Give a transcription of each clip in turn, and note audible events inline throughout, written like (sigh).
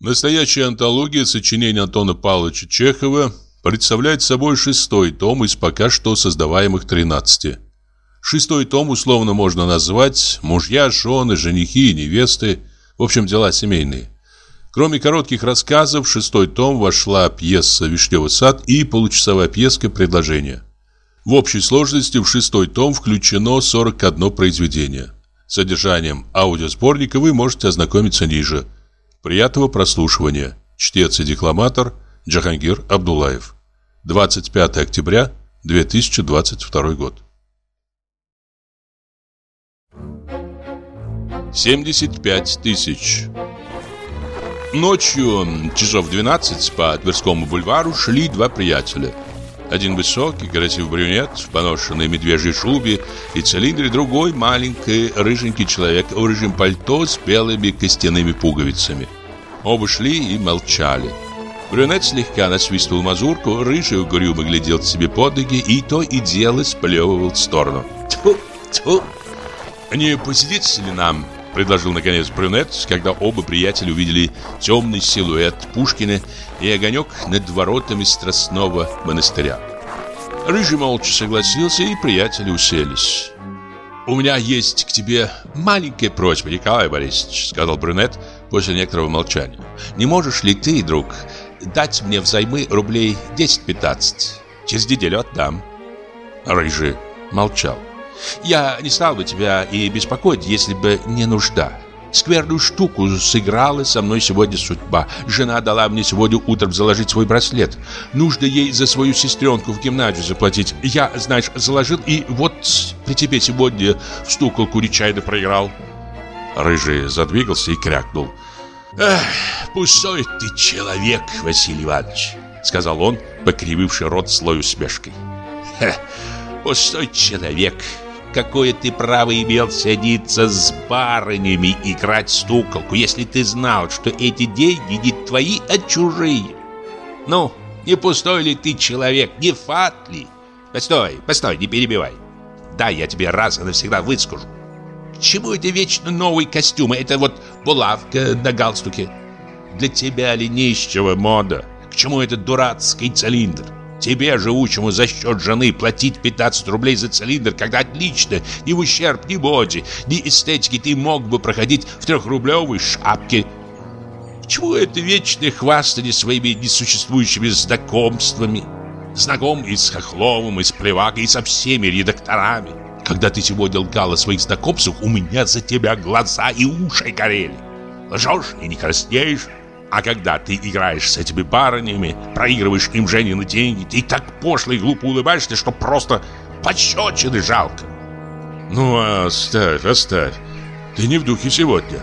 Настоящая антология сочинений Антона Павловича Чехова представляет собой шестой том из пока что создаваемых 13. Шестой том условно можно назвать «Мужья, жены, женихи и невесты», в общем, дела семейные. Кроме коротких рассказов, в шестой том вошла пьеса «Вишневый сад» и получасовая пьеска «Предложение». В общей сложности в шестой том включено 41 произведение. С содержанием аудиосборника вы можете ознакомиться ниже. Приятного прослушивания. Чтец и декламатор Джахангир Абдулаев. 25 октября 2022 год. 75 тысяч. Ночью, часов 12, по Тверскому бульвару шли два приятеля. Один высокий, красивый брюнет, в поношенной медвежьей шубе и цилиндре, другой маленький, рыженький человек в рыжем пальто с белыми костяными пуговицами. Оба шли и молчали. Брюнет слегка насвистывал мазурку, рыжий угрюмо глядел себе под ноги и то и дело сплевывал в сторону. «Тьфу, тьфу! Не посидите ли нам?» Предложил наконец брюнет, когда оба приятеля увидели темный силуэт Пушкина и огонек над воротами Страстного монастыря. Рыжий молча согласился, и приятели уселись. «У меня есть к тебе маленькая просьба, Николай Борисович», — сказал брюнет после некоторого молчания. «Не можешь ли ты, друг, дать мне взаймы рублей 10-15? Через неделю отдам». Рыжий молчал. Я не стал бы тебя и беспокоить, если бы не нужда. Скверную штуку сыграла со мной сегодня судьба. Жена дала мне сегодня утром заложить свой браслет. Нужно ей за свою сестренку в гимназию заплатить. Я, знаешь, заложил, и вот при тебе сегодня в стуколку нечаянно проиграл. Рыжий задвигался и крякнул. «Эх, пустой ты человек, Василий Иванович», — сказал он, покрививший рот слой усмешкой. «Пустой человек, какое ты право имел садиться с барынями и играть стуколку, если ты знал, что эти деньги не твои, а чужие? Ну, не пустой ли ты человек, не фат ли? Постой, постой, не перебивай. Да, я тебе раз и навсегда выскажу. К чему это вечно новые костюмы? Это вот булавка на галстуке. Для тебя ли нищего мода? К чему этот дурацкий цилиндр? Тебе, живущему за счет жены, платить 15 рублей за цилиндр, когда отлично, ни в ущерб ни боди, ни эстетики ты мог бы проходить в трехрублевой шапке. Чего это вечное хвастание своими несуществующими знакомствами? Знаком и с Хохловым, и с Плевакой, и со всеми редакторами. Когда ты сегодня лгал о своих знакомствах, у меня за тебя глаза и уши горели. Лжешь и не краснеешь, а когда ты играешь с этими барынями, проигрываешь им Женины деньги, ты так пошло и глупо улыбаешься, что просто пощечины жалко. Ну, оставь, оставь. Ты не в духе сегодня.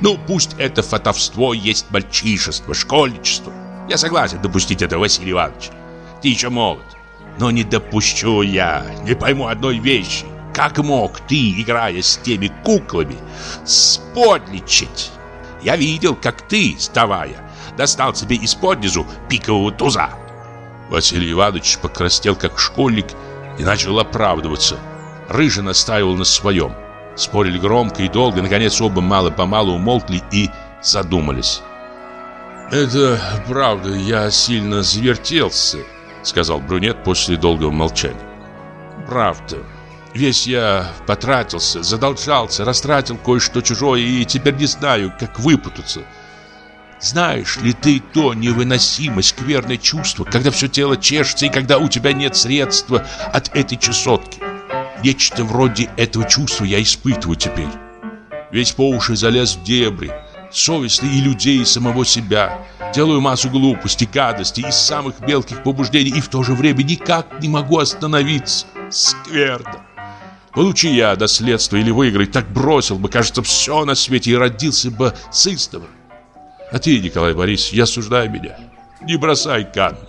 Ну, пусть это фотовство есть мальчишество, школьничество. Я согласен допустить это, Василий Иванович. Ты еще молод. Но не допущу я, не пойму одной вещи. Как мог ты, играя с теми куклами, сподличить? Я видел, как ты, вставая, достал себе из-под низу пикового туза. Василий Иванович покрастел, как школьник, и начал оправдываться. Рыжий настаивал на своем. Спорили громко и долго, наконец оба мало-помалу умолкли и задумались. «Это правда, я сильно завертелся», — сказал брюнет после долгого молчания. «Правда. Весь я потратился, задолжался, растратил кое-что чужое и теперь не знаю, как выпутаться. Знаешь ли ты то невыносимое скверное чувство, когда все тело чешется и когда у тебя нет средства от этой чесотки? Нечто вроде этого чувства я испытываю теперь. Весь по уши залез в дебри, совестный и людей, и самого себя. Делаю массу глупостей, гадостей из самых мелких побуждений и в то же время никак не могу остановиться. Скверно. Получи я наследство или выиграй, так бросил бы, кажется, все на свете и родился бы с истого. А ты, Николай Борисович, я осуждаю меня. Не бросай камня.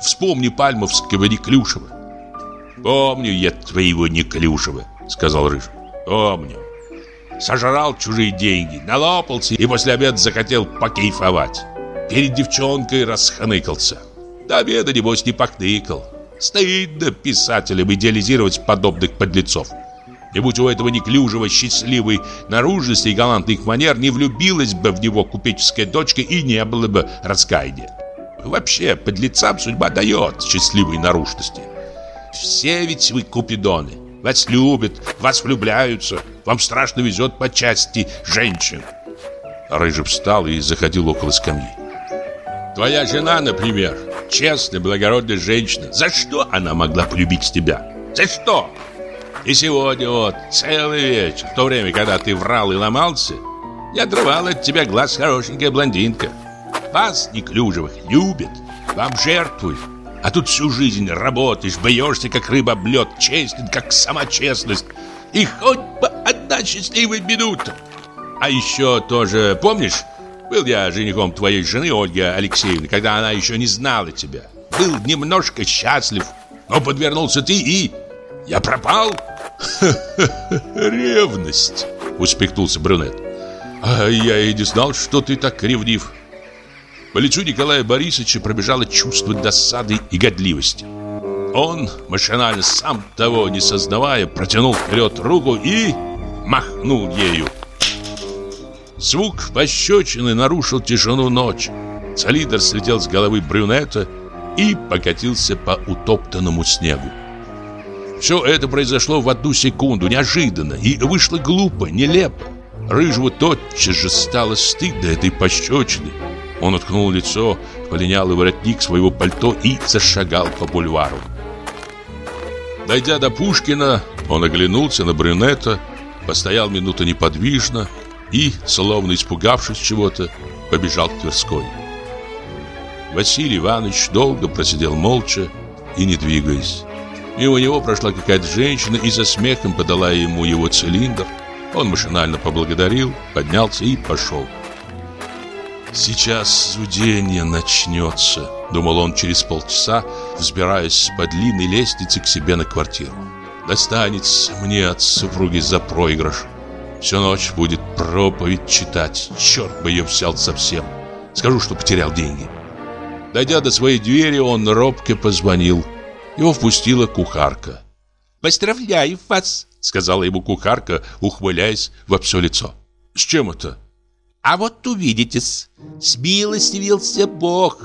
Вспомни Пальмовского Неклюшева. Помню я твоего Неклюшева, сказал Рыж. Помню. Сожрал чужие деньги, налопался и после обеда захотел покейфовать. Перед девчонкой расхныкался. До обеда, небось, не покныкал. Стыдно писателям идеализировать подобных подлецов. И будь у этого неклюжего счастливой наружности и галантных манер, не влюбилась бы в него купеческая дочка и не было бы раскаяния. Вообще, под лицам судьба дает счастливые наружности. Все ведь вы купидоны. Вас любят, вас влюбляются. Вам страшно везет по части женщин. Рыжий встал и заходил около скамьи. Твоя жена, например, честная, благородная женщина. За что она могла полюбить тебя? За что? И сегодня вот, целый вечер, в то время, когда ты врал и ломался, я отрывал от тебя глаз хорошенькая блондинка. Вас, неклюжевых, любят, вам жертвуют. А тут всю жизнь работаешь, боешься, как рыба об лед, честен, как сама честность. И хоть бы одна счастливая минута. А еще тоже, помнишь, был я женихом твоей жены, Ольги Алексеевны, когда она еще не знала тебя. Был немножко счастлив, но подвернулся ты и... Я пропал? (laughs) Ревность, успехнулся брюнет. А я и не знал, что ты так ревнив. По лицу Николая Борисовича пробежало чувство досады и годливости. Он, машинально сам того не сознавая, протянул вперед руку и махнул ею. Звук пощечины нарушил тишину ночи. Солидор слетел с головы брюнета и покатился по утоптанному снегу. Все это произошло в одну секунду, неожиданно, и вышло глупо, нелепо. Рыжего тотчас же стало стыдно этой пощечины. Он уткнул лицо в полинялый воротник своего пальто и зашагал по бульвару. Дойдя до Пушкина, он оглянулся на брюнета, постоял минуту неподвижно и, словно испугавшись чего-то, побежал к Тверской. Василий Иванович долго просидел молча и не двигаясь. Мимо него прошла какая-то женщина и за смехом подала ему его цилиндр. Он машинально поблагодарил, поднялся и пошел. «Сейчас зудение начнется», — думал он через полчаса, взбираясь по длинной лестнице к себе на квартиру. «Достанется мне от супруги за проигрыш. Всю ночь будет проповедь читать. Черт бы ее взял совсем. Скажу, что потерял деньги». Дойдя до своей двери, он робко позвонил. Его впустила кухарка. «Поздравляю вас!» — сказала ему кухарка, ухмыляясь во все лицо. «С чем это?» «А вот увидитесь, смилостивился Бог!»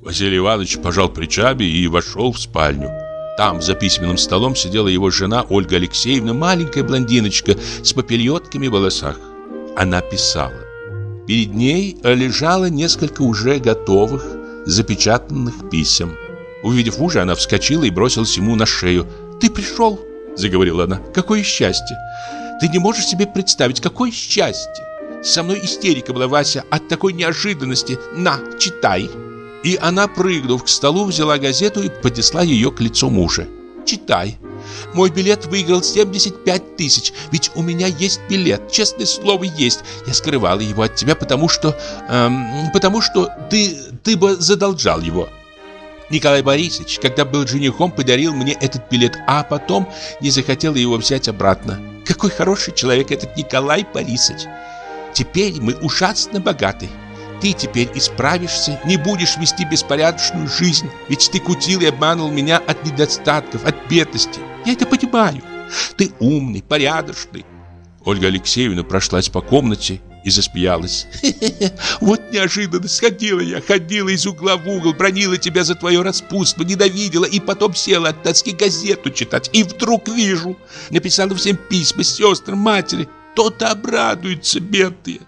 Василий Иванович пожал плечами и вошел в спальню. Там за письменным столом сидела его жена Ольга Алексеевна, маленькая блондиночка с попельотками в волосах. Она писала. Перед ней лежало несколько уже готовых, запечатанных писем. Увидев мужа, она вскочила и бросилась ему на шею. «Ты пришел?» – заговорила она. «Какое счастье! Ты не можешь себе представить, какое счастье! Со мной истерика была, Вася, от такой неожиданности. На, читай!» И она, прыгнув к столу, взяла газету и поднесла ее к лицу мужа. «Читай. Мой билет выиграл 75 тысяч, ведь у меня есть билет, честное слово, есть. Я скрывала его от тебя, потому что... Эм, потому что ты, ты бы задолжал его». Николай Борисович, когда был женихом, подарил мне этот билет, а потом не захотел его взять обратно. Какой хороший человек этот Николай Борисович. Теперь мы ужасно богаты. Ты теперь исправишься, не будешь вести беспорядочную жизнь, ведь ты кутил и обманул меня от недостатков, от бедности. Я это понимаю. Ты умный, порядочный. Ольга Алексеевна прошлась по комнате и засмеялась. (laughs) Вот неожиданно сходила я, ходила из угла в угол, бронила тебя за твое распутство, ненавидела, и потом села от тоски газету читать. И вдруг вижу, написала всем письма сестрам, матери. То-то обрадуются бедные.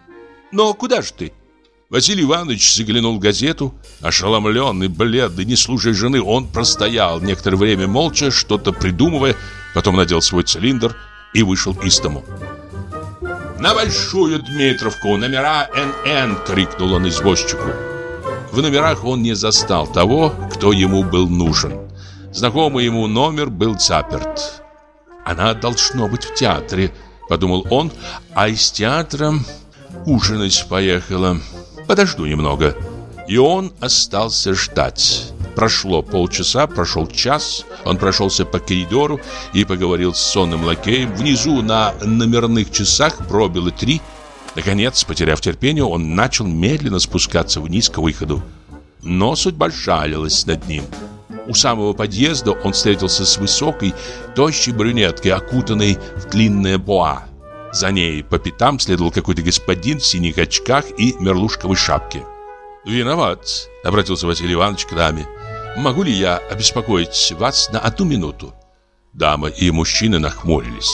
Но куда же ты? Василий Иванович заглянул в газету. Ошеломленный, бледный, не слушая жены, он простоял некоторое время молча, что-то придумывая, потом надел свой цилиндр и вышел из дому. «На Большую Дмитровку, номера НН!» — крикнул он извозчику. В номерах он не застал того, кто ему был нужен. Знакомый ему номер был заперт. «Она должно быть в театре», — подумал он, «а из театра ужинать поехала. Подожду немного». И он остался ждать. Прошло полчаса, прошел час. Он прошелся по коридору и поговорил с сонным лакеем. Внизу на номерных часах пробило три. Наконец, потеряв терпение, он начал медленно спускаться вниз к выходу. Но судьба жалилась над ним. У самого подъезда он встретился с высокой, тощей брюнеткой, окутанной в длинное боа. За ней по пятам следовал какой-то господин в синих очках и мерлушковой шапке. «Виноват», — обратился Василий Иванович к даме. «Могу ли я обеспокоить вас на одну минуту?» Дама и мужчина нахмурились.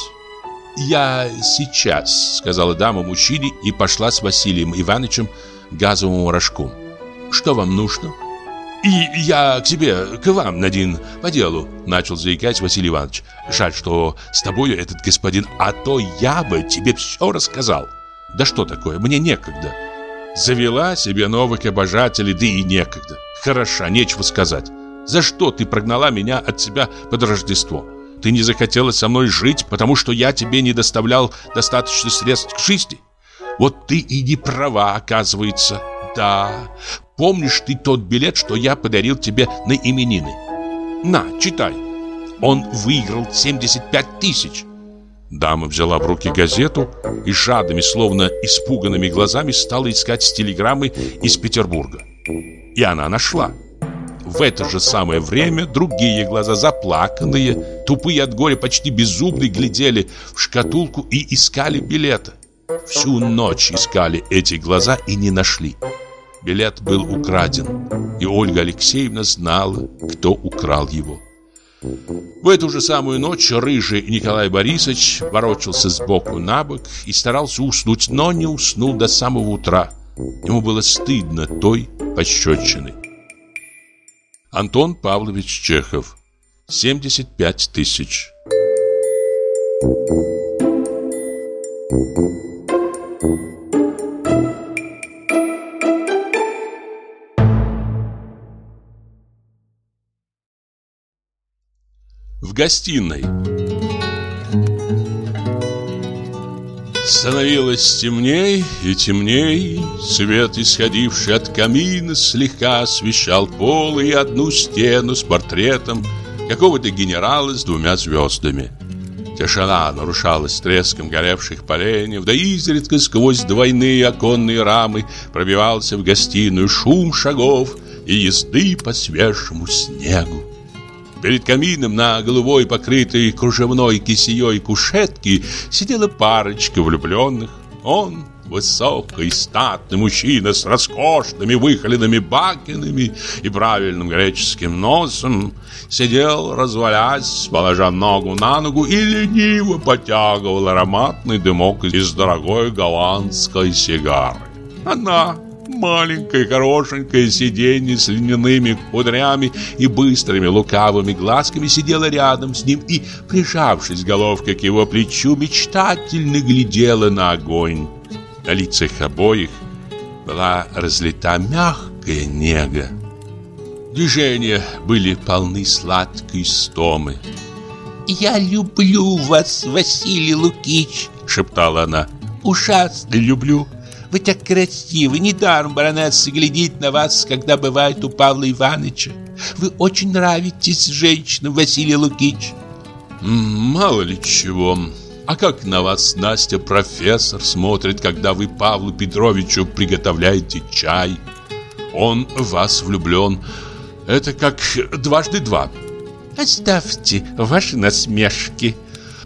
«Я сейчас», — сказала дама мужчине и пошла с Василием Ивановичем к газовому рожку. «Что вам нужно?» «И я к тебе, к вам, Надин, по делу», — начал заикать Василий Иванович. «Жаль, что с тобою этот господин, а то я бы тебе все рассказал». «Да что такое, мне некогда». Завела себе новых обожателей, да и некогда. Хороша, нечего сказать. За что ты прогнала меня от себя под Рождество? Ты не захотела со мной жить, потому что я тебе не доставлял достаточно средств к жизни? Вот ты и не права, оказывается. Да, помнишь ты тот билет, что я подарил тебе на именины? На, читай. Он выиграл 75 тысяч. Дама взяла в руки газету и жадными, словно испуганными глазами стала искать телеграммы из Петербурга. И она нашла. В это же самое время другие глаза, заплаканные, тупые от горя, почти беззубные, глядели в шкатулку и искали билета. Всю ночь искали эти глаза и не нашли. Билет был украден, и Ольга Алексеевна знала, кто украл его. В эту же самую ночь рыжий Николай Борисович ворочался сбоку на бок и старался уснуть, но не уснул до самого утра. Ему было стыдно той пощечины. Антон Павлович Чехов 75 тысяч В гостиной Становилось темней и темней Свет, исходивший от камина, слегка освещал пол и одну стену с портретом какого-то генерала с двумя звездами. Тишина нарушалась треском горевших поленьев, да изредка сквозь двойные оконные рамы пробивался в гостиную шум шагов и езды по свежему снегу. Перед камином на головой покрытой кружевной кисеей кушетки сидела парочка влюбленных. Он, высокий, статный мужчина с роскошными выхоленными бакинами и правильным греческим носом, сидел, развалясь, положа ногу на ногу и лениво потягивал ароматный дымок из дорогой голландской сигары. Она Маленькое хорошенькое сиденье с льняными кудрями и быстрыми лукавыми глазками сидела рядом с ним и, прижавшись головкой к его плечу, мечтательно глядела на огонь. На лицах обоих была разлита мягкая нега. Движения были полны сладкой стомы. «Я люблю вас, Василий Лукич!» — шептала она. «Ужасно люблю!» Вы так красивы, недаром баронесса глядит на вас, когда бывает у Павла Ивановича. Вы очень нравитесь женщинам, Василий Лукич. Мало ли чего. А как на вас Настя профессор смотрит, когда вы Павлу Петровичу приготовляете чай? Он в вас влюблен. Это как дважды два. Оставьте ваши насмешки,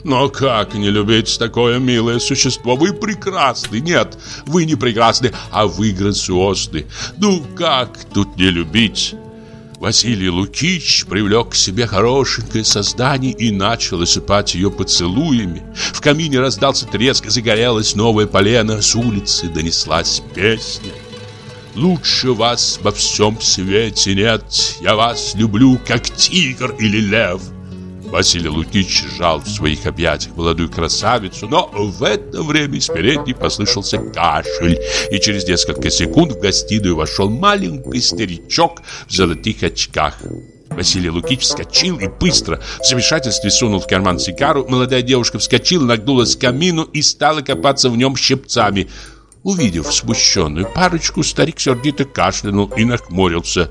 но как не любить такое милое существо? Вы прекрасны. Нет, вы не прекрасны, а вы грациозны. Ну как тут не любить? Василий Лукич привлек к себе хорошенькое создание и начал осыпать ее поцелуями. В камине раздался треск, загорелась новая полена, с улицы донеслась песня. Лучше вас во всем свете нет, я вас люблю, как тигр или лев. Василий Лукич сжал в своих объятиях молодую красавицу, но в это время из передней послышался кашель, и через несколько секунд в гостиную вошел маленький старичок в золотых очках. Василий Лукич вскочил и быстро в замешательстве сунул в карман сигару. Молодая девушка вскочила, нагнулась к камину и стала копаться в нем щипцами. Увидев смущенную парочку, старик сердито кашлянул и нахмурился.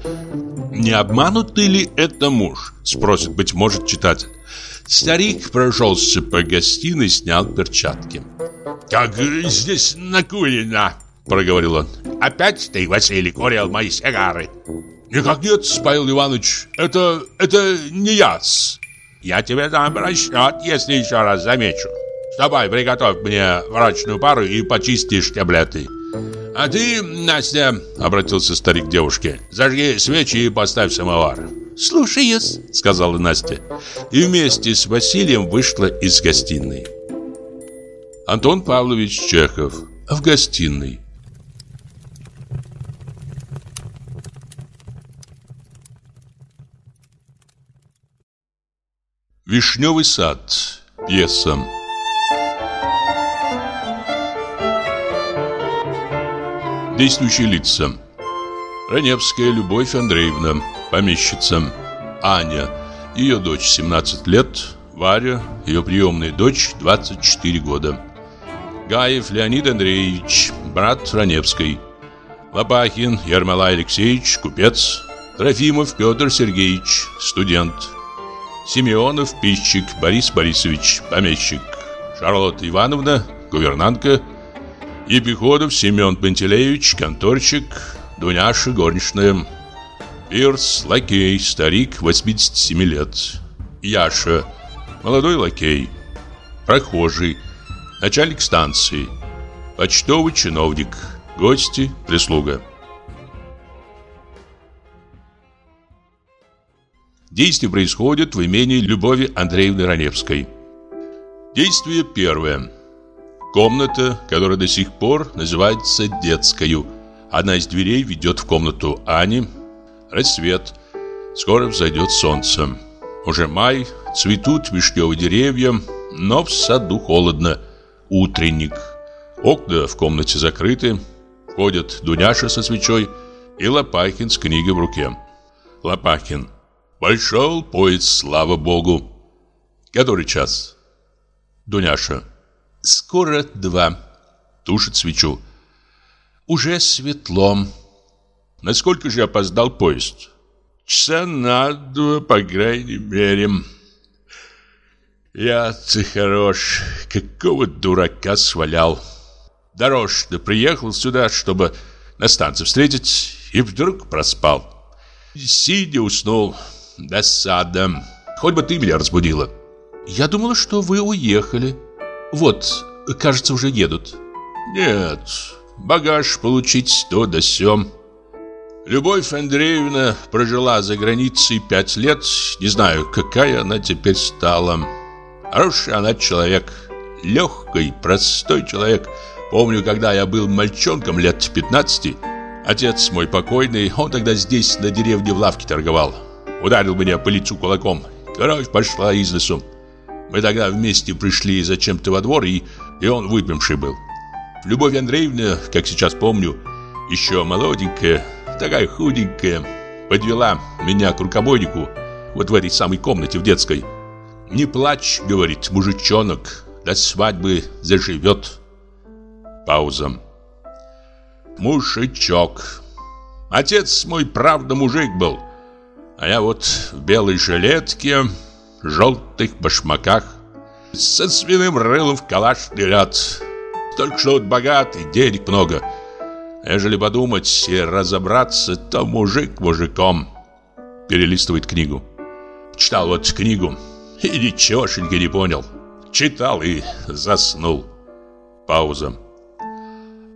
«Не обманутый ли это муж?» – спросит, быть может, читатель. Старик прошелся по гостиной, снял перчатки. «Как здесь накурено!» – проговорил он. «Опять ты, Василий, курил мои сигары?» Никак нет, Павел Иванович, это, это не я -с. Я тебе дам расчет, если еще раз замечу. Давай, приготовь мне врачную пару и почисти штаблеты. А ты, Настя, обратился старик к девушке, зажги свечи и поставь самовар. «Слушаюсь», — сказала Настя. И вместе с Василием вышла из гостиной. Антон Павлович Чехов в гостиной. Вишневый сад. Пьеса. Действующие лица. Раневская Любовь Андреевна, помещица. Аня, ее дочь 17 лет. Варя, ее приемная дочь 24 года. Гаев Леонид Андреевич, брат Раневской. Лопахин Ермолай Алексеевич, купец. Трофимов Петр Сергеевич, студент. Симеонов, пищик, Борис Борисович, помещик, Шарлотта Ивановна, гувернантка, Епиходов Семен Пантелеевич, конторщик, Дуняша, горничная, Пирс, лакей, старик, 87 лет, Яша, молодой лакей, прохожий, начальник станции, почтовый чиновник, гости, прислуга. Действие происходит в имении Любови Андреевны Раневской. Действие первое. Комната, которая до сих пор называется детскою. Одна из дверей ведет в комнату Ани. Рассвет. Скоро взойдет солнце. Уже май, цветут вишневые деревья, но в саду холодно. Утренник. Окна в комнате закрыты. Входят Дуняша со свечой и Лопахин с книгой в руке. Лопахин. Пошел поезд, слава богу. Который час? Дуняша. Скоро два. Тушит свечу. Уже светло. Насколько же опоздал поезд? Часа на два, по крайней мере. Я ты хорош. Какого дурака свалял. Дорожно приехал сюда, чтобы на станции встретить, и вдруг проспал. Сидя уснул. Досада. Хоть бы ты меня разбудила. Я думала, что вы уехали. Вот, кажется, уже едут. Нет, багаж получить то да сём. Любовь Андреевна прожила за границей пять лет. Не знаю, какая она теперь стала. Хороший она человек. Легкий, простой человек. Помню, когда я был мальчонком лет 15, отец мой покойный, он тогда здесь на деревне в лавке торговал. Ударил меня по лицу кулаком. Кровь пошла из лесу. Мы тогда вместе пришли зачем-то во двор, и, и он выпивший был. Любовь Андреевна, как сейчас помню, еще молоденькая, такая худенькая, подвела меня к рукобойнику вот в этой самой комнате в детской. «Не плачь», — говорит мужичонок, — «до свадьбы заживет». Пауза. Мужичок. Отец мой, правда, мужик был. А я вот в белой жилетке, желтых башмаках, со свиным рылом в калаш ряд. Только что вот богатый, денег много. Ежели подумать и разобраться, то мужик мужиком. Перелистывает книгу. Читал вот книгу и ничегошеньки не понял. Читал и заснул. Пауза.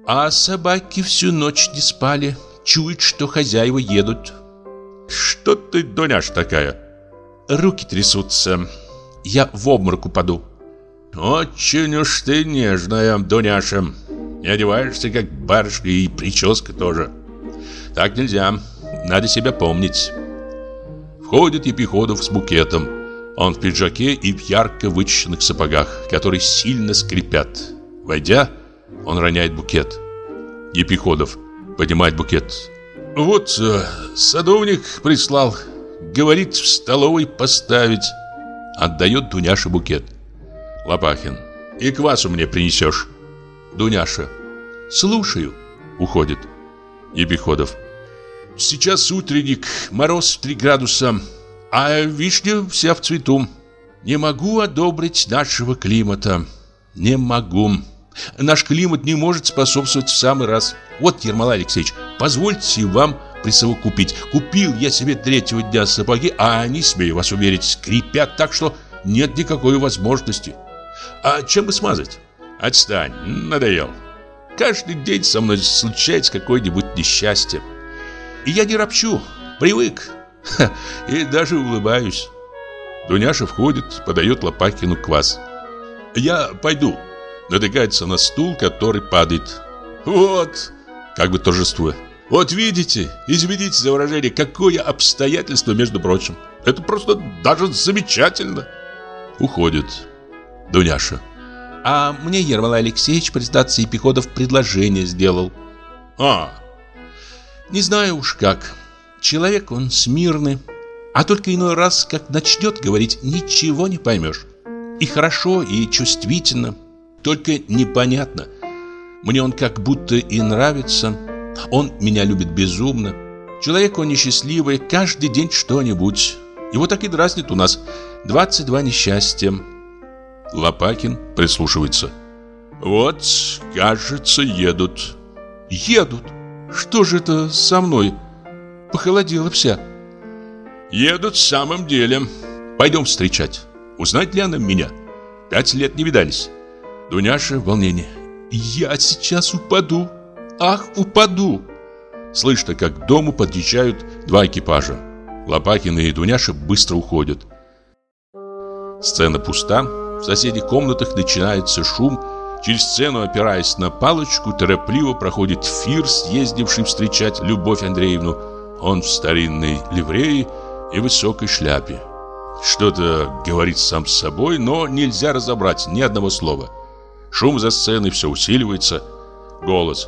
А собаки всю ночь не спали. Чуют, что хозяева едут. Что ты, Дуняш, такая? Руки трясутся. Я в обморок упаду. Очень уж ты нежная, Дуняша. Не одеваешься, как барышня, и прическа тоже. Так нельзя. Надо себя помнить. Входит Епиходов с букетом. Он в пиджаке и в ярко вычищенных сапогах, которые сильно скрипят. Войдя, он роняет букет. Епиходов поднимает букет. Вот э, садовник прислал. Говорит, в столовой поставить. Отдает Дуняше букет. Лопахин. И квасу мне принесешь. Дуняша. Слушаю. Уходит. Епиходов. Сейчас утренник, мороз 3 градуса, а вишня вся в цвету. Не могу одобрить нашего климата. Не могу. Наш климат не может способствовать в самый раз. Вот, Ермолай Алексеевич, позвольте вам присовокупить. Купил я себе третьего дня сапоги, а они, смею вас уверить, скрипят так, что нет никакой возможности. А чем бы смазать? Отстань, надоел. Каждый день со мной случается какое-нибудь несчастье. И я не ропчу, привык. И даже улыбаюсь. Дуняша входит, подает Лопакину квас. «Я пойду», — натыкается на стул, который падает. «Вот», — как бы торжествуя, «вот видите, извините за выражение, какое обстоятельство, между прочим. Это просто даже замечательно». Уходит. Дуняша. А мне Ермолай Алексеевич, признаться, Епиходов предложение сделал. А, не знаю уж как. Человек он смирный, а только иной раз, как начнет говорить, ничего не поймешь. И хорошо, и чувствительно, только непонятно. Мне он как будто и нравится, он меня любит безумно. Человек он несчастливый, каждый день что-нибудь. Его так и дразнит у нас 22 несчастья. Лопакин прислушивается. Вот, кажется, едут. Едут? Что же это со мной? Похолодела вся. Едут в самом деле. Пойдем встречать. Узнать ли она меня? Пять лет не видались. Дуняша в волнении. Я сейчас упаду. Ах, упаду. Слышно, как к дому подъезжают два экипажа. Лопакин и Дуняша быстро уходят. Сцена пуста. В соседних комнатах начинается шум. Через сцену, опираясь на палочку, торопливо проходит Фир, съездивший встречать Любовь Андреевну. Он в старинной ливреи и высокой шляпе. Что-то говорит сам с собой, но нельзя разобрать ни одного слова. Шум за сценой все усиливается. Голос.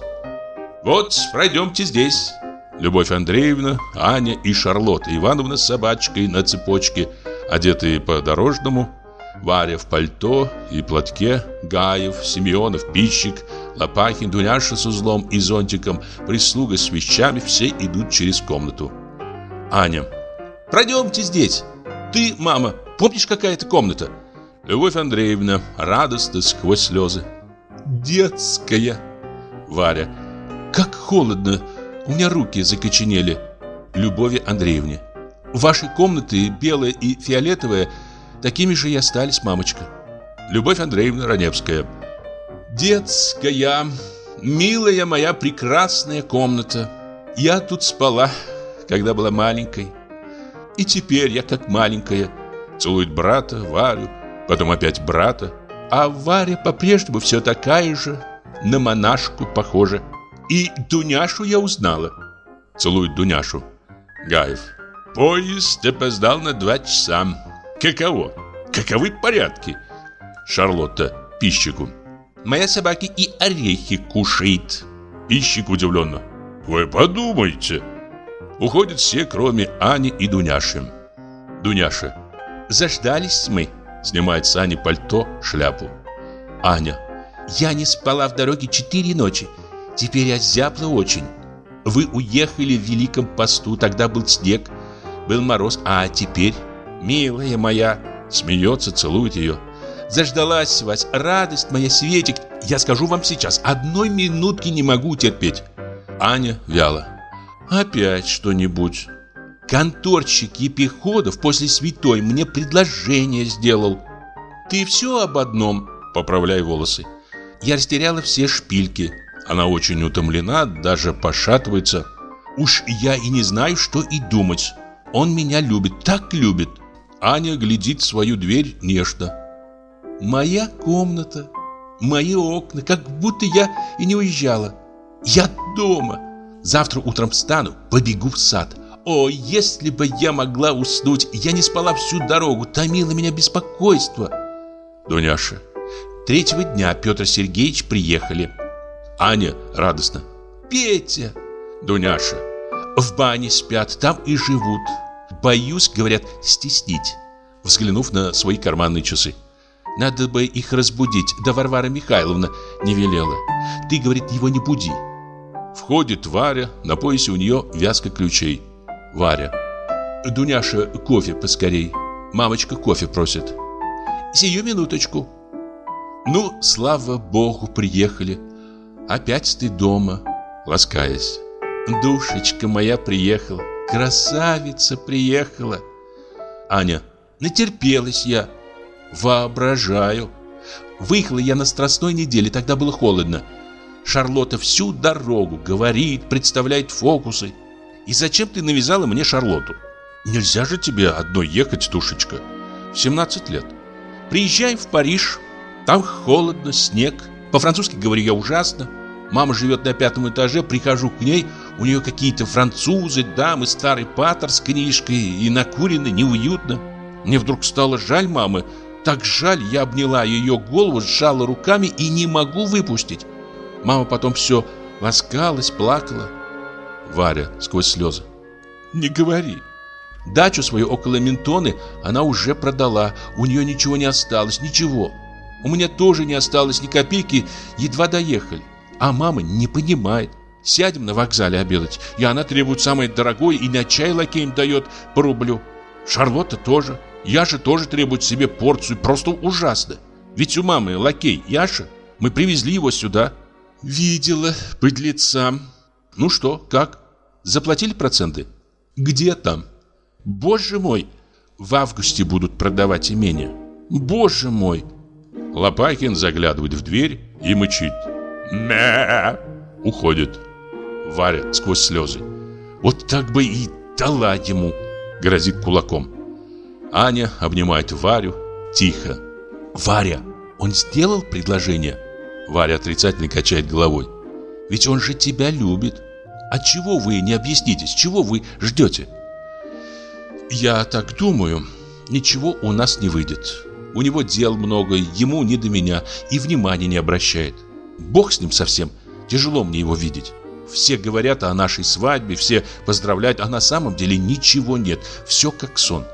«Вот, пройдемте здесь». Любовь Андреевна, Аня и Шарлотта Ивановна с собачкой на цепочке, одетые по-дорожному, Варя в пальто и платке, Гаев, Семенов, Пищик, Лопахин, Дуняша с узлом и зонтиком, прислуга с вещами, все идут через комнату. Аня. Пройдемте здесь. Ты, мама, помнишь, какая это комната? Любовь Андреевна, радостно сквозь слезы. Детская. Варя. Как холодно. У меня руки закоченели. Любови Андреевне. Ваши комнаты, белая и фиолетовая, такими же и остались, мамочка. Любовь Андреевна Раневская. Детская, милая моя прекрасная комната. Я тут спала, когда была маленькой. И теперь я как маленькая. Целует брата, Варю, потом опять брата. А Варя по-прежнему все такая же, на монашку похожа. И Дуняшу я узнала. Целует Дуняшу. Гаев. Поезд опоздал на два часа. Каково? Каковы порядки? Шарлотта пищику. Моя собака и орехи кушает. Пищик удивленно. Вы подумайте. Уходят все, кроме Ани и Дуняши. Дуняша. Заждались мы. Снимает с Ани пальто, шляпу. Аня. Я не спала в дороге четыре ночи. Теперь я зябла очень. Вы уехали в Великом посту, тогда был снег, был мороз, а теперь, милая моя, смеется, целует ее. Заждалась вас, радость моя, Светик. Я скажу вам сейчас, одной минутки не могу терпеть. Аня вяло. Опять что-нибудь. Конторщик Епиходов после святой мне предложение сделал. Ты все об одном, поправляй волосы. Я растеряла все шпильки. Она очень утомлена, даже пошатывается. Уж я и не знаю, что и думать. Он меня любит, так любит. Аня глядит в свою дверь нежно. Моя комната, мои окна, как будто я и не уезжала. Я дома. Завтра утром встану, побегу в сад. О, если бы я могла уснуть, я не спала всю дорогу, томило меня беспокойство. Дуняша. Третьего дня Петр Сергеевич приехали. Аня радостно. Петя. Дуняша. В бане спят, там и живут. Боюсь, говорят, стеснить. Взглянув на свои карманные часы. Надо бы их разбудить, да Варвара Михайловна не велела. Ты, говорит, его не буди. Входит Варя, на поясе у нее вязка ключей. Варя. Дуняша, кофе поскорей. Мамочка кофе просит. Сию минуточку. Ну, слава богу, приехали. Опять ты дома, ласкаясь. Душечка моя приехала, красавица приехала. Аня, натерпелась я. Воображаю. Выехала я на страстной неделе, тогда было холодно. Шарлотта всю дорогу говорит, представляет фокусы. И зачем ты навязала мне Шарлотту? Нельзя же тебе одной ехать, душечка. В 17 лет. Приезжай в Париж. Там холодно, снег. По-французски говорю я ужасно. Мама живет на пятом этаже, прихожу к ней, у нее какие-то французы, дамы, старый патер с книжкой, и накурено, неуютно. Мне вдруг стало жаль мамы, так жаль, я обняла ее голову, сжала руками и не могу выпустить. Мама потом все ласкалась, плакала. Варя сквозь слезы. Не говори. Дачу свою около Ментоны она уже продала, у нее ничего не осталось, ничего. У меня тоже не осталось ни копейки, едва доехали. А мама не понимает. Сядем на вокзале обедать, и она требует самое дорогое и на чай лакеем дает по рублю. Шарлотта тоже. Яша тоже требует себе порцию, просто ужасно. Ведь у мамы лакей Яша. Мы привезли его сюда. Видела, подлеца. Ну что, как? Заплатили проценты? Где там? Боже мой, в августе будут продавать имение. Боже мой. Лопахин заглядывает в дверь и мычит. Мя! Уходит. Варя сквозь слезы. Вот так бы и дала ему. Грозит кулаком. Аня обнимает Варю тихо. Варя, он сделал предложение? Варя отрицательно качает головой. Ведь он же тебя любит. А чего вы не объяснитесь? Чего вы ждете? Я так думаю, ничего у нас не выйдет. У него дел много, ему не до меня и внимания не обращает. Бог с ним совсем. Тяжело мне его видеть. Все говорят о нашей свадьбе, все поздравляют, а на самом деле ничего нет. Все как сон.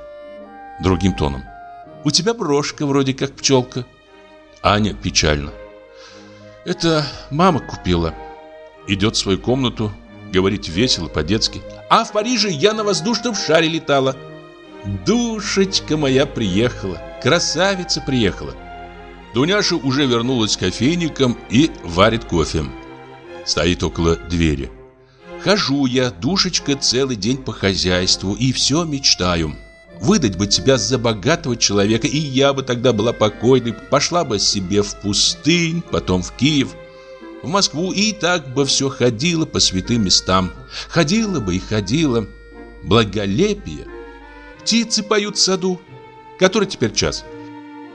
Другим тоном. У тебя брошка вроде как пчелка. Аня печально. Это мама купила. Идет в свою комнату, говорит весело, по-детски. А в Париже я на воздушном шаре летала. Душечка моя приехала, красавица приехала. Дуняша уже вернулась с кофейником и варит кофе. Стоит около двери. Хожу я, душечка, целый день по хозяйству и все мечтаю. Выдать бы тебя за богатого человека, и я бы тогда была покойной, пошла бы себе в пустынь, потом в Киев, в Москву, и так бы все ходила по святым местам. Ходила бы и ходила. Благолепие. Птицы поют в саду. Который теперь час?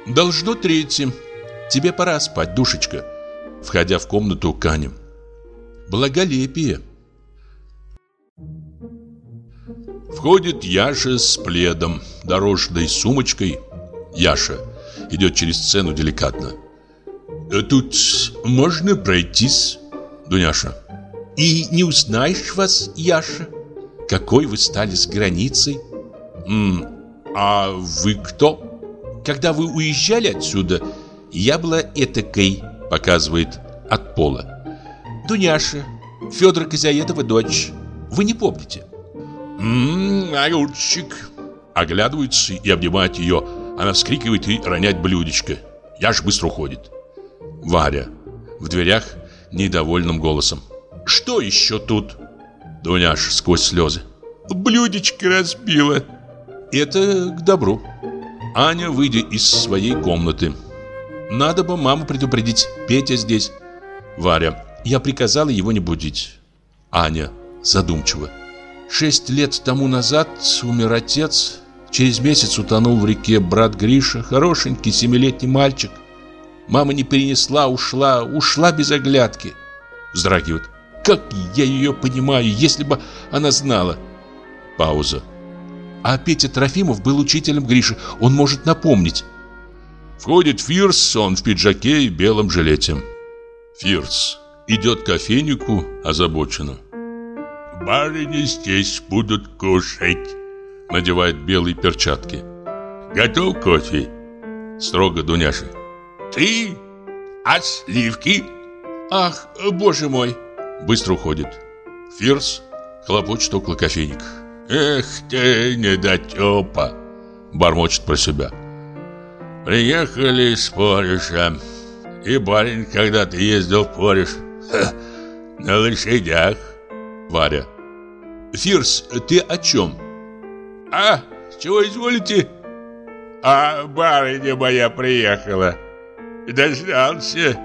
Должно третье. Тебе пора спать, душечка. Входя в комнату, Канем. Благолепие. Входит Яша с пледом, дорожной сумочкой. Яша идет через сцену деликатно. «Э, «Тут можно пройтись?» Дуняша. «И не узнаешь вас, Яша? Какой вы стали с границей?» М «А вы кто?» «Когда вы уезжали отсюда, я была этакой», показывает от пола. «Дуняша, Федора Козяедова дочь. Вы не помните?» «Ммм, огурчик!» Оглядывается и обнимает ее. Она вскрикивает и роняет блюдечко. Яш быстро уходит. Варя в дверях недовольным голосом. «Что еще тут?» Дуняш сквозь слезы. «Блюдечко разбила». «Это к добру». Аня, выйдя из своей комнаты. «Надо бы маму предупредить. Петя здесь». Варя. «Я приказала его не будить». Аня задумчиво. Шесть лет тому назад умер отец. Через месяц утонул в реке брат Гриша, хорошенький семилетний мальчик. Мама не перенесла, ушла, ушла без оглядки. Вздрагивает. Как я ее понимаю, если бы она знала. Пауза. А Петя Трофимов был учителем Гриши. Он может напомнить. Входит Фирс, он в пиджаке и белом жилете. Фирс идет к кофейнику озабоченно. Барыни здесь будут кушать. Надевает белые перчатки. Готов кофе? Строго Дуняша. Ты? А сливки? Ах, боже мой. Быстро уходит. Фирс хлопочет около кофейника. Эх ты, недотепа. Бормочет про себя. Приехали с Пореша. И барин когда-то ездил в Пореш. Ха, на лошадях. Варя. Фирс, ты о чем? А, чего изволите? А барыня моя приехала. Дождался.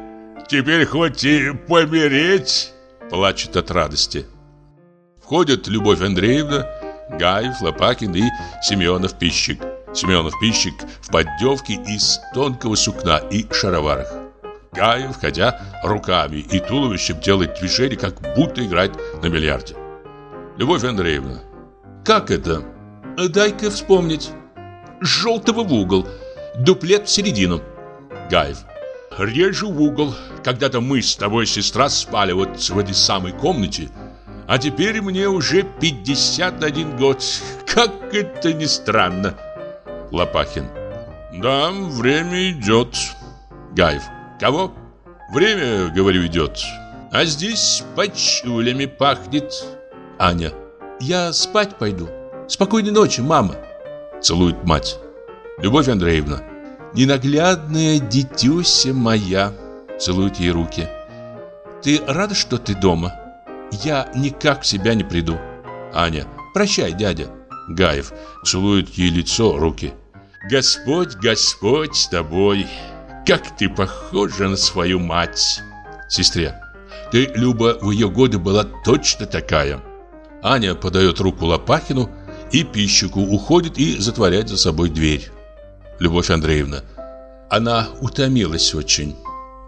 Теперь хоть и помереть. Плачет от радости. Входят Любовь Андреевна, Гаев, Лопакин и Семенов Пищик. Семенов Пищик в поддевке из тонкого сукна и шароварах. Гаев, ходя руками и туловищем, делает движение, как будто играет на бильярде. Любовь Андреевна. Как это? Дай-ка вспомнить. Желтого в угол, дуплет в середину. Гаев. Режу в угол. Когда-то мы с тобой, сестра, спали вот в этой самой комнате. А теперь мне уже 51 год. Как это ни странно. Лопахин. Да, время идет. Гаев. Кого? Время, говорю, идет. А здесь почулями пахнет. Аня. Я спать пойду. Спокойной ночи, мама. Целует мать. Любовь Андреевна. Ненаглядная дитюся моя. Целует ей руки. Ты рада, что ты дома? Я никак в себя не приду. Аня. Прощай, дядя. Гаев целует ей лицо, руки. Господь, Господь с тобой. Как ты похожа на свою мать. Сестре. Ты, Люба, в ее годы была точно такая. Аня подает руку Лопахину и пищику, уходит и затворяет за собой дверь. Любовь Андреевна. Она утомилась очень.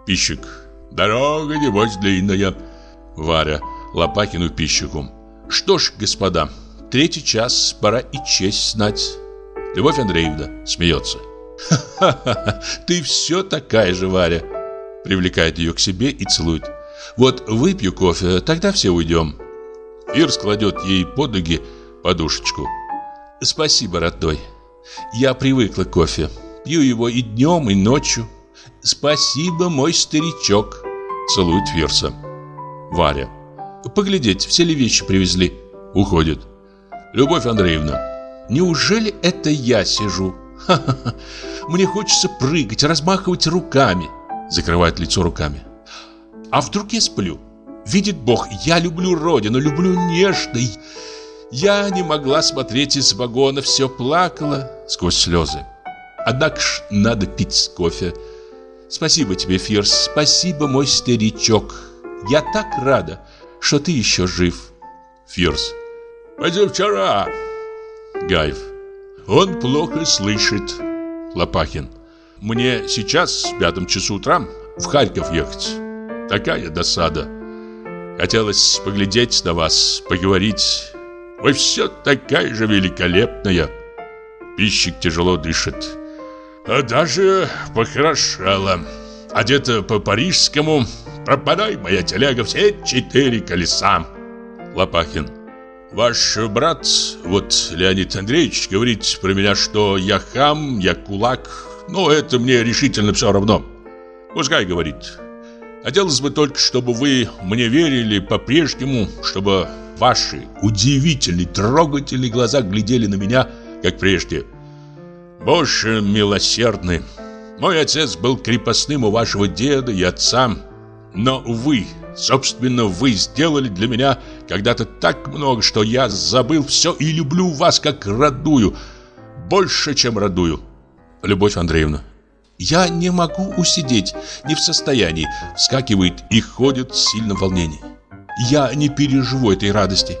Пищик. Дорога, небось, длинная. Варя. Лопахину пищику. Что ж, господа, третий час, пора и честь знать. Любовь Андреевна смеется. «Ха-ха-ха, ты все такая же, Варя!» Привлекает ее к себе и целует. «Вот выпью кофе, тогда все уйдем». Ирс кладет ей под ноги подушечку. «Спасибо, родной. Я привыкла к кофе. Пью его и днем, и ночью. Спасибо, мой старичок!» Целует Фирса. Варя. «Поглядеть, все ли вещи привезли?» Уходит. «Любовь Андреевна, неужели это я сижу?» Ха-ха-ха. Мне хочется прыгать, размахивать руками. Закрывает лицо руками. А вдруг я сплю? Видит Бог, я люблю родину, люблю нежно. Я не могла смотреть из вагона, все плакала сквозь слезы. Однако ж надо пить кофе. Спасибо тебе, Фирс, спасибо, мой старичок. Я так рада, что ты еще жив. Фирс. Позавчера. Гаев. Он плохо слышит. Лопахин. Мне сейчас, в пятом часу утра, в Харьков ехать. Такая досада. Хотелось поглядеть на вас, поговорить. Вы все такая же великолепная. Пищик тяжело дышит. А даже похорошела. Одета по-парижскому. Пропадай, моя телега, все четыре колеса. Лопахин. Ваш брат, вот Леонид Андреевич, говорит про меня, что я хам, я кулак. Но это мне решительно все равно. Пускай говорит. Хотелось бы только, чтобы вы мне верили по-прежнему, чтобы ваши удивительные, трогательные глаза глядели на меня, как прежде. Боже милосердный, мой отец был крепостным у вашего деда и отца, но вы, собственно, вы сделали для меня когда-то так много, что я забыл все и люблю вас как родную, больше, чем родную. Любовь Андреевна. Я не могу усидеть, не в состоянии. Вскакивает и ходит в сильном волнении. Я не переживу этой радости.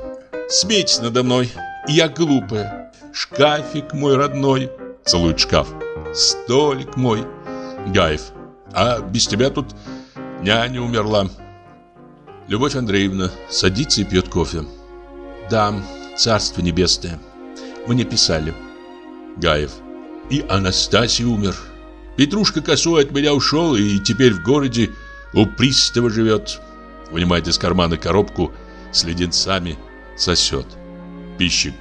Смейтесь надо мной. Я глупая. Шкафик мой родной. Целует шкаф. Столик мой. Гаев. А без тебя тут няня умерла. Любовь Андреевна садится и пьет кофе. Да, царство небесное. Мне писали. Гаев. И Анастасий умер. Петрушка косой от меня ушел и теперь в городе у пристава живет. Вынимает из кармана коробку с леденцами, сосет. Пищик.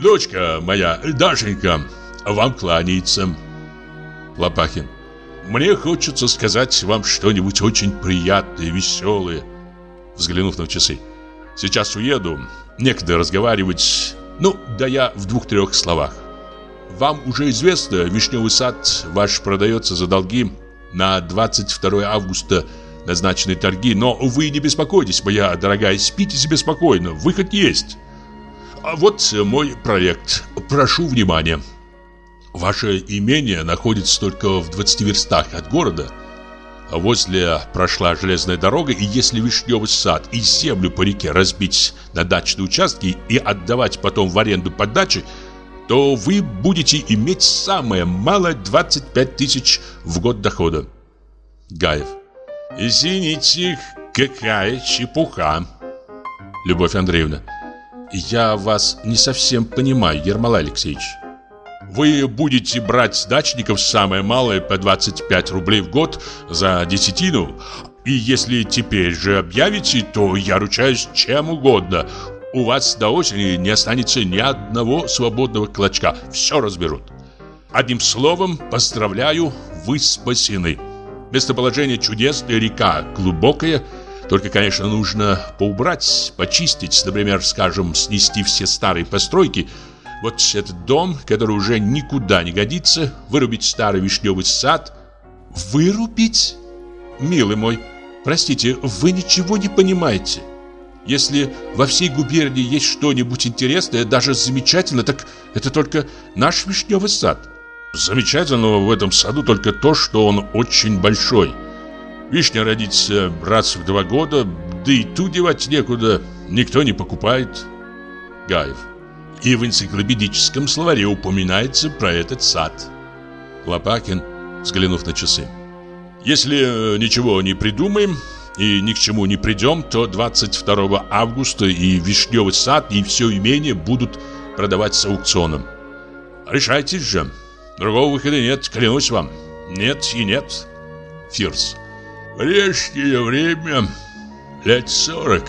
Дочка моя, Дашенька, вам кланяется. Лопахин. Мне хочется сказать вам что-нибудь очень приятное, веселое взглянув на часы. «Сейчас уеду. Некогда разговаривать. Ну, да я в двух-трех словах. Вам уже известно, Вишневый сад ваш продается за долги на 22 августа назначенные торги, но вы не беспокойтесь, моя дорогая, спите себе спокойно, выход есть. А вот мой проект. Прошу внимания. Ваше имение находится только в 20 верстах от города. Возле прошла железная дорога, и если вишневый сад и землю по реке разбить на дачные участки и отдавать потом в аренду под дачи, то вы будете иметь самое малое 25 тысяч в год дохода. Гаев. Извините, какая чепуха. Любовь Андреевна. Я вас не совсем понимаю, Ермолай Алексеевич. Вы будете брать с дачников самое малое по 25 рублей в год за десятину. И если теперь же объявите, то я ручаюсь чем угодно. У вас до осени не останется ни одного свободного клочка. Все разберут. Одним словом, поздравляю, вы спасены. Местоположение чудесное, река глубокая. Только, конечно, нужно поубрать, почистить, например, скажем, снести все старые постройки. Вот этот дом, который уже никуда не годится, вырубить старый вишневый сад. Вырубить? Милый мой, простите, вы ничего не понимаете. Если во всей губернии есть что-нибудь интересное, даже замечательно, так это только наш вишневый сад. Замечательного в этом саду только то, что он очень большой. Вишня родится раз в два года, да и ту девать некуда, никто не покупает. Гаев. И в энциклопедическом словаре упоминается про этот сад. Лопакин, взглянув на часы. Если э, ничего не придумаем и ни к чему не придем, то 22 августа и Вишневый сад, и все имение будут продавать с аукционом. Решайтесь же. Другого выхода нет, клянусь вам. Нет и нет. Фирс. Прежнее время, лет сорок,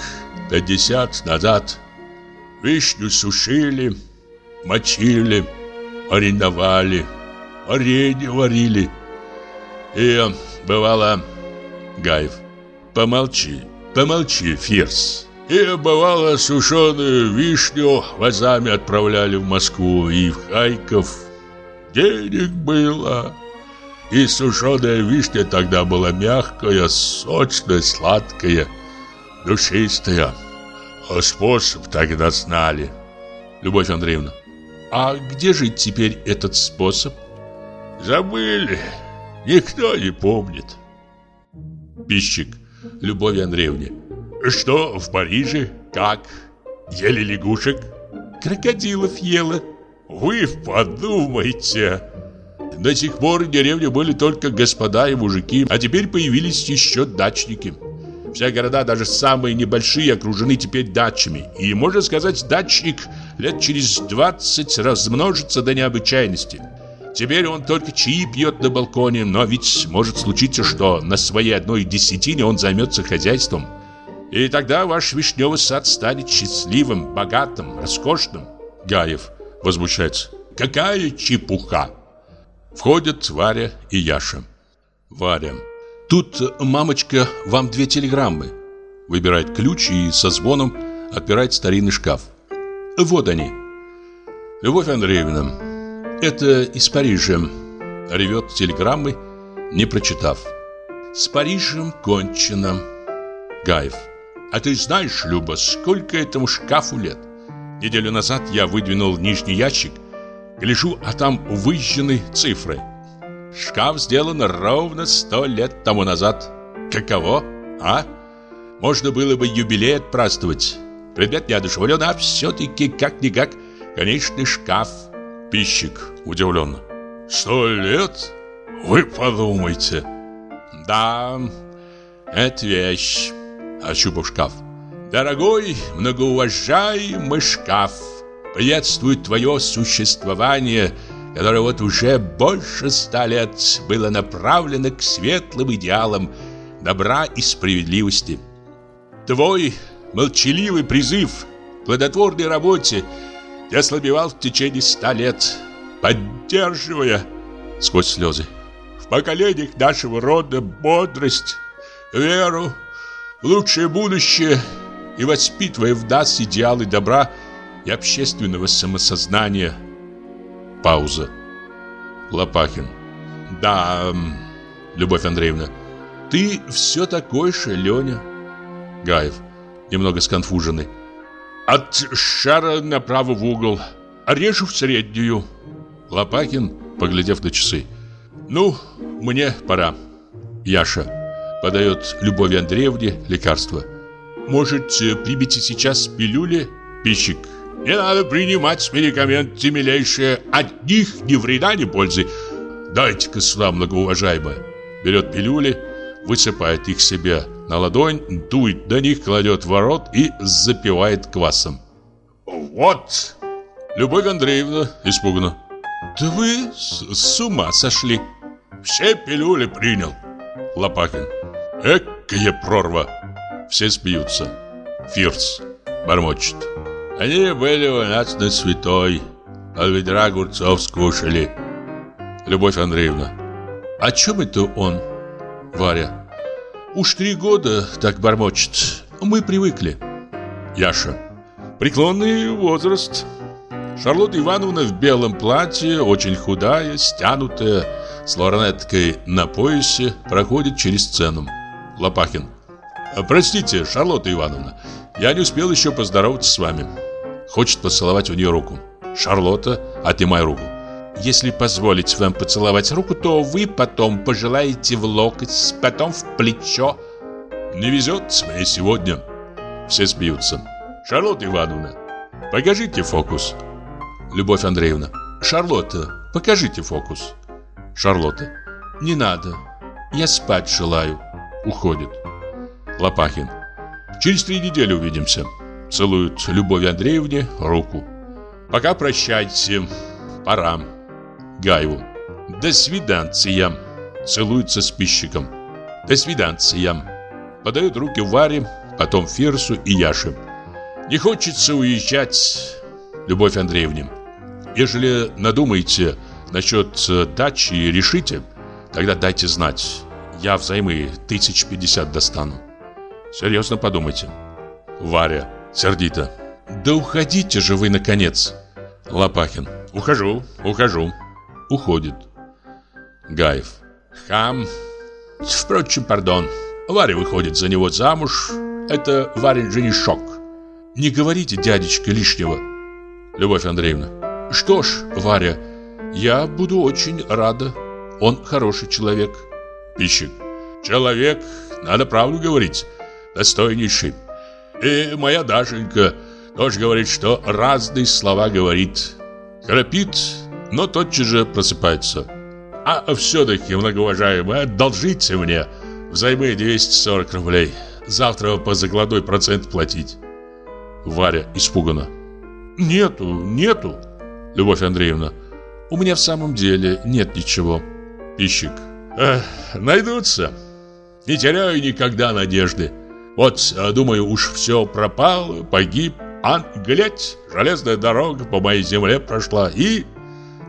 пятьдесят назад, вишню сушили, мочили, арендовали, варенье варили. И бывало, Гаев, помолчи, помолчи, Фирс. И бывало сушеную вишню вазами отправляли в Москву и в Хайков, денег было. И сушеная вишня тогда была мягкая, сочная, сладкая, душистая. А способ тогда знали. Любовь Андреевна. А где же теперь этот способ? Забыли. Никто не помнит. Пищик. Любовь Андреевне. Что в Париже? Как? Ели лягушек? Крокодилов ела. Вы подумайте. До сих пор в деревне были только господа и мужики, а теперь появились еще дачники. Все города, даже самые небольшие, окружены теперь дачами. И, можно сказать, дачник лет через 20 размножится до необычайности. Теперь он только чаи пьет на балконе, но ведь может случиться, что на своей одной десятине он займется хозяйством. И тогда ваш вишневый сад станет счастливым, богатым, роскошным. Гаев возмущается. Какая чепуха! Входят Варя и Яша. Варя. Тут, мамочка, вам две телеграммы. Выбирает ключ и со звоном отпирает старинный шкаф. Вот они. Любовь Андреевна, это из Парижа. Ревет телеграммы, не прочитав. С Парижем кончено. Гаев. А ты знаешь, Люба, сколько этому шкафу лет? Неделю назад я выдвинул нижний ящик, гляжу, а там выжжены цифры. Шкаф сделан ровно сто лет тому назад. Каково, а? Можно было бы юбилей отпраздновать. Предмет неодушевлен, а все-таки как-никак конечный шкаф. Пищик удивленно. Сто лет? Вы подумайте. Да, это вещь. Ощупав шкаф. Дорогой, многоуважаемый шкаф, приветствует твое существование, которое вот уже больше ста лет было направлено к светлым идеалам добра и справедливости. Твой молчаливый призыв к плодотворной работе я ослабевал в течение ста лет, поддерживая сквозь слезы в поколениях нашего рода бодрость, веру, лучшее будущее – и воспитывая в нас идеалы добра и общественного самосознания. Пауза. Лопахин. Да, Любовь Андреевна, ты все такой же, Леня. Гаев, немного сконфуженный. От шара направо в угол, режу в среднюю. Лопакин, поглядев на часы. Ну, мне пора. Яша подает Любови Андреевне лекарство. Может, примите сейчас пилюли? Пищик. Не надо принимать медикаменты, милейшие. От них ни вреда, ни пользы. Дайте-ка сюда, многоуважаемая. Берет пилюли, высыпает их себе на ладонь, дует до них, кладет в ворот и запивает квасом. «Вот!» Любовь Андреевна испугана. «Да вы с, с ума сошли!» «Все пилюли принял!» Лопакин. «Экая прорва!» Все смеются. Фирс бормочет. «Они были у нас на святой, а ведра огурцов скушали». Любовь Андреевна. «О чем это он?» Варя. Уж три года так бормочет. Мы привыкли. Яша. Преклонный возраст. Шарлотта Ивановна в белом платье, очень худая, стянутая, с лорнеткой на поясе, проходит через сцену. Лопахин. «Простите, Шарлотта Ивановна, я не успел еще поздороваться с вами». Хочет поцеловать у нее руку. Шарлотта, отнимай руку. Если позволить вам поцеловать руку, то вы потом пожелаете в локоть, потом в плечо. Не везет мне сегодня. Все смеются. Шарлотта Ивановна, покажите фокус. Любовь Андреевна. Шарлотта, покажите фокус. Шарлотта. Не надо. Я спать желаю. Уходит. Лопахин. Через три недели увидимся. Целует Любовь Андреевне руку. Пока прощайте. Пора. Гаеву. До свиданция. Целуется с пищиком. До свиданция. Подает руки Варе, потом Ферсу и Яше. Не хочется уезжать, Любовь Андреевне. Ежели надумаете насчет э, дачи и решите, тогда дайте знать. Я взаймы тысяч пятьдесят достану. Серьезно подумайте. Варя сердито. Да уходите же вы, наконец. Лопахин. Ухожу, ухожу уходит. Гаев. Хам. Впрочем, пардон. Варя выходит за него замуж. Это Варин женишок. Не говорите, дядечка, лишнего. Любовь Андреевна. Что ж, Варя, я буду очень рада. Он хороший человек. Пищик. Человек, надо правду говорить, достойнейший. И моя Дашенька тоже говорит, что разные слова говорит. Храпит, но тотчас же просыпается. А все-таки, многоуважаемый, одолжите мне взаймы 240 рублей. Завтра по закладной процент платить. Варя испугана. Нету, нету. Любовь Андреевна. У меня в самом деле нет ничего. Пищик. Эх, найдутся. Не теряю никогда надежды. Вот, думаю, уж все пропало, погиб. А, глядь, железная дорога по моей земле прошла и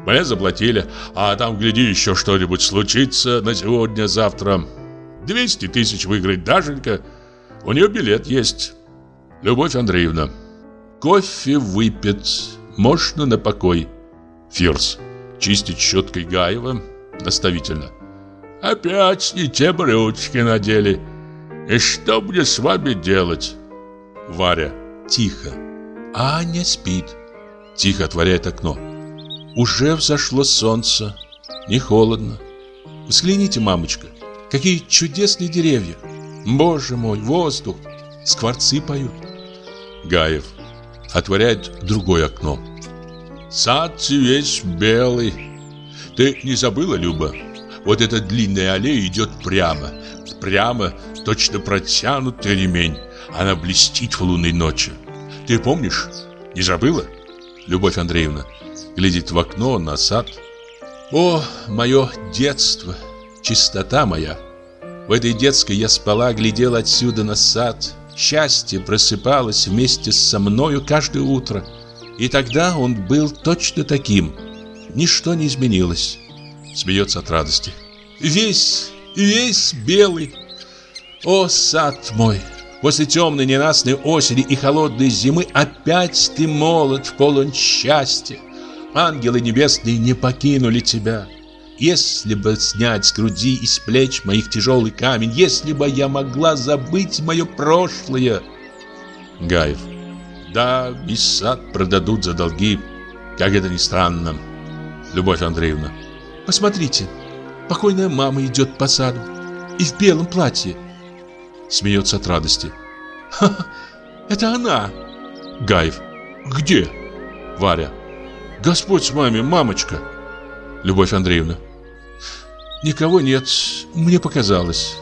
мне заплатили, а там, гляди, еще что-нибудь случится на сегодня-завтра. 200 тысяч выиграть Дашенька. У нее билет есть. Любовь Андреевна. Кофе выпит. Можно на покой. Фирс. Чистить щеткой Гаева. Наставительно. Опять не те брючки надели. И что мне с вами делать? Варя. Тихо. Аня спит. Тихо отворяет окно. Уже взошло солнце, не холодно. Взгляните, мамочка, какие чудесные деревья. Боже мой, воздух, скворцы поют. Гаев отворяет другое окно. Сад весь белый. Ты не забыла, Люба? Вот эта длинная аллея идет прямо, прямо, точно протянутый ремень. Она блестит в лунной ночи. Ты помнишь? Не забыла? Любовь Андреевна, глядит в окно на сад. О, мое детство, чистота моя! В этой детской я спала, глядела отсюда на сад. Счастье просыпалось вместе со мною каждое утро. И тогда он был точно таким. Ничто не изменилось. Смеется от радости. Весь, весь белый. О, сад мой! После темной ненастной осени и холодной зимы опять ты молод, полон счастья ангелы небесные не покинули тебя. Если бы снять с груди и с плеч моих тяжелый камень, если бы я могла забыть мое прошлое. Гаев. Да, и сад продадут за долги, как это ни странно. Любовь Андреевна. Посмотрите, покойная мама идет по саду и в белом платье. Смеется от радости. Ха, это она. Гаев. Где? Варя. Господь с вами, мамочка. Любовь Андреевна. Никого нет, мне показалось.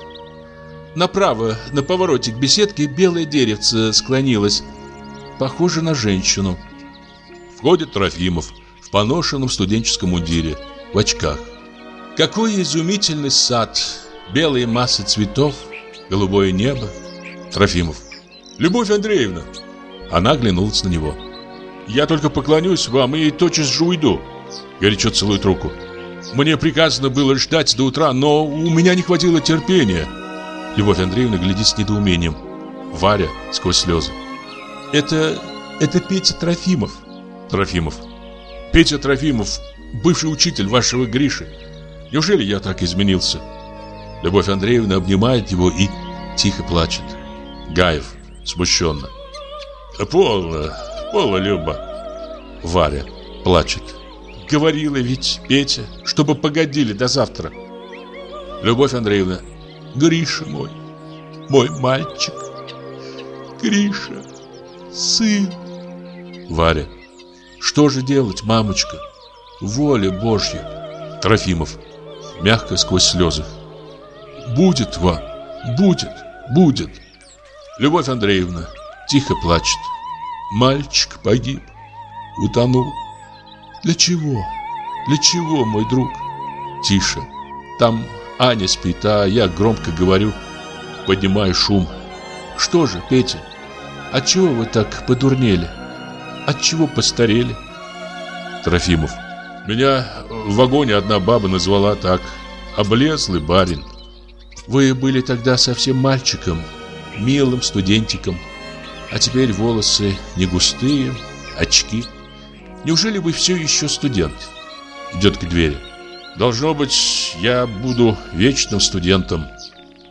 Направо, на повороте к беседке, белое деревце склонилось. Похоже на женщину. Входит Трофимов в поношенном студенческом мундире, в очках. Какой изумительный сад! Белые массы цветов, голубое небо. Трофимов. Любовь Андреевна. Она оглянулась на него. Я только поклонюсь вам и тотчас же уйду. Горячо целует руку. Мне приказано было ждать до утра, но у меня не хватило терпения. Любовь Андреевна глядит с недоумением. Варя сквозь слезы. Это... это Петя Трофимов. Трофимов. Петя Трофимов, бывший учитель вашего Гриши. Неужели я так изменился? Любовь Андреевна обнимает его и тихо плачет. Гаев смущенно. Полно, полно, Люба. Варя плачет. Говорила ведь Петя, чтобы погодили до завтра. Любовь Андреевна. Гриша мой, мой мальчик. Гриша, сын. Варя. Что же делать, мамочка? Воля Божья. Трофимов. Мягко сквозь слезы. Будет вам, будет, будет. Любовь Андреевна тихо плачет. Мальчик погиб, утонул. Для чего? Для чего, мой друг? Тише. Там Аня спит, а я громко говорю, поднимаю шум. Что же, Петя, отчего вы так подурнели? Отчего постарели? Трофимов. Меня в вагоне одна баба назвала так. Облезлый барин. Вы были тогда совсем мальчиком, милым студентиком. А теперь волосы не густые, очки. Неужели вы все еще студент? Идет к двери. Должно быть, я буду вечным студентом.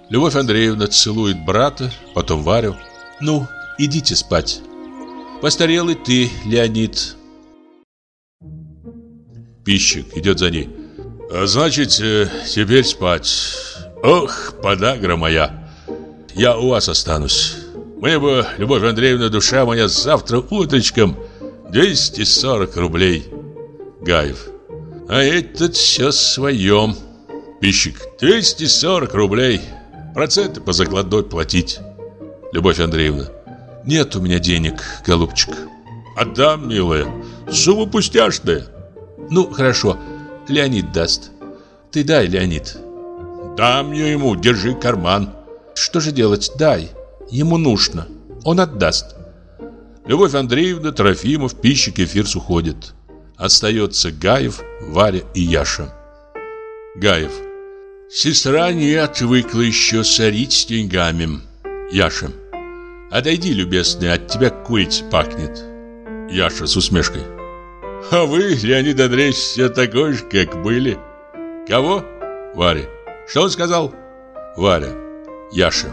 Любовь Андреевна целует брата, потом Варю. Ну, идите спать. Постарел и ты, Леонид. Пищик идет за ней. А значит, э, теперь спать. Ох, подагра моя. Я у вас останусь. Мне бы, Любовь Андреевна, душа моя, завтра утречком 240 рублей. Гаев. А этот все своем. Пищик. 240 рублей. Проценты по закладной платить. Любовь Андреевна. Нет у меня денег, голубчик. Отдам, милая. Сумма пустяшная. Ну, хорошо. Леонид даст. Ты дай, Леонид. Дам я ему, держи карман. Что же делать? Дай. Ему нужно. Он отдаст. Любовь Андреевна, Трофимов, Пищик и Фирс уходят. Остается Гаев, Варя и Яша. Гаев. Сестра не отвыкла еще сорить с деньгами. Яша. Отойди, любезный, от тебя курица пахнет. Яша с усмешкой. А вы, Леонид Андреевич, все такой же, как были. Кого? Варя. Что он сказал? Варя. Яша.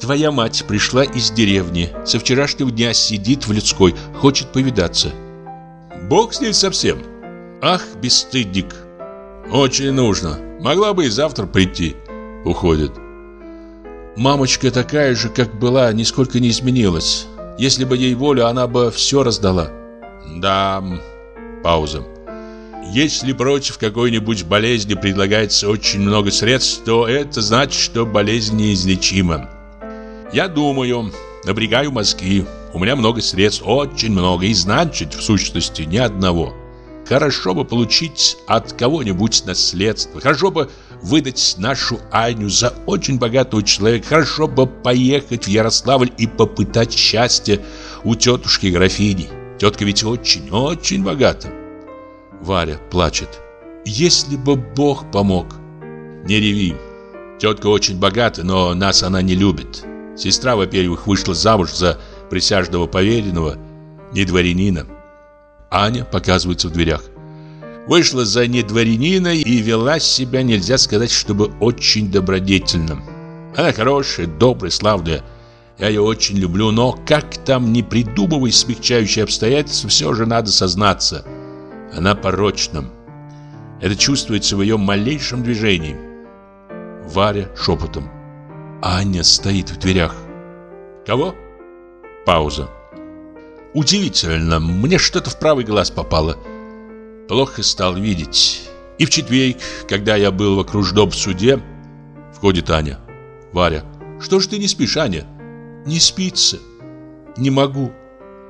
Твоя мать пришла из деревни. Со вчерашнего дня сидит в людской, хочет повидаться. Бог с ней совсем. Ах, бесстыдник. Очень нужно. Могла бы и завтра прийти. Уходит. Мамочка такая же, как была, нисколько не изменилась. Если бы ей волю, она бы все раздала. Да, пауза. Если против какой-нибудь болезни предлагается очень много средств, то это значит, что болезнь неизлечима. Я думаю, напрягаю мозги. У меня много средств, очень много, и значит, в сущности, ни одного. Хорошо бы получить от кого-нибудь наследство. Хорошо бы выдать нашу Аню за очень богатого человека. Хорошо бы поехать в Ярославль и попытать счастье у тетушки графини. Тетка ведь очень-очень богата. Варя плачет. Если бы Бог помог. Не реви. Тетка очень богата, но нас она не любит. Сестра, во-первых, вышла замуж за присяжного поверенного, не дворянина. Аня показывается в дверях. Вышла за недворянина и вела себя, нельзя сказать, чтобы очень добродетельно. Она хорошая, добрая, славная. Я ее очень люблю, но как там не придумывай смягчающие обстоятельства, все же надо сознаться. Она порочна. Это чувствуется в ее малейшем движении. Варя шепотом. Аня стоит в дверях. Кого? Пауза. Удивительно, мне что-то в правый глаз попало. Плохо стал видеть. И в четверг, когда я был в окружном суде, входит Аня. Варя. Что ж ты не спишь, Аня? Не спится. Не могу.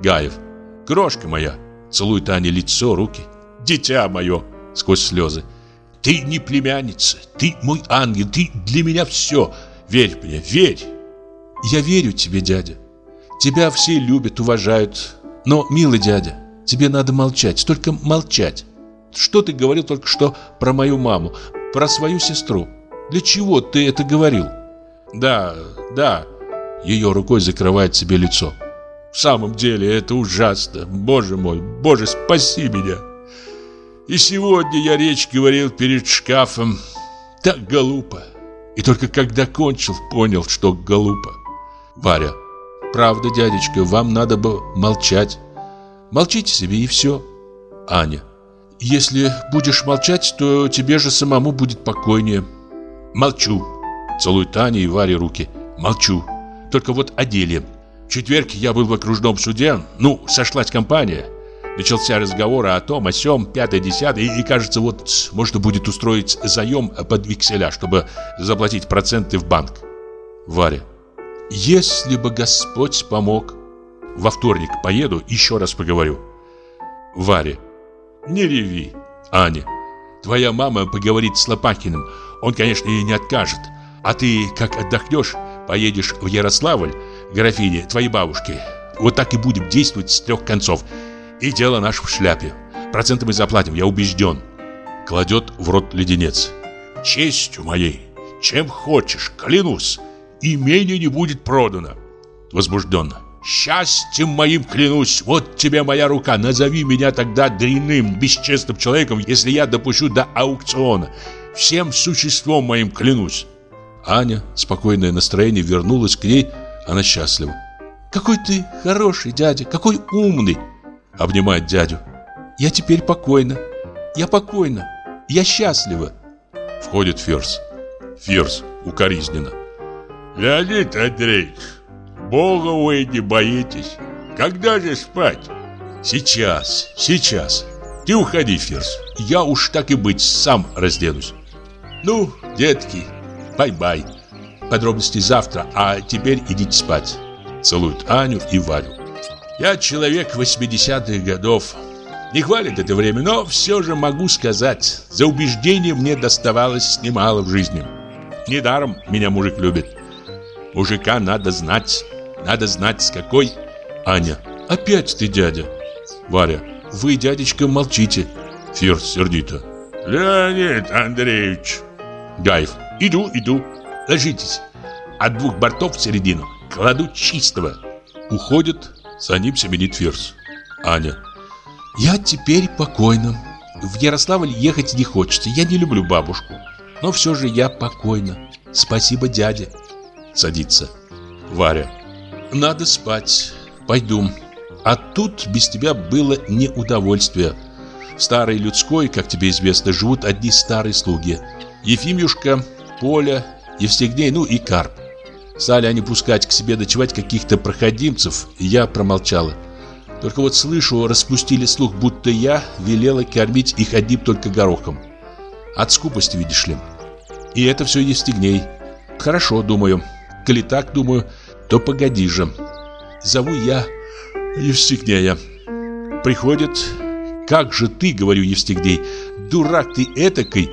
Гаев. Крошка моя. Целует Аня лицо, руки. Дитя мое. Сквозь слезы. Ты не племянница. Ты мой ангел. Ты для меня все. Верь мне, верь. Я верю тебе, дядя. Тебя все любят, уважают. Но, милый дядя, тебе надо молчать, только молчать. Что ты говорил только что про мою маму, про свою сестру? Для чего ты это говорил? Да, да. Ее рукой закрывает себе лицо. В самом деле это ужасно. Боже мой, боже, спаси меня. И сегодня я речь говорил перед шкафом. Так глупо. И только когда кончил, понял, что глупо. Варя. Правда, дядечка, вам надо бы молчать. Молчите себе и все. Аня. Если будешь молчать, то тебе же самому будет покойнее. Молчу. Целует Аня и Варе руки. Молчу. Только вот о деле. В четверг я был в окружном суде. Ну, сошлась компания. Начался разговор о том, о сём, пятое, десятое. И, и кажется, вот можно будет устроить заем под векселя, чтобы заплатить проценты в банк. Варя. Если бы Господь помог. Во вторник поеду, еще раз поговорю. Варя. Не реви. Аня. Твоя мама поговорит с Лопахиным. Он, конечно, ей не откажет. А ты, как отдохнешь, поедешь в Ярославль, графине, твоей бабушке. Вот так и будем действовать с трех концов. И дело наше в шляпе. Проценты мы заплатим, я убежден. Кладет в рот леденец. Честью моей, чем хочешь, клянусь, имение не будет продано. Возбужденно. Счастьем моим клянусь, вот тебе моя рука, назови меня тогда дрянным, бесчестным человеком, если я допущу до аукциона. Всем существом моим клянусь. Аня, спокойное настроение, вернулась к ней, она счастлива. «Какой ты хороший, дядя, какой умный!» Обнимает дядю. «Я теперь покойна, я покойна, я счастлива!» Входит Фирс. Фирс укоризненно. «Леонид Андреевич, Бога вы не боитесь. Когда же спать?» «Сейчас, сейчас. Ты уходи, Фирс. Я уж так и быть сам разденусь». «Ну, детки, бай-бай. Подробности завтра, а теперь идите спать». Целует Аню и Варю. «Я человек 80-х годов. Не хвалит это время, но все же могу сказать, за убеждение мне доставалось немало в жизни. Недаром меня мужик любит. Мужика надо знать, надо знать с какой... Аня, опять ты, дядя. Варя, вы, дядечка, молчите. Фирс сердито. Леонид Андреевич. Гаев, иду, иду. Ложитесь. От двух бортов в середину. Кладу чистого. Уходит, за ним семенит Фирс. Аня. Я теперь покойна. В Ярославль ехать не хочется. Я не люблю бабушку. Но все же я покойна. Спасибо, дядя. Садится. Варя. Надо спать. Пойду. А тут без тебя было неудовольствие. В старой людской, как тебе известно, живут одни старые слуги. Ефимюшка, Поля, Евстигней, ну и Карп. Стали они пускать к себе ночевать каких-то проходимцев, и я промолчала. Только вот слышу, распустили слух, будто я велела кормить их одним только горохом. От скупости, видишь ли. И это все Евстигней. Хорошо, думаю. Коли так, думаю, то погоди же. Зову я Евстигнея. Приходит. Как же ты, говорю Евстигней, дурак ты этакой,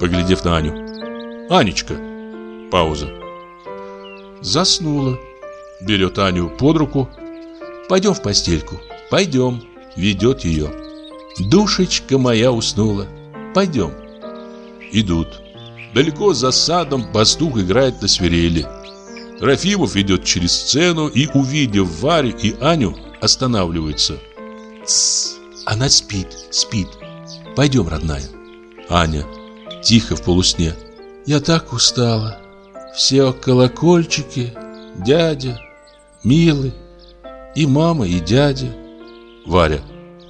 поглядев на Аню. Анечка. Пауза. Заснула. Берет Аню под руку. Пойдем в постельку. Пойдем. Ведет ее. Душечка моя уснула. Пойдем. Идут. Далеко за садом пастух играет на свирели. Трофимов идет через сцену и, увидев Варю и Аню, останавливается. Тссс, она спит, спит. Пойдем, родная. Аня, тихо в полусне. Я так устала. Все колокольчики, дядя, милый, и мама, и дядя. Варя,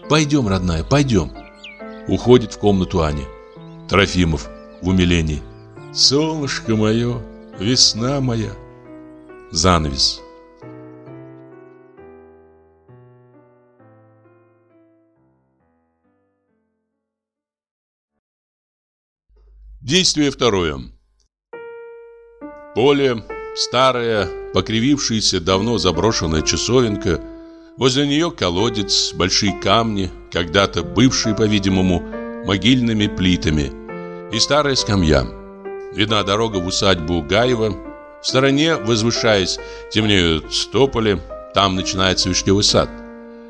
пойдем, родная, пойдем. Уходит в комнату Аня. Трофимов в умилении. Солнышко мое, весна моя. Занавес. Действие второе. Поле, старая, покривившаяся, давно заброшенная часовенка, возле нее колодец, большие камни, когда-то бывшие, по-видимому, могильными плитами, и старая скамья. Видна дорога в усадьбу Гаева. В стороне, возвышаясь, темнеют стополи, там начинается вишневый сад.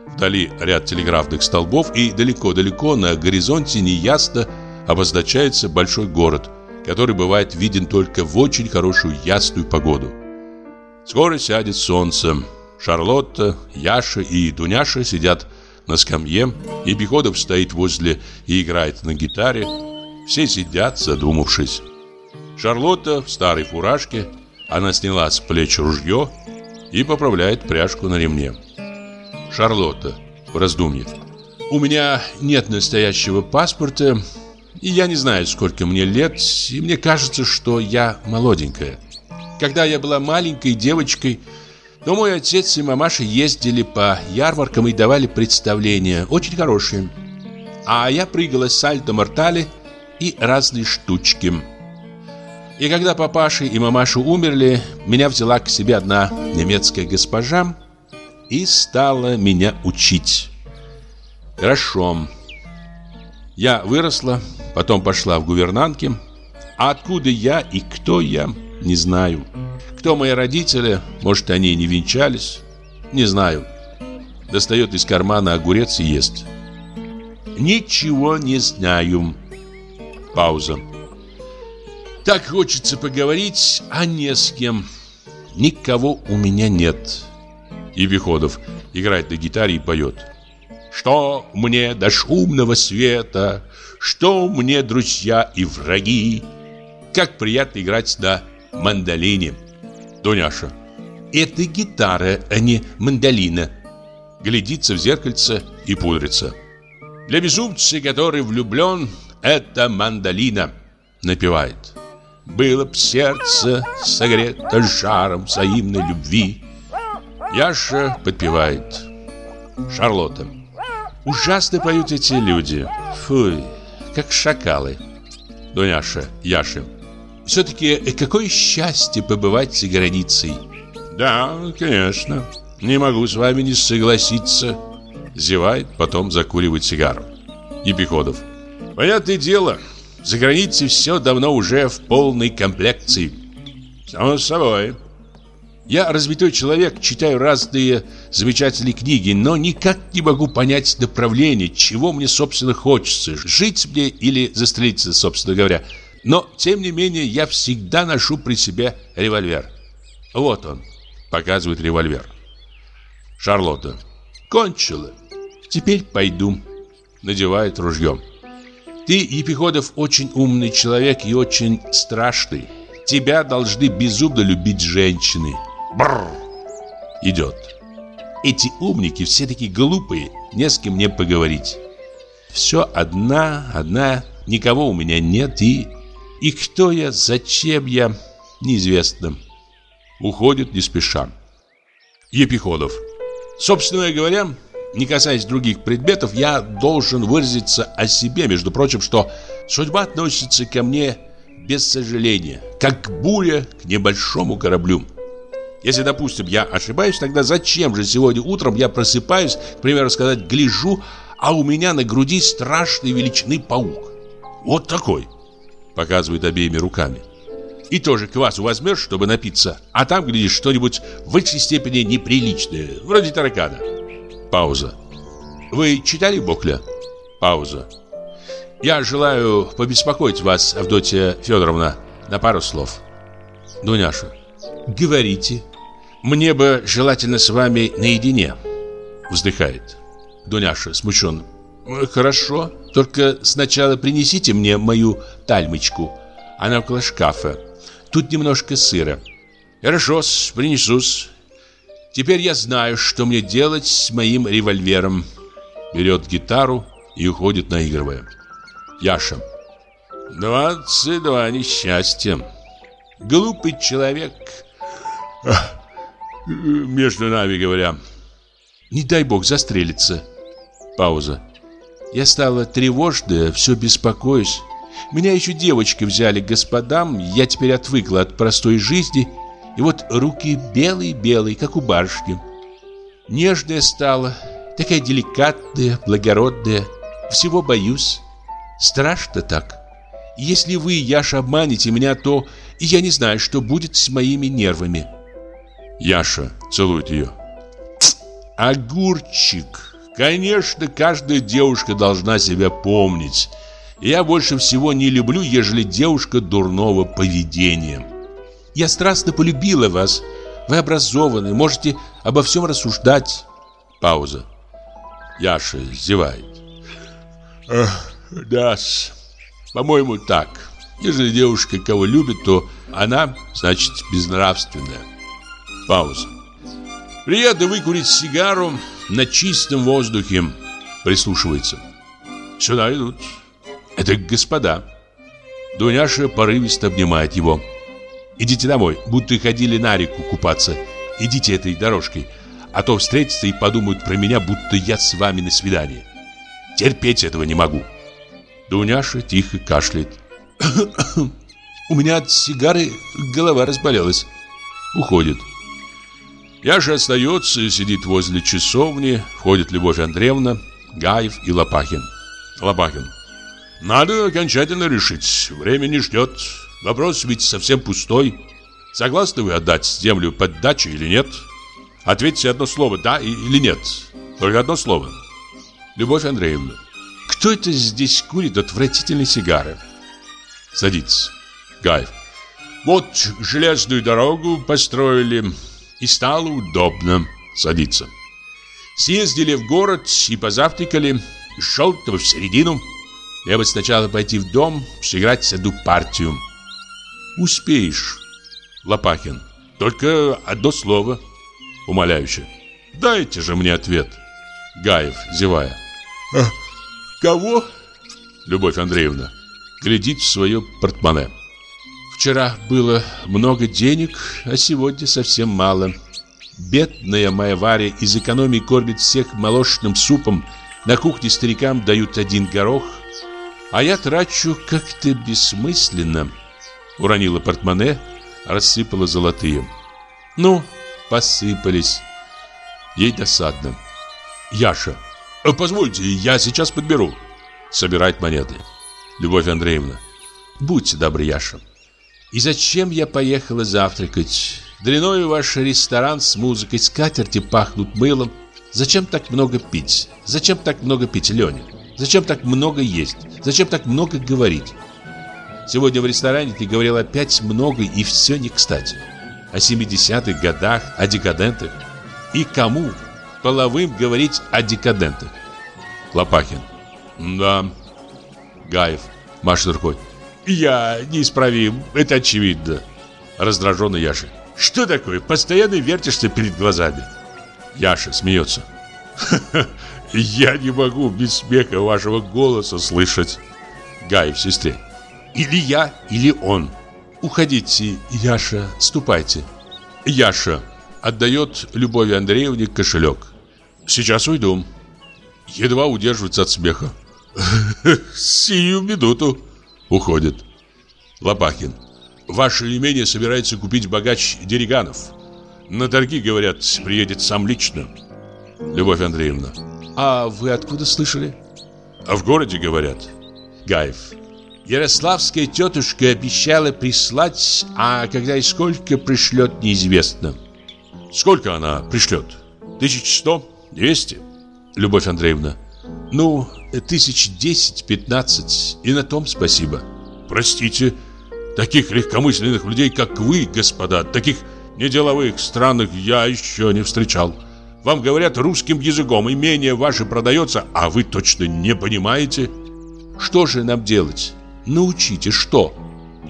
Вдали ряд телеграфных столбов, и далеко-далеко на горизонте неясно обозначается большой город, который бывает виден только в очень хорошую ясную погоду. Скоро сядет солнце. Шарлотта, Яша и Дуняша сидят на скамье, и Епиходов стоит возле и играет на гитаре. Все сидят, задумавшись. Шарлотта в старой фуражке, она сняла с плеч ружье и поправляет пряжку на ремне. Шарлотта в раздумье. «У меня нет настоящего паспорта, и я не знаю, сколько мне лет, и мне кажется, что я молоденькая. Когда я была маленькой девочкой, то мой отец и мамаша ездили по ярмаркам и давали представления, очень хорошие. А я прыгала сальто-мортали и разные штучки. И когда папаша и мамаша умерли, меня взяла к себе одна немецкая госпожа и стала меня учить. Хорошо. Я выросла, потом пошла в гувернантки. А откуда я и кто я, не знаю. Кто мои родители, может, они не венчались, не знаю. Достает из кармана огурец и ест. Ничего не знаю. Пауза. Так хочется поговорить, а не с кем. Никого у меня нет. Ебиходов играет на гитаре и поет. Что мне до шумного света, что мне друзья и враги. Как приятно играть на мандолине. Дуняша. Это гитара, а не мандолина. Глядится в зеркальце и пудрится. Для безумца, который влюблен, это мандолина. Напевает. Было б сердце согрето жаром взаимной любви. Яша подпевает. Шарлотта. Ужасно поют эти люди. Фуй, как шакалы. Дуняша, Яша. Все-таки какое счастье побывать за границей. Да, конечно. Не могу с вами не согласиться. Зевает, потом закуривает сигару. Епиходов. Понятное дело, за границей все давно уже в полной комплекции. Само собой. Я развитой человек, читаю разные замечательные книги, но никак не могу понять направление, чего мне, собственно, хочется. Жить мне или застрелиться, собственно говоря. Но, тем не менее, я всегда ношу при себе револьвер. Вот он, показывает револьвер. Шарлотта. Кончила. Теперь пойду. Надевает ружьем. Ты, Епиходов, очень умный человек и очень страшный. Тебя должны безумно любить женщины. Бррр. Идет. Эти умники все такие глупые, не с кем мне поговорить. Все одна, одна, никого у меня нет и... И кто я, зачем я, неизвестно. Уходит не спеша. Епиходов. Собственно говоря, не касаясь других предметов, я должен выразиться о себе, между прочим, что судьба относится ко мне без сожаления, как буря к небольшому кораблю. Если, допустим, я ошибаюсь, тогда зачем же сегодня утром я просыпаюсь, к примеру, сказать, гляжу, а у меня на груди страшной величины паук? Вот такой, показывает обеими руками. И тоже квасу возьмешь, чтобы напиться, а там, глядишь, что-нибудь в высшей степени неприличное, вроде таракана. Пауза. Вы читали Бокля? Пауза. Я желаю побеспокоить вас, Авдотья Федоровна, на пару слов. Дуняша. Говорите. Мне бы желательно с вами наедине. Вздыхает. Дуняша смущенно. Хорошо, только сначала принесите мне мою тальмочку. Она около шкафа. Тут немножко сыра. Хорошо, принесу. Теперь я знаю, что мне делать с моим револьвером. Берет гитару и уходит, наигрывая. Яша. Двадцать два несчастья. Глупый человек. Между нами говоря. Не дай бог застрелиться. Пауза. Я стала тревожная, все беспокоюсь. Меня еще девочкой взяли к господам, я теперь отвыкла от простой жизни, и вот руки белые-белые, как у барышни. Нежная стала, такая деликатная, благородная, всего боюсь. Страшно так. Если вы, Яша, обманете меня, то я не знаю, что будет с моими нервами. Яша целует ее. Огурчик. Конечно, каждая девушка должна себя помнить. Я больше всего не люблю, ежели девушка дурного поведения. Я страстно полюбила вас. Вы образованы, можете обо всем рассуждать. Пауза. Яша зевает. да по-моему, так. Если девушка кого любит, то она, значит, безнравственная. Пауза. Приятно выкурить сигару на чистом воздухе. Прислушивается. Сюда идут. Это господа. Дуняша порывисто обнимает его. Идите домой, будто ходили на реку купаться. Идите этой дорожкой, а то встретятся и подумают про меня, будто я с вами на свидание. Терпеть этого не могу. Дуняша тихо кашляет. У меня от сигары голова разболелась. Уходит. Яша остается, сидит возле часовни, входит Любовь Андреевна, Гаев и Лопахин. Лопахин. Надо окончательно решить. Время не ждет. Вопрос ведь совсем пустой. Согласны вы отдать землю под дачу или нет? Ответьте одно слово, да или нет. Только одно слово. Любовь Андреевна. Кто это здесь курит отвратительные сигары? Садится. Гаев. Вот железную дорогу построили, и стало удобно. Садится. Съездили в город и позавтракали, желтого в середину. Я бы сначала пойти в дом, сыграть в саду партию. Успеешь, Лопахин. Только одно слово. Умоляюще. Дайте же мне ответ. Гаев, зевая. Кого? Любовь Андреевна глядит в свое портмоне. Вчера было много денег, а сегодня совсем мало. Бедная моя Варя из экономии кормит всех молочным супом. На кухне старикам дают один горох, а я трачу как-то бессмысленно. Уронила портмоне, рассыпала золотые. Ну, посыпались. Ей досадно. Яша, Э, позвольте, я сейчас подберу. Собирать монеты. Любовь Андреевна. Будьте добры, Яша. И зачем я поехала завтракать? Длиной ваш ресторан с музыкой, скатерти пахнут мылом. Зачем так много пить? Зачем так много пить, Леня? Зачем так много есть? Зачем так много говорить? Сегодня в ресторане ты говорил опять много и все не кстати. О 70-х годах, о декадентах. И кому? половым говорить о декадентах. Лопахин. Да. Гаев. Машет рукой. Я неисправим, это очевидно. Раздраженный Яша. Что такое? Постоянно вертишься перед глазами. Яша смеется. (laughs) Я не могу без смеха вашего голоса слышать. Гаев сестре. Или я, или он. Уходите, Яша, ступайте. Яша отдает Любови Андреевне кошелек. Сейчас уйду. Едва удерживается от смеха. (laughs) Сию минуту. Уходит. Лопахин. Ваше имение собирается купить богач Дериганов. На торги, говорят, приедет сам лично. Любовь Андреевна. А вы откуда слышали? А в городе, говорят. Гаев. Ярославская тетушка обещала прислать, а когда и сколько пришлет, неизвестно. Сколько она пришлет? Тысяч сто? Двести? Любовь Андреевна. Ну, тысяч десять-пятнадцать. И на том спасибо. Простите, таких легкомысленных людей, как вы, господа, таких неделовых, странных я еще не встречал. Вам говорят русским языком, имение ваше продается, а вы точно не понимаете. Что же нам делать? Научите что?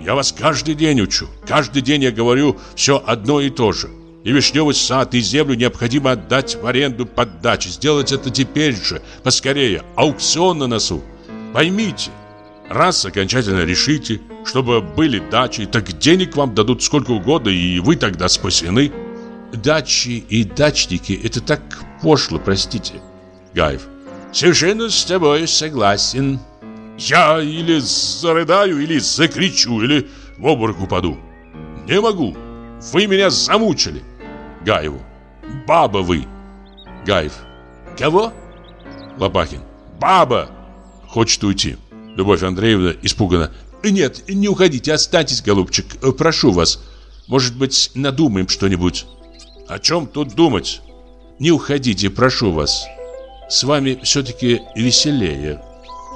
Я вас каждый день учу. Каждый день я говорю все одно и то же. И вишневый сад, и землю необходимо отдать в аренду под дачу. Сделать это теперь же, поскорее. Аукцион на носу. Поймите, раз окончательно решите, чтобы были дачи, так денег вам дадут сколько угодно, и вы тогда спасены. Дачи и дачники – это так пошло, простите. Гаев. Совершенно с тобой согласен. Я или зарыдаю, или закричу, или в обморок упаду. Не могу. Вы меня замучили. Гаеву. Баба вы. Гаев. Кого? Лопахин. Баба. Хочет уйти. Любовь Андреевна испугана. Нет, не уходите, останьтесь, голубчик. Прошу вас. Может быть, надумаем что-нибудь. О чем тут думать? Не уходите, прошу вас. С вами все-таки веселее.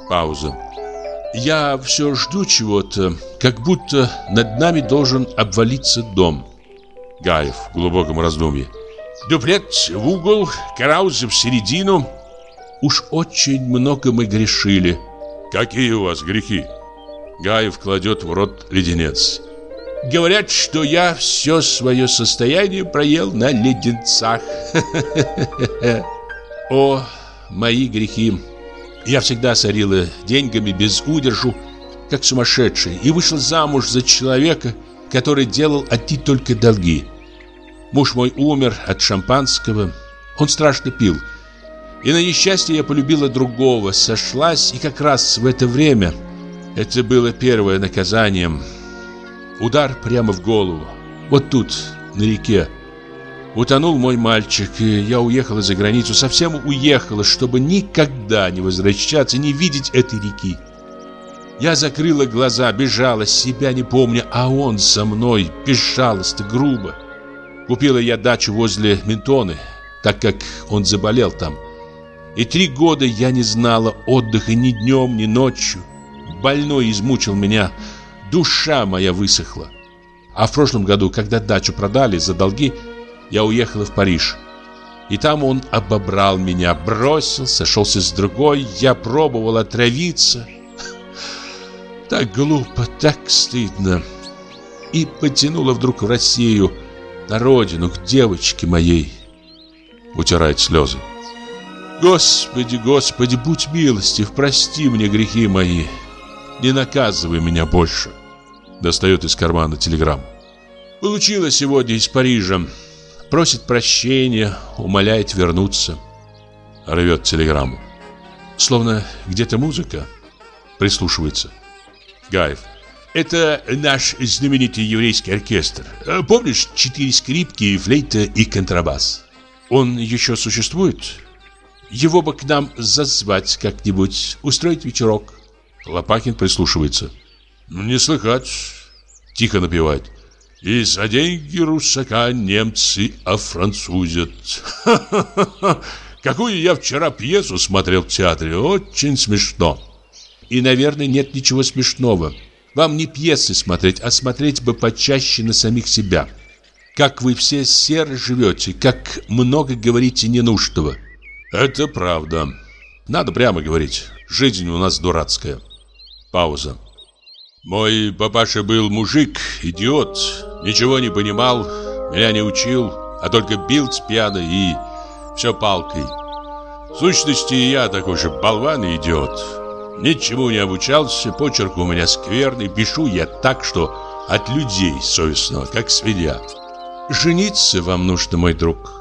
Пауза. Я все жду чего-то, как будто над нами должен обвалиться дом. Гаев в глубоком раздумье. Дуплет в угол, караузы в середину. Уж очень много мы грешили. Какие у вас грехи? Гаев кладет в рот леденец. Говорят, что я все свое состояние проел на леденцах. (laughs) О, мои грехи! Я всегда сорила деньгами без удержу, как сумасшедший, и вышла замуж за человека, который делал одни только долги. Муж мой умер от шампанского, он страшно пил. И на несчастье я полюбила другого, сошлась, и как раз в это время, это было первое наказание, удар прямо в голову, вот тут, на реке. Утонул мой мальчик, и я уехала за границу, совсем уехала, чтобы никогда не возвращаться, не видеть этой реки. Я закрыла глаза, бежала, себя не помня, а он со мной, безжалостно, грубо. Купила я дачу возле Ментоны, так как он заболел там. И три года я не знала отдыха ни днем, ни ночью. Больной измучил меня, душа моя высохла. А в прошлом году, когда дачу продали за долги, я уехала в Париж. И там он обобрал меня, бросил, сошелся с другой. Я пробовал отравиться. Так глупо, так стыдно. И потянула вдруг в Россию, на родину, к девочке моей. Утирает слезы. Господи, Господи, будь милостив, прости мне грехи мои. Не наказывай меня больше. Достает из кармана телеграмму. Получила сегодня из Парижа. Просит прощения, умоляет вернуться. Рвет телеграмму. Словно где-то музыка. Прислушивается. Гаев. Это наш знаменитый еврейский оркестр. Помнишь, четыре скрипки, флейта и контрабас? Он еще существует? Его бы к нам зазвать как-нибудь, устроить вечерок. Лопахин прислушивается. Не слыхать. Тихо напевает. И за деньги русака немцы офранцузят. (laughs) Какую я вчера пьесу смотрел в театре. Очень смешно. И, наверное, нет ничего смешного. Вам не пьесы смотреть, а смотреть бы почаще на самих себя. Как вы все серо живете, как много говорите ненужного. Это правда. Надо прямо говорить. Жизнь у нас дурацкая. Пауза. Мой папаша был мужик, идиот, ничего не понимал, меня не учил, а только бил с пьяно и все палкой. В сущности, я такой же болван и идиот. Ничему не обучался, почерк у меня скверный, пишу я так, что от людей совестно, как свинья. Жениться вам нужно, мой друг.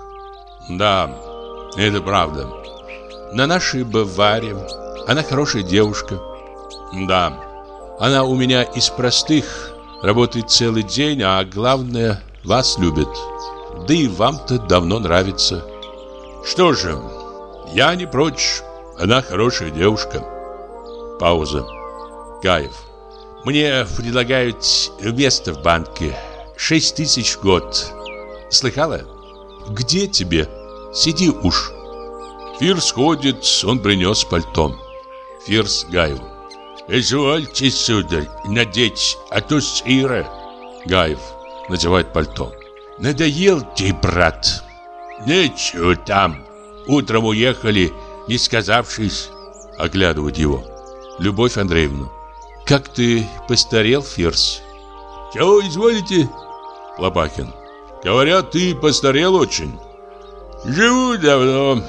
Да, это правда. На нашей Баваре. Она хорошая девушка. Да, она у меня из простых, работает целый день, а главное, вас любит. Да и вам-то давно нравится. Что же, я не прочь, она хорошая девушка. Пауза. Гаев. Мне предлагают место в банке. Шесть тысяч в год. Слыхала? Где тебе? Сиди уж. Фирс ходит, он принес пальто. Фирс Гаеву. «Извольте, сударь, надеть, а то сыро». Гаев надевает пальто. «Надоел ты, брат». Нечего там. Утром уехали, не сказавшись. Оглядывает его. Любовь Андреевна. Как ты постарел, Фирс? Чего изволите? Лопахин. Говорят, ты постарел очень. Живу давно.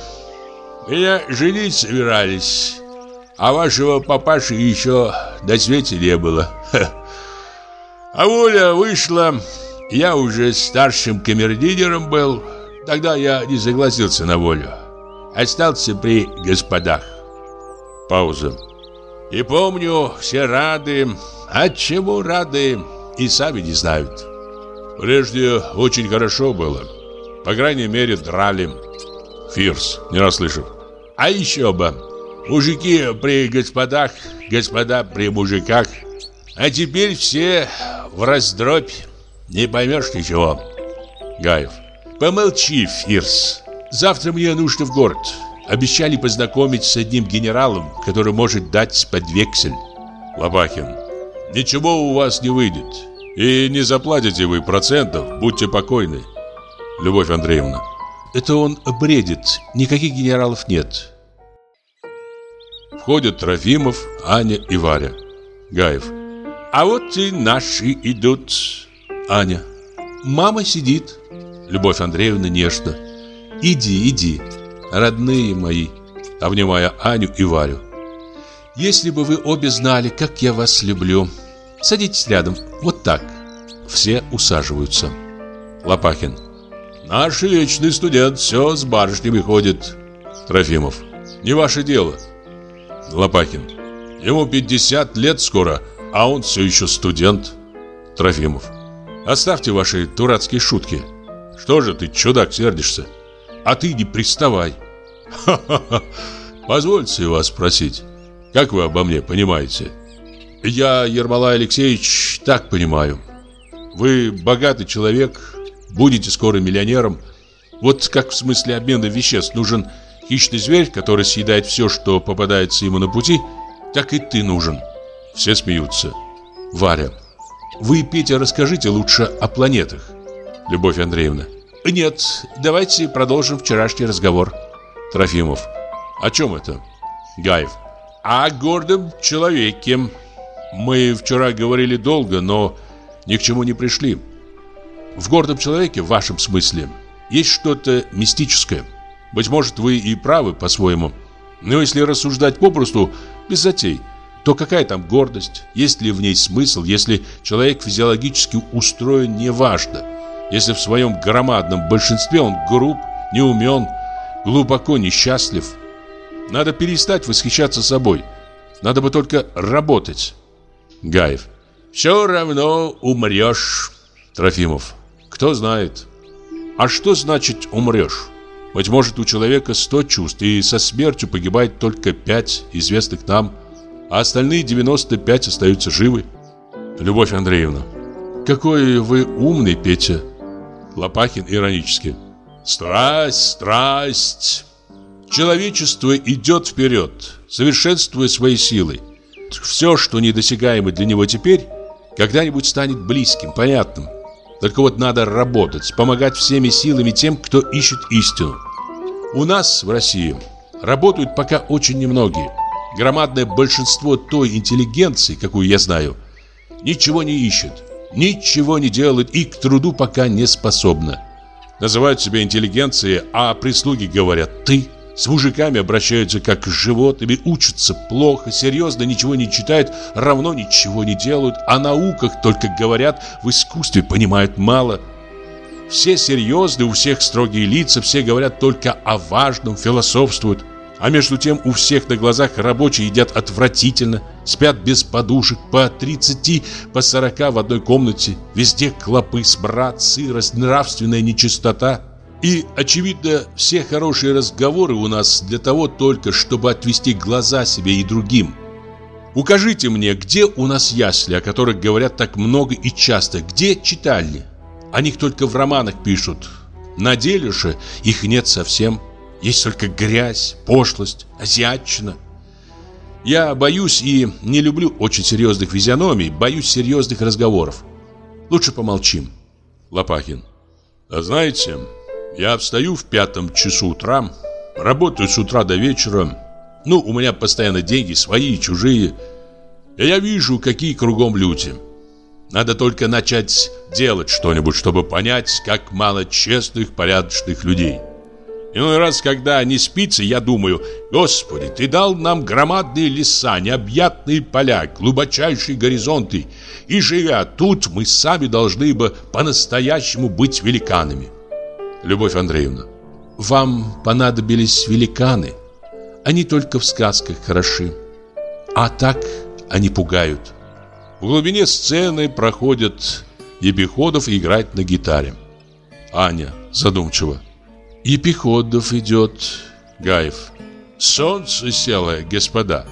Меня женить собирались. А вашего папаши еще до свете не было. А воля вышла. Я уже старшим камердинером был. Тогда я не согласился на волю. Остался при господах. Пауза. И помню, все рады. От чего рады, и сами не знают. Прежде очень хорошо было. По крайней мере, драли. Фирс, не расслышав. А еще бы. Мужики при господах, господа при мужиках. А теперь все в раздробь. Не поймешь ничего. Гаев. Помолчи, Фирс. Завтра мне нужно в город. Обещали познакомить с одним генералом, который может дать под вексель. Лопахин. Ничего у вас не выйдет. И не заплатите вы процентов, будьте покойны. Любовь Андреевна. Это он бредит. Никаких генералов нет. Входят Трофимов, Аня и Варя. Гаев. А вот и наши идут. Аня. Мама сидит. Любовь Андреевна нежно. Иди, иди, родные мои. Обнимая Аню и Варю. Если бы вы обе знали, как я вас люблю. Садитесь рядом, вот так. Все усаживаются. Лопахин. Наш вечный студент все с барышнями ходит. Трофимов. Не ваше дело. Лопахин. Ему 50 лет скоро, а он все еще студент. Трофимов. Оставьте ваши дурацкие шутки. Что же ты, чудак, сердишься? А ты не приставай. Ха-ха-ха. Позвольте вас спросить, как вы обо мне понимаете? Я, Ермолай Алексеевич, так понимаю. Вы богатый человек, будете скоро миллионером. Вот как в смысле обмена веществ нужен хищный зверь, который съедает все, что попадается ему на пути, так и ты нужен. Все смеются. Варя. Вы, Петя, расскажите лучше о планетах. Любовь Андреевна. Нет, давайте продолжим вчерашний разговор. Трофимов. О чем это? Гаев. О гордом человеке. Мы вчера говорили долго, но ни к чему не пришли. В гордом человеке, в вашем смысле, есть что-то мистическое. Быть может, вы и правы по-своему. Но если рассуждать попросту, без затей, то какая там гордость? Есть ли в ней смысл, если человек физиологически устроен, неважно. Если в своем громадном большинстве он груб, неумен, глубоко несчастлив. Надо перестать восхищаться собой. Надо бы только работать. Гаев. Все равно умрешь. Трофимов. Кто знает. А что значит умрешь? Быть может, у человека сто чувств, и со смертью погибает только пять известных нам, а остальные 95 остаются живы. Любовь Андреевна. Какой вы умный, Петя. Лопахин иронически. Страсть, страсть. Человечество идет вперед, совершенствуя свои силы. Все, что недосягаемо для него теперь, когда-нибудь станет близким, понятным. Только вот надо работать, помогать всеми силами тем, кто ищет истину. У нас в России работают пока очень немногие. Громадное большинство той интеллигенции, какую я знаю, ничего не ищет, ничего не делает и к труду пока не способна. Называют себя интеллигенцией, а прислуги говорят «ты». С мужиками обращаются как с животными, учатся плохо, серьезно ничего не читают, равно ничего не делают, о науках только говорят, в искусстве понимают мало. Все серьезны, у всех строгие лица, все говорят только о важном, философствуют. А между тем у всех на глазах рабочие едят отвратительно, спят без подушек, по 30, по 40 в одной комнате. Везде клопы, смрад, сырость, нравственная нечистота. И, очевидно, все хорошие разговоры у нас для того только, чтобы отвести глаза себе и другим. Укажите мне, где у нас ясли, о которых говорят так много и часто, где читальни? О них только в романах пишут. На деле же их нет совсем. Есть только грязь, пошлость, азиатчина. Я боюсь и не люблю очень серьезных физиономий, боюсь серьезных разговоров. Лучше помолчим. Лопахин. А знаете, Я встаю в пятом часу утра, работаю с утра до вечера. Ну, у меня постоянно деньги, свои и чужие. И я вижу, какие кругом люди. Надо только начать делать что-нибудь, чтобы понять, как мало честных, порядочных людей. Иной раз, когда не спится, я думаю, Господи, Ты дал нам громадные леса, необъятные поля, глубочайшие горизонты, и живя тут, мы сами должны бы по-настоящему быть великанами. Любовь Андреевна, вам понадобились великаны. Они только в сказках хороши, а так они пугают. В глубине сцены проходят Епиходов играть на гитаре. Аня задумчиво. Епиходов идет. Гаев. Солнце село, господа.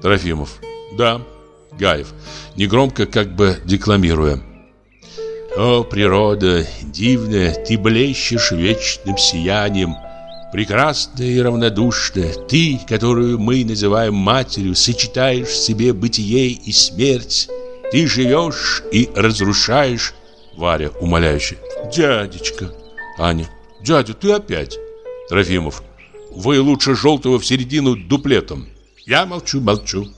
Трофимов. Да. Гаев. Негромко, как бы декламируя. О, природа, дивная, ты блещешь вечным сиянием, прекрасная и равнодушная, ты, которую мы называем матерью, сочетаешь в себе бытие и смерть, ты живешь и разрушаешь. Варя, умоляюще. Дядечка. Аня. Дядя, ты опять? Трофимов. Вы лучше желтого в середину дуплетом. Я молчу, молчу.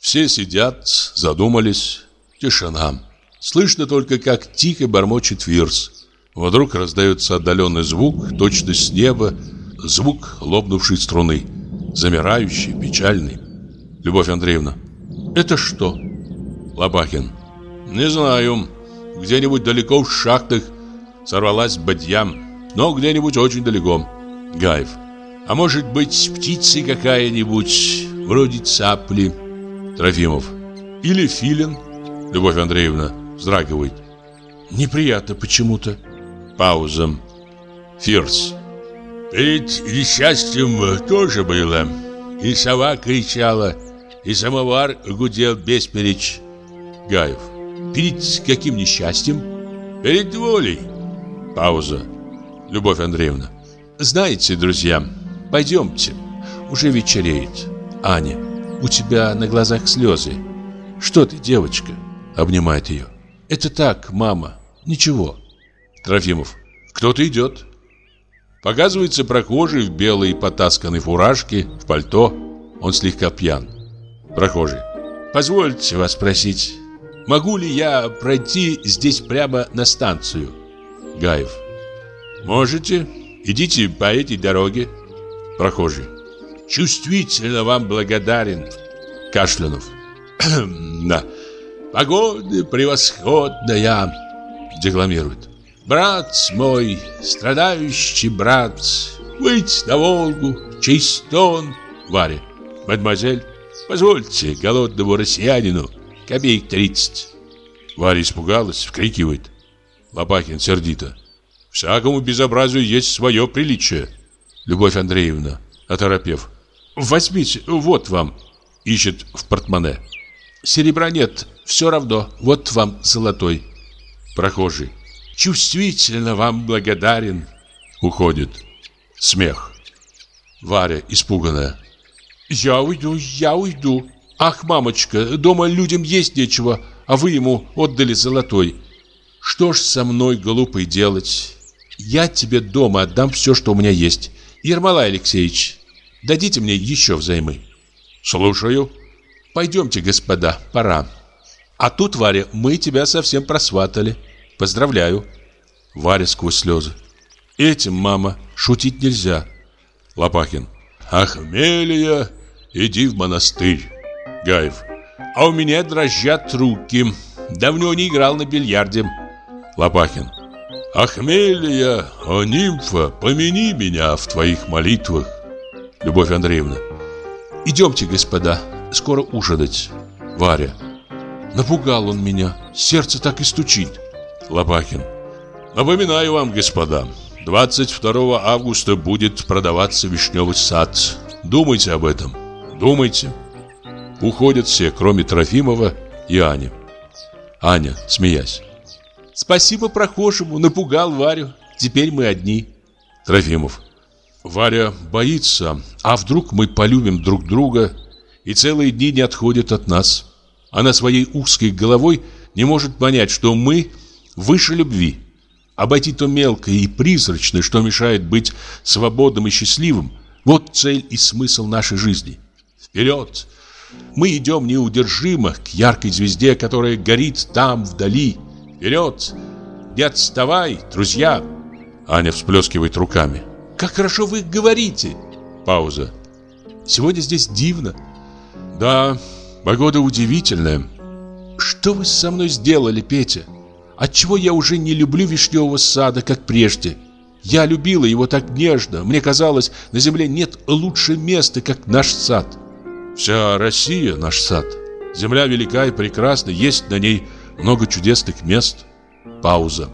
Все сидят, задумались. Тишина. Слышно только, как тихо бормочет Вирс. Вдруг раздается отдаленный звук, точно с неба, звук лопнувшей струны. Замирающий, печальный. Любовь Андреевна. Это что? Лопахин. Не знаю. Где-нибудь далеко в шахтах сорвалась бадья, но где-нибудь очень далеко. Гаев. А может быть, птица какая-нибудь, вроде цапли. Трофимов. Или филин. Любовь Андреевна вздрагивает. Неприятно почему-то. Пауза. Фирс. Перед несчастьем тоже было. И сова кричала, и самовар гудел бесперечь. Гаев. Перед каким несчастьем? Перед волей. Пауза. Любовь Андреевна. Знаете, друзья, пойдемте. Уже вечереет. Аня, у тебя на глазах слезы. Что ты, девочка? Обнимает ее. Это так, мама. Ничего. Трофимов. Кто-то идет. Показывается прохожий в белой потасканной фуражке, в пальто. Он слегка пьян. Прохожий. Позвольте вас спросить, могу ли я пройти здесь прямо на станцию? Гаев. Можете. Идите по этой дороге. Прохожий. Чувствительно вам благодарен. Кашлянов. (clears throat) да. Погода превосходная. Декламирует. Брат мой, страдающий брат, Выйдь на Волгу, чистон. Варя. Мадемуазель, позвольте голодному россиянину копеек тридцать. Варя испугалась, вкрикивает. Лопахин сердито. Всякому безобразию есть свое приличие. Любовь Андреевна, оторопев. Возьмите, вот вам. Ищет в портмоне. Серебра нет, все равно, вот вам золотой. Прохожий. Чувствительно вам благодарен. Уходит. Смех. Варя, испуганная. Я уйду, я уйду. Ах, мамочка, дома людям есть нечего, а вы ему отдали золотой. Что ж со мной, глупый, делать? Я тебе дома отдам все, что у меня есть. Ермолай Алексеевич, дадите мне еще взаймы. Слушаю. Пойдемте, господа, пора. А тут, Варя, мы тебя совсем просватали. Поздравляю. Варя сквозь слезы. Этим, мама, шутить нельзя. Лопахин. Ахмелия, иди в монастырь. Гаев. А у меня дрожат руки. Давно не играл на бильярде. Лопахин. Ахмелия, о нимфа, помяни меня в твоих молитвах. Любовь Андреевна. Идемте, господа, скоро ужинать. Варя. Напугал он меня, сердце так и стучит. Лопахин. Напоминаю вам, господа, 22 августа будет продаваться вишневый сад. Думайте об этом. Думайте. Уходят все, кроме Трофимова и Ани. Аня, смеясь. Спасибо прохожему, напугал Варю. Теперь мы одни. Трофимов. Варя боится, а вдруг мы полюбим друг друга и целые дни не отходят от нас. Она своей узкой головой не может понять, что мы выше любви. обойти то мелкое и призрачное, что мешает быть свободным и счастливым, вот цель и смысл нашей жизни. Вперед! Мы идем неудержимо к яркой звезде, которая горит там, вдали. Вперед! Не отставай, друзья!» Аня всплескивает руками. «Как хорошо вы говорите!» Пауза. «Сегодня здесь дивно». «Да, погода удивительная». «Что вы со мной сделали, Петя? Отчего я уже не люблю вишневого сада, как прежде?» Я любила его так нежно. Мне казалось, на земле нет лучше места, как наш сад. Вся Россия наш сад. Земля велика и прекрасна, есть на ней много чудесных мест. Пауза.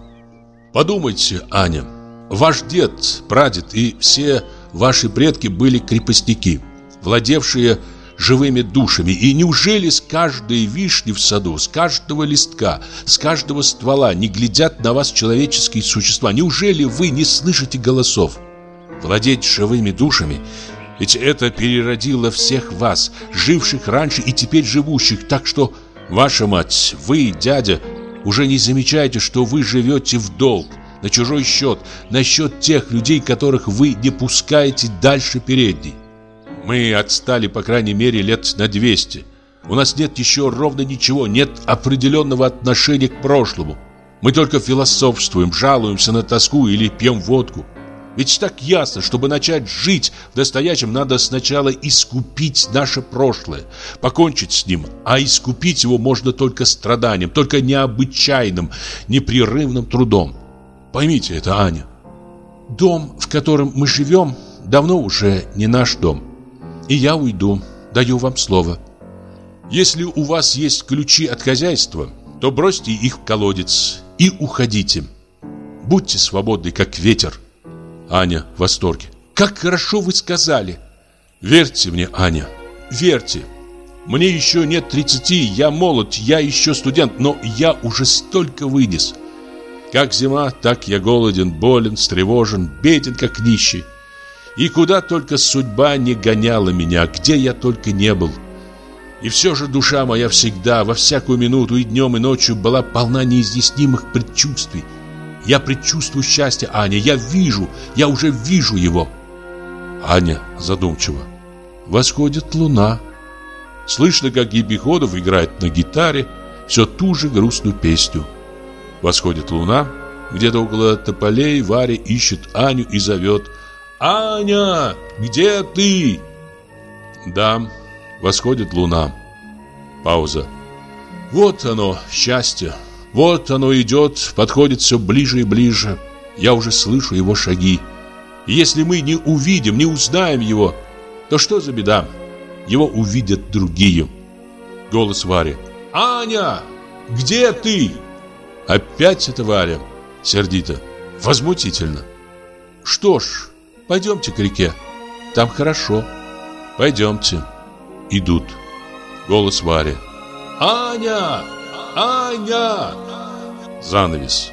Подумайте, Аня. Ваш дед, прадед и все ваши предки были крепостники, владевшие живыми душами. И неужели с каждой вишни в саду, с каждого листка, с каждого ствола не глядят на вас человеческие существа? Неужели вы не слышите голосов? Владеть живыми душами ведь это переродило всех вас, живших раньше и теперь живущих, так что ваша мать, вы, дядя, уже не замечаете, что вы живете в долг, на чужой счет, на счет тех людей, которых вы не пускаете дальше передней. Мы отстали, по крайней мере, лет на 200. У нас нет еще ровно ничего, нет определенного отношения к прошлому. Мы только философствуем, жалуемся на тоску или пьем водку. Ведь так ясно, чтобы начать жить в настоящем, надо сначала искупить наше прошлое, покончить с ним. А искупить его можно только страданием, только необычайным, непрерывным трудом. Поймите это, Аня. Дом, в котором мы живем, давно уже не наш дом. И я уйду, даю вам слово. Если у вас есть ключи от хозяйства, то бросьте их в колодец и уходите. Будьте свободны, как ветер. Аня в восторге. Как хорошо вы сказали. Верьте мне, Аня, верьте. Мне еще нет 30, я молод, я еще студент, но я уже столько вынес. Как зима, так я голоден, болен, встревожен, беден, как нищий. И куда только судьба не гоняла меня, где я только не был. И все же душа моя всегда, во всякую минуту и днем, и ночью была полна неизъяснимых предчувствий. Я предчувствую счастье, Аня, я вижу, я уже вижу его. Аня задумчиво. Восходит луна. Слышно, как Епиходов играет на гитаре все ту же грустную песню. Восходит луна. Где-то около тополей Варя ищет Аню и зовет «Аня, где ты?» Да, восходит луна. Пауза. Вот оно, счастье. Вот оно идет, подходит все ближе и ближе. Я уже слышу его шаги. И если мы не увидим, не узнаем его, то что за беда? Его увидят другие. Голос Вари. «Аня, где ты?» Опять это Варя. Сердито. Возмутительно. Что ж, Пойдемте к реке. Там хорошо. Пойдемте. Идут. Голос Вари. Аня! Аня! Занавес.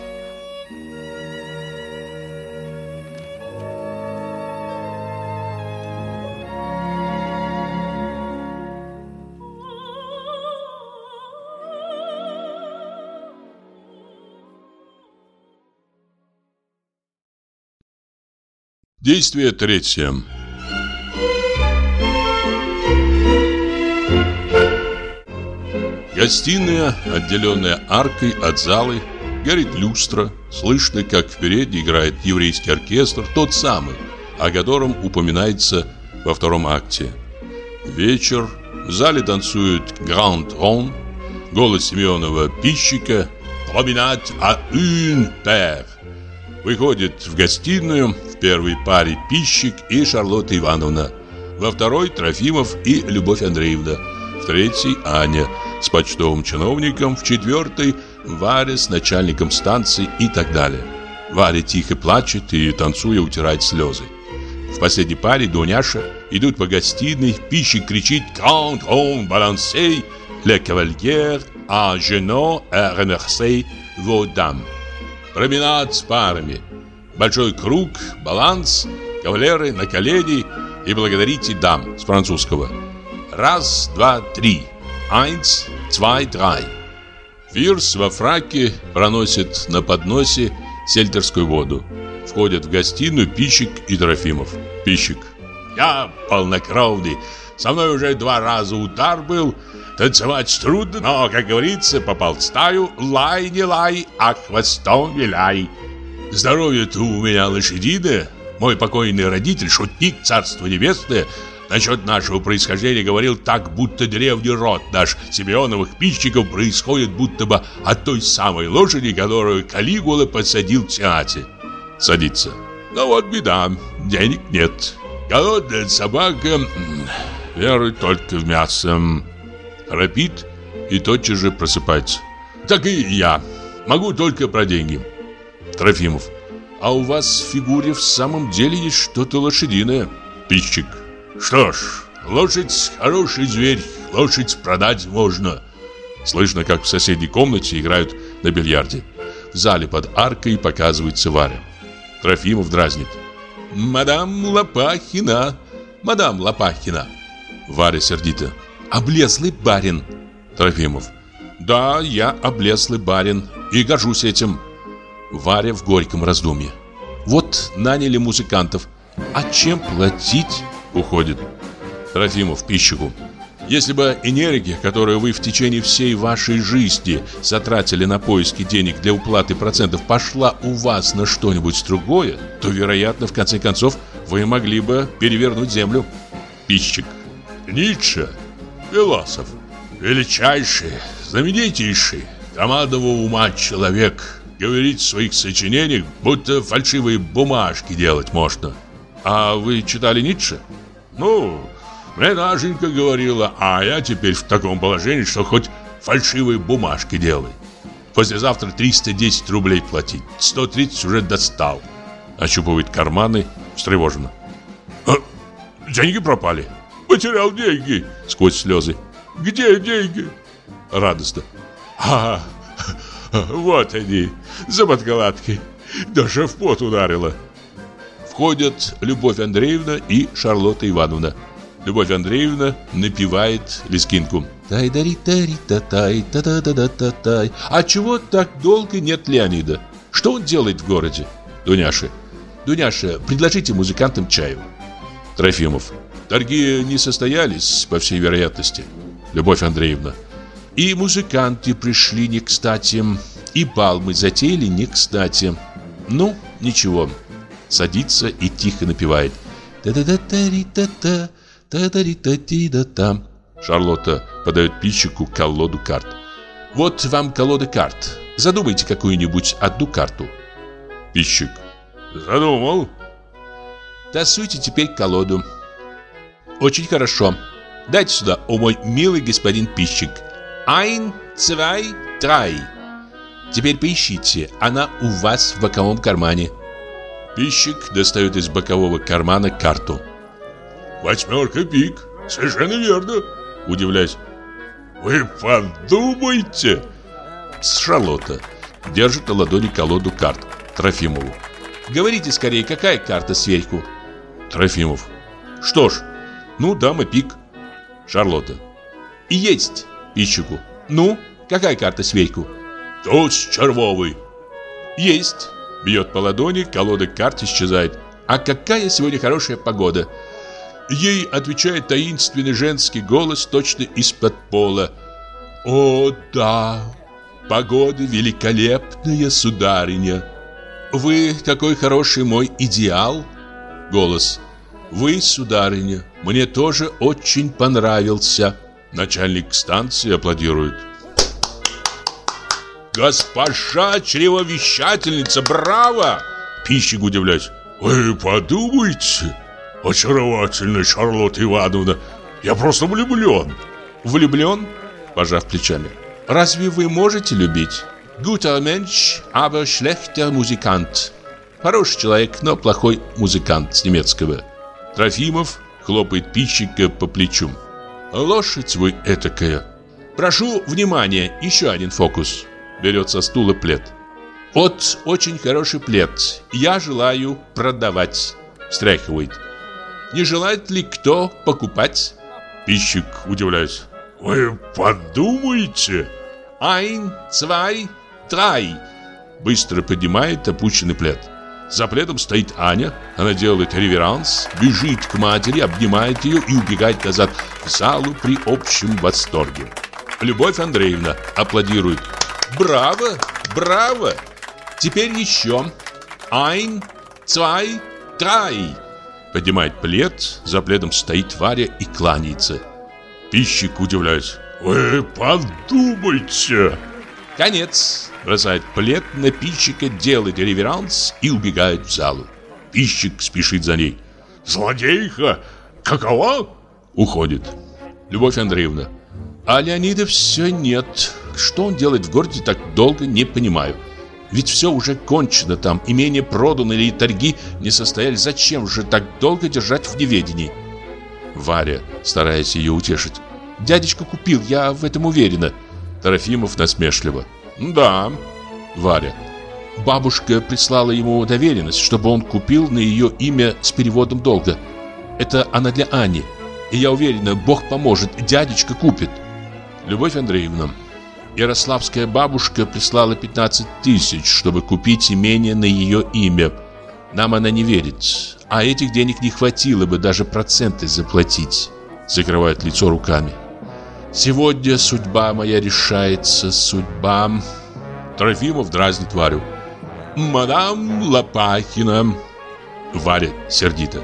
Действие третье. Гостиная, отделенная аркой от залы, горит люстра. Слышно, как впереди играет еврейский оркестр, тот самый, о котором упоминается во втором акте. Вечер. В зале танцует Гранд Рон. Голос Семенова пищика. Променад à une paire. Выходит в гостиную, в первой паре Пищик и Шарлотта Ивановна, во второй Трофимов и Любовь Андреевна, в третьей Аня с почтовым чиновником, в четвертой Варя с начальником станции и так далее. Варя тихо плачет и, танцуя, утирает слезы. В последней паре Дуняша идут по гостиной, Пищик кричит «Grand on balancez, le cavalier genoux et remerciez vos dames». Променад с парами – Большой круг, баланс, кавалеры на колени и благодарите дам с французского. Раз, два, три. Eins, zwei, drei. Фирс во фраке проносит на подносе сельтерскую воду. Входят в гостиную Пищик и Трофимов. Пищик. Я полнокровный. Со мной уже два раза удар был. Танцевать трудно, но, как говорится, попал в стаю. Лай не лай, а хвостом виляй. Здоровье-то у меня лошадиное. Мой покойный родитель, шутник, царство небесное, насчет нашего происхождения говорил так, будто древний род наш Симеоновых пищиков происходит будто бы от той самой лошади, которую Калигула посадил в театре. Садится. Ну вот беда, денег нет. Голодная собака верует только в мясо. Храпит и тотчас же просыпается. Так и я. Могу только про деньги. Трофимов. А у вас в фигуре в самом деле есть что-то лошадиное. Пищик. Что ж, лошадь хороший зверь, лошадь продать можно. Слышно, как в соседней комнате играют на бильярде. В зале под аркой показывается Варя. Трофимов дразнит. «Мадам Лопахина! Мадам Лопахина!» Варя сердито. «Облезлый барин!» Трофимов. «Да, я облезлый барин и горжусь этим». Варя в горьком раздумье. «Вот наняли музыкантов. А чем платить?» Уходит. Трофимов пищику. Если бы энергия, которую вы в течение всей вашей жизни затратили на поиски денег для уплаты процентов, пошла у вас на что-нибудь другое, то, вероятно, в конце концов, вы могли бы перевернуть землю. Пищик. Ницше, философ, величайший, знаменитейший, командового ума человек, говорит в своих сочинениях, будто фальшивые бумажки делать можно. А вы читали Ницше? Ну, мне Нашенька говорила, а я теперь в таком положении, что хоть фальшивые бумажки делай. Послезавтра 310 рублей платить, 130 уже достал. Ощупывает карманы, встревоженно. А, деньги пропали. Потерял деньги. Сквозь слезы. Где деньги? Радостно. А, (laughs) вот они, за подкладкой. Даже в пот ударила. Входят Любовь Андреевна и Шарлотта Ивановна. Любовь Андреевна напевает лескинку. тай дари тари та тай та та та та та тай А чего так долго нет Леонида? Что он делает в городе? Дуняша. Дуняша, предложите музыкантам чаю. Трофимов. Торги не состоялись, по всей вероятности. Любовь Андреевна. И музыканты пришли не кстати, и бал мы затеяли не кстати. Ну, ничего. Садится и тихо напевает. Та-да-да-та-ри-та-та. Та-да-ри-та-ти-да-там. Шарлотта подает пищику колоду карт. Вот вам колода карт. Задумайте какую-нибудь одну карту. Пищик. Задумал. Тасуйте теперь колоду. Очень хорошо. Дайте сюда, о мой милый господин Пищик. Ein, zwei, drei. Теперь поищите, она у вас в боковом кармане. Пищик достает из бокового кармана карту. Восьмерка пик. Совершенно верно. Удивляюсь. Вы подумайте. Шарлотта держит на ладони колоду карт Трофимову. Говорите скорее, какая карта сверху? Трофимов. Что ж, ну, дама пик. Шарлотта. И есть пищику. Ну, какая карта сверху? Туз червовый. Есть. Бьет по ладони, колода карт исчезает. А какая сегодня хорошая погода? Ей отвечает таинственный женский голос точно из-под пола. «О, да, погода великолепная, сударыня! Вы такой хороший мой идеал!» Голос. «Вы, сударыня, мне тоже очень понравился!» Начальник станции аплодирует. «Госпожа чревовещательница, браво!» Пищик удивляюсь. «Вы подумайте!» Очаровательная Шарлотта Ивановна. Я просто влюблен. Влюблен? Пожав плечами. Разве вы можете любить? Guter Mensch, aber schlechter Musikant. Хороший человек, но плохой музыкант с немецкого. Трофимов хлопает пищика по плечу. Лошадь вы этакая. Прошу внимания, еще один фокус. Берет со стула плед. Вот очень хороший плед. Я желаю продавать. Встряхивает. Не желает ли кто покупать? Пищик, удивляюсь. Вы подумайте. Ein, zwei, drei. быстро поднимает опущенный плед. За пледом стоит Аня, она делает реверанс, бежит к матери, обнимает ее и убегает назад в залу при общем восторге. Любовь Андреевна аплодирует. «Браво! Браво! Теперь еще! Ein, zwei, drei!» Поднимает плед, за пледом стоит Варя и кланяется. Пищик удивляется. «Вы подумайте!» Конец. Бросает плед на пищика, делает реверанс и убегает в залу. Пищик спешит за ней. «Злодейка! Какова?» Уходит. Любовь Андреевна. А Леонида все нет. Что он делает в городе так долго, не понимаю. Ведь все уже кончено там, имение продано или торги не состоялись. Зачем же так долго держать в неведении? Варя, стараясь ее утешить. Дядечка купил, я в этом уверена. Трофимов насмешливо. Да, Варя. Бабушка прислала ему доверенность, чтобы он купил на ее имя с переводом долга. Это она для Ани. И я уверена, Бог поможет, дядечка купит. Любовь Андреевна, Ярославская бабушка прислала 15 тысяч, чтобы купить имение на ее имя. Нам она не верит. А этих денег не хватило бы даже проценты заплатить. Закрывает лицо руками. Сегодня судьба моя решается, судьба... Трофимов дразнит Варю. «Мадам Лопахина!» Варя сердито.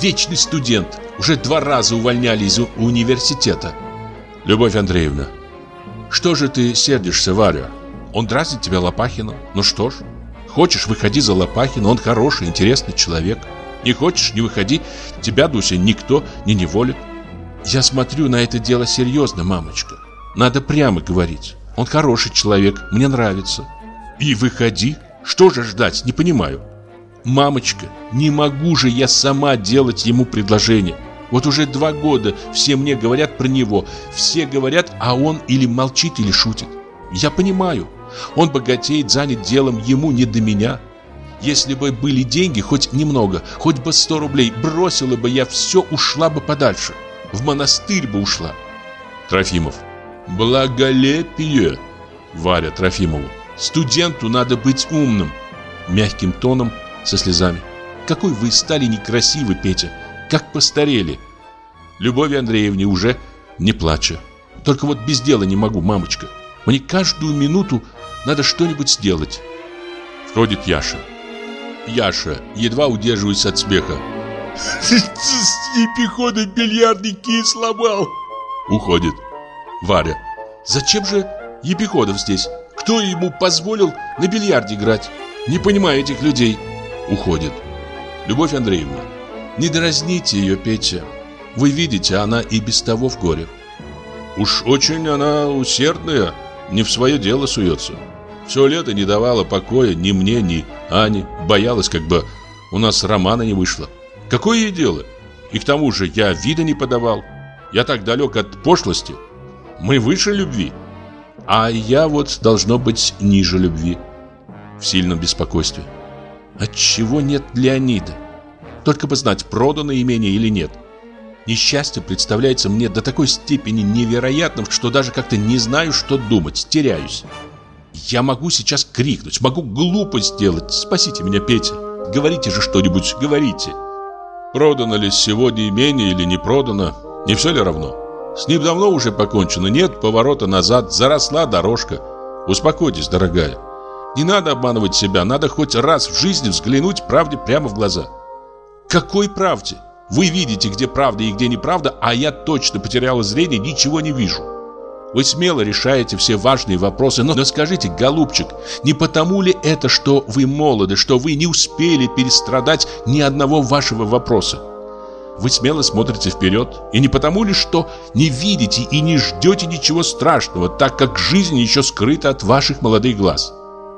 «Вечный студент! Уже два раза увольняли из университета!» Любовь Андреевна. «Что же ты сердишься, Варя? Он дразнит тебя Лопахином. Ну что ж, хочешь, выходи за Лопахина, он хороший, интересный человек. Не хочешь, не выходи, тебя, Дуся, никто не неволит. Я смотрю на это дело серьезно, мамочка. Надо прямо говорить. Он хороший человек, мне нравится. И выходи. Что же ждать, не понимаю. Мамочка, не могу же я сама делать ему предложение. Вот уже два года все мне говорят про него. Все говорят, а он или молчит, или шутит. Я понимаю. Он богатеет, занят делом, ему не до меня. Если бы были деньги, хоть немного, хоть бы сто рублей, бросила бы я все, ушла бы подальше. В монастырь бы ушла. Трофимов. Благолепие. Варя Трофимову. Студенту надо быть умным. Мягким тоном, со слезами. Какой вы стали некрасивый, Петя. Как постарели. Любови Андреевне уже не плача. Только вот без дела не могу, мамочка. Мне каждую минуту надо что-нибудь сделать. Входит Яша. Яша, едва удерживаясь от смеха. (laughs) Епихода бильярдники сломал. Уходит. Варя. Зачем же Епиходов здесь? Кто ему позволил на бильярде играть? Не понимаю этих людей. Уходит. Любовь Андреевна. Не дразните ее, Петя. Вы видите, она и без того в горе. Уж очень она усердная, не в свое дело суется. Все лето не давала покоя ни мне, ни Ане. Боялась, как бы у нас романа не вышло. Какое ей дело? И к тому же я вида не подавал. Я так далек от пошлости. Мы выше любви. А я вот должно быть ниже любви. В сильном беспокойстве. Отчего нет Леонида? Только бы знать, продано имение или нет. Несчастье представляется мне до такой степени невероятным, что даже как-то не знаю, что думать, теряюсь. Я могу сейчас крикнуть, могу глупость сделать. Спасите меня, Петя. Говорите же что-нибудь, говорите. Продано ли сегодня имение или не продано, не все ли равно? С ним давно уже покончено, нет поворота назад, заросла дорожка. Успокойтесь, дорогая. Не надо обманывать себя, надо хоть раз в жизни взглянуть правде прямо в глаза. Какой правде? Вы видите, где правда и где неправда, а я точно потеряла зрение, ничего не вижу. Вы смело решаете все важные вопросы, но, но скажите, голубчик, не потому ли это, что вы молоды, что вы не успели перестрадать ни одного вашего вопроса? Вы смело смотрите вперед, и не потому ли, что не видите и не ждете ничего страшного, так как жизнь еще скрыта от ваших молодых глаз.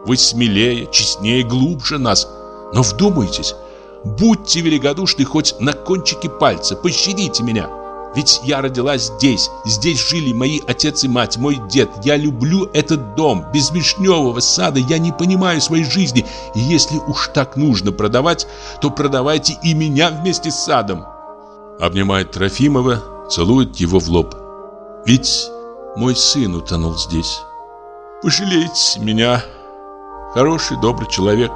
Вы смелее, честнее, глубже нас, но вдумайтесь, будьте великодушны хоть на кончике пальца, пощадите меня». Ведь я родилась здесь, здесь жили мои отец и мать, мой дед. Я люблю этот дом. Без вишневого сада я не понимаю своей жизни. И если уж так нужно продавать, то продавайте и меня вместе с садом. Обнимает Трофимова, целует его в лоб. Ведь мой сын утонул здесь. Пожалейте меня. хороший, добрый человек.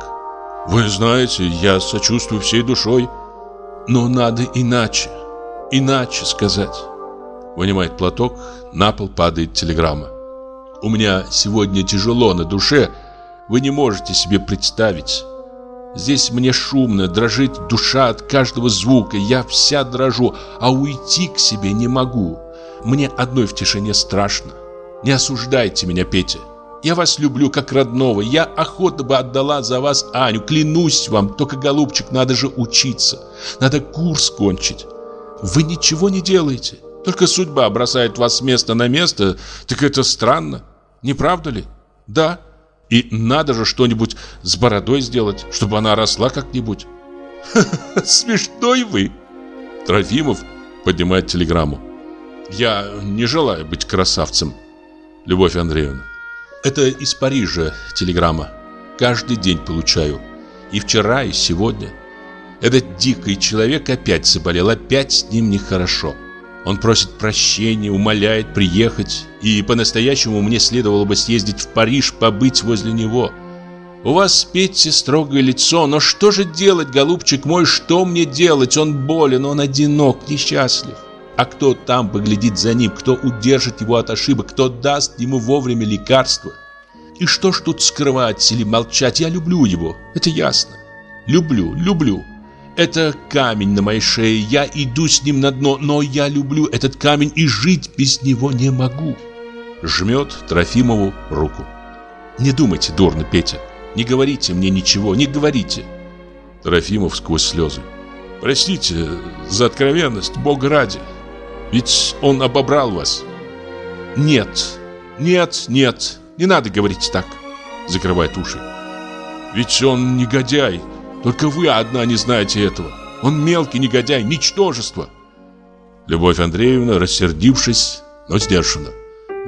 Вы знаете, я сочувствую всей душой. Но надо иначе, иначе сказать. Вынимает платок, на пол падает телеграмма. У меня сегодня тяжело на душе, вы не можете себе представить. Здесь мне шумно, дрожит душа от каждого звука, я вся дрожу, а уйти к себе не могу. Мне одной в тишине страшно. Не осуждайте меня, Петя. Я вас люблю как родного. Я охотно бы отдала за вас Аню. Клянусь вам, только, голубчик, надо же учиться. Надо курс кончить. Вы ничего не делаете. Только судьба бросает вас с места на место. Так это странно. Не правда ли? Да. И надо же что-нибудь с бородой сделать, чтобы она росла как-нибудь. (laughs) Смешной вы. Трофимов поднимает телеграмму. Я не желаю быть красавцем. Любовь Андреевна. Это из Парижа телеграмма. Каждый день получаю. И вчера, и сегодня. Этот дикий человек опять заболел, опять с ним нехорошо. Он просит прощения, умоляет приехать. И по-настоящему мне следовало бы съездить в Париж, побыть возле него. У вас, Петя, строгое лицо, но что же делать, голубчик мой, что мне делать? Он болен, он одинок, несчастлив. А кто там поглядит за ним, кто удержит его от ошибок, кто даст ему вовремя лекарства? И что ж тут скрывать или молчать? Я люблю его, это ясно. Люблю, люблю. Это камень на моей шее, я иду с ним на дно, но я люблю этот камень и жить без него не могу. Жмет Трофимову руку. Не думайте дурно, Петя. Не говорите мне ничего, не говорите. Трофимов сквозь слезы. Простите за откровенность, Бога ради. Ведь он обобрал вас. Нет, нет, нет, не надо говорить так. Закрывает уши. Ведь он негодяй. Только вы одна не знаете этого. Он мелкий негодяй, ничтожество. Любовь Андреевна, рассердившись, но сдержанно.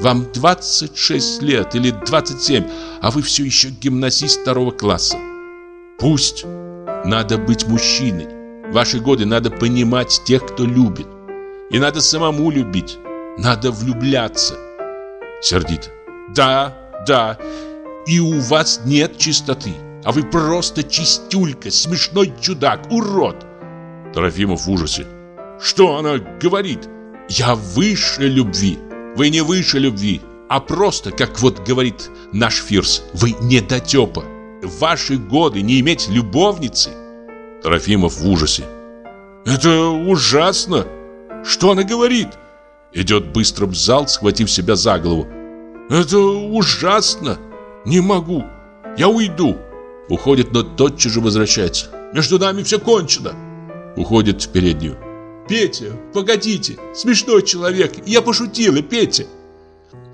Вам 26 лет или 27, а вы все еще гимназист второго класса. Пусть. Надо быть мужчиной. В ваши годы надо понимать тех, кто любит. И надо самому любить. Надо влюбляться. Сердито. Да, да. И у вас нет чистоты. А вы просто чистюлька, смешной чудак, урод. Трофимов в ужасе. Что она говорит? Я выше любви. Вы не выше любви, а просто, как вот говорит наш Фирс, вы недотепа. В ваши годы не иметь любовницы. Трофимов в ужасе. Это ужасно. Что она говорит? Идет быстро в зал, схватив себя за голову. Это ужасно. Не могу. Я уйду. Уходит, но тотчас же возвращается. Между нами все кончено. Уходит в переднюю. Петя, погодите. Смешной человек. Я пошутила, Петя.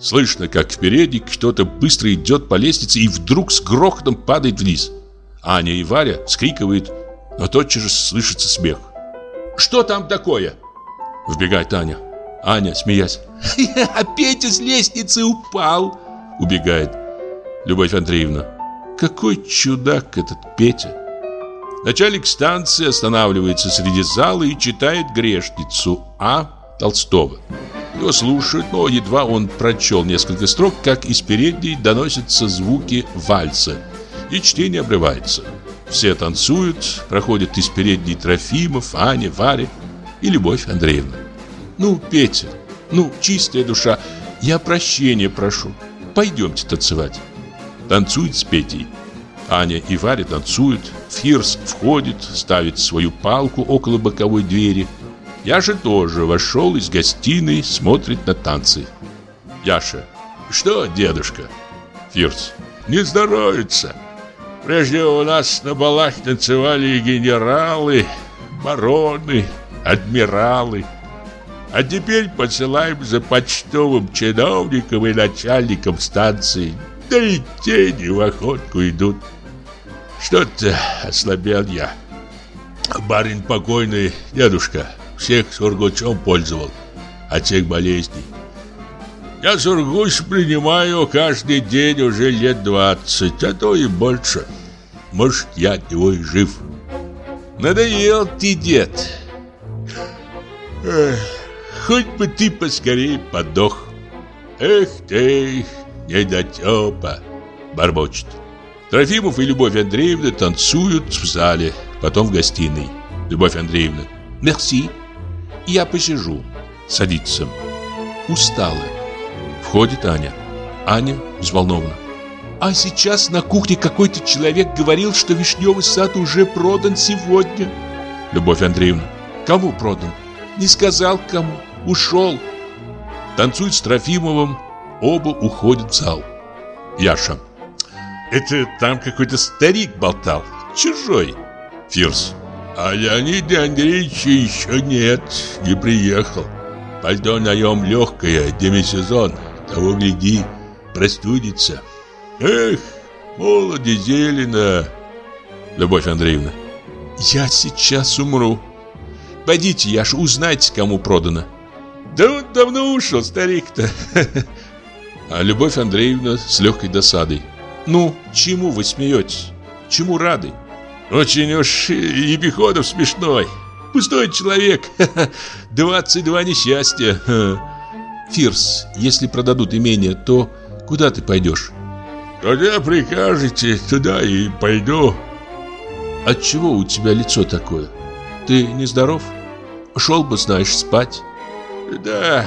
Слышно, как в передней кто-то быстро идет по лестнице и вдруг с грохотом падает вниз. Аня и Варя вскрикивают, но тотчас же слышится смех. «Что там такое?» Вбегает Аня. Аня, смеясь. «А Петя с лестницы упал!» Убегает. Любовь Андреевна. Какой чудак этот Петя! Начальник станции останавливается среди зала и читает грешницу А. Толстого. Его слушают, но едва он прочел несколько строк, как из передней доносятся звуки вальса, и чтение обрывается. Все танцуют, проходят из передней Трофимов, Аня, Варя и Любовь Андреевна. «Ну, Петя, ну, чистая душа, я прощения прошу. Пойдемте танцевать». Танцует с Петей. Аня и Варя танцуют. Фирс входит, ставит свою палку около боковой двери. Яша тоже вошел из гостиной, смотрит на танцы. Яша. Что, дедушка? Фирс. Не здоровится. Прежде у нас на балах танцевали генералы, бароны, адмиралы. А теперь посылаем за почтовым чиновником и начальником станции. Да и тени в охотку идут. Что-то ослабел я. Барин покойный, дедушка, всех сургучом пользовал от всех болезней. Я сургуч принимаю каждый день уже лет двадцать, а то и больше. Может, я от и жив. Надоел ты, дед. Эх, хоть бы ты поскорей подох. Эх ты, недотепа, бормочет. Трофимов и Любовь Андреевна танцуют в зале, потом в гостиной. Любовь Андреевна. Мерси. Я посижу. Садится. Устала. Входит Аня. Аня взволнована. А сейчас на кухне какой-то человек говорил, что вишневый сад уже продан сегодня. Любовь Андреевна. Кому продан? Не сказал кому. Ушел. Танцует с Трофимовым. Оба уходят в зал. Яша. Это там какой-то старик болтал. Чужой. Фирс. А Леонида Андреевича еще нет, не приехал. Пальто на нем легкое, демисезон. Того гляди, простудится. Эх, молоде зелено. Любовь Андреевна. Я сейчас умру. Пойдите, Яша, узнайте, кому продано. Да он давно ушел, старик-то. А Любовь Андреевна с легкой досадой. Ну, чему вы смеетесь? Чему рады? Очень уж Епиходов смешной. Пустой человек. (laughs) 22 несчастья. Фирс, если продадут имение, то куда ты пойдешь? Куда прикажете, туда и пойду. Отчего у тебя лицо такое? Ты нездоров? Шел бы, знаешь, спать. Да,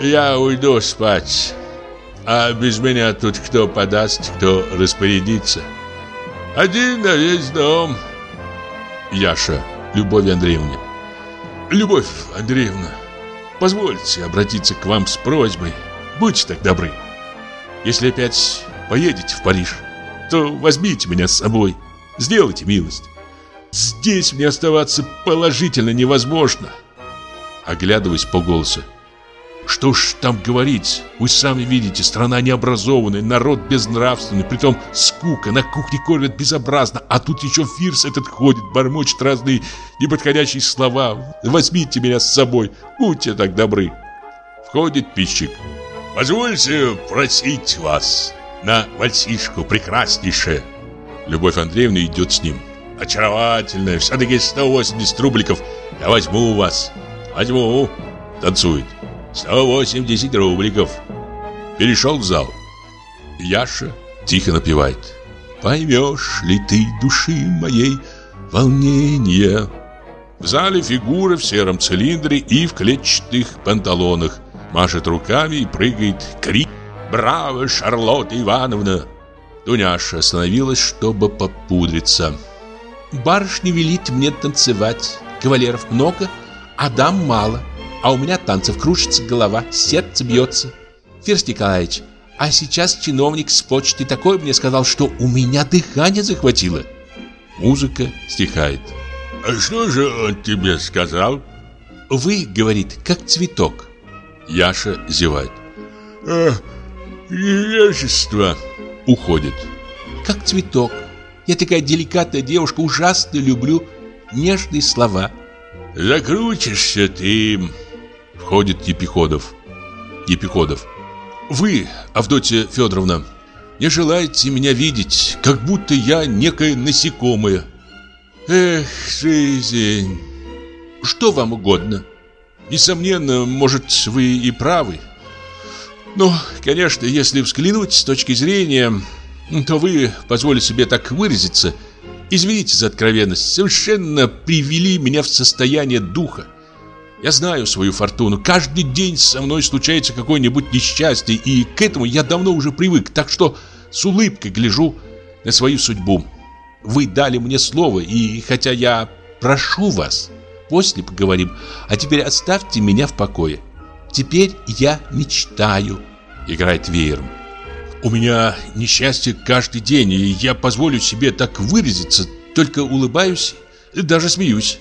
я уйду спать. А без меня тут кто подаст, кто распорядится. Один на весь дом. Яша, Любовь Андреевна. Любовь Андреевна, позвольте обратиться к вам с просьбой. Будьте так добры. Если опять поедете в Париж, то возьмите меня с собой. Сделайте милость. Здесь мне оставаться положительно невозможно. Оглядываясь по голосу. Что ж там говорить? Вы сами видите, страна необразованная, народ безнравственный, притом скука, на кухне кормят безобразно, а тут еще фирс этот ходит, бормочет разные неподходящие слова. Возьмите меня с собой, будьте так добры. Входит пищик. Позвольте просить вас на вальсишку прекраснейшее. Любовь Андреевна идет с ним. Очаровательная, все-таки 180 рубликов. Я возьму у вас. Возьму. Танцует. 180 рубликов. Перешел в зал. Яша тихо напевает. Поймешь ли ты души моей волнение? В зале фигура в сером цилиндре и в клетчатых панталонах. Машет руками и прыгает. Крик. Браво, Шарлотта Ивановна! Дуняша остановилась, чтобы попудриться. Барышня велит мне танцевать. Кавалеров много, а дам мало. А у меня танцев кружится голова, сердце бьется. Фирс Николаевич, а сейчас чиновник с почты такой мне сказал, что у меня дыхание захватило. Музыка стихает. А что же он тебе сказал? Вы, говорит, как цветок. Яша зевает. А, невежество. Уходит. Как цветок. Я такая деликатная девушка, ужасно люблю нежные слова. Закрутишься ты. Входит Епиходов. Епиходов. Вы, Авдотья Федоровна, не желаете меня видеть, как будто я некое насекомое. Эх, жизнь. Что вам угодно? Несомненно, может, вы и правы. Но, конечно, если взглянуть с точки зрения, то вы, позволю себе так выразиться, извините за откровенность, совершенно привели меня в состояние духа. Я знаю свою фортуну. Каждый день со мной случается какое-нибудь несчастье, и к этому я давно уже привык, так что с улыбкой гляжу на свою судьбу. Вы дали мне слово, и хотя я прошу вас, после поговорим, а теперь оставьте меня в покое. Теперь я мечтаю. Играет веером. У меня несчастье каждый день, и я позволю себе так выразиться, только улыбаюсь, даже смеюсь.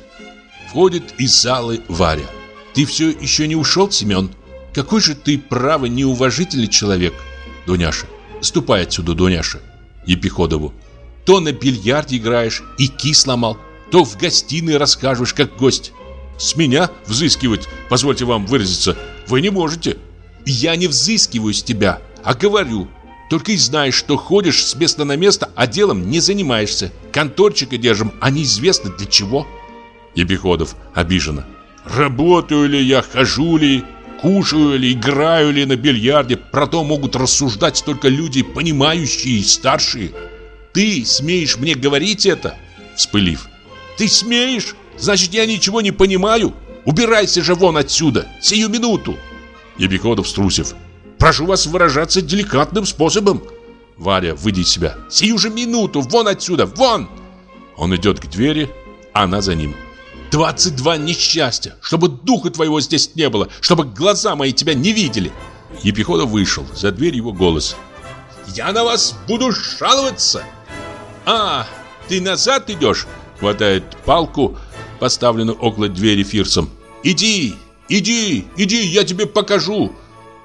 Входит из залы Варя. Ты все еще не ушел, Семен? Какой же ты, право, неуважительный человек. Дуняша. Ступай отсюда, Дуняша. Епиходову. То на бильярде играешь и ки сломал, то в гостиной расскажешь, как гость. С меня взыскивать, позвольте вам выразиться, вы не можете. Я не взыскиваю с тебя, а говорю. Только и знаешь, что ходишь с места на место, а делом не занимаешься. Конторчика держим, а неизвестно для чего. Епиходов обиженно. Работаю ли я, хожу ли? кушаю ли, играю ли на бильярде, про то могут рассуждать только люди, понимающие и старшие. Ты смеешь мне говорить это? Вспылив. Ты смеешь? Значит, я ничего не понимаю? Убирайся же вон отсюда, сию минуту. Ебиходов струсив. Прошу вас выражаться деликатным способом. Варя, выйди из себя. Сию же минуту, вон отсюда, вон! Он идет к двери, она за ним. 22 несчастья, чтобы духа твоего здесь не было, чтобы глаза мои тебя не видели. Епиходов вышел, за дверь его голос. Я на вас буду жаловаться. А, ты назад идешь? Хватает палку, поставленную около двери Фирсом. Иди, иди, иди, я тебе покажу.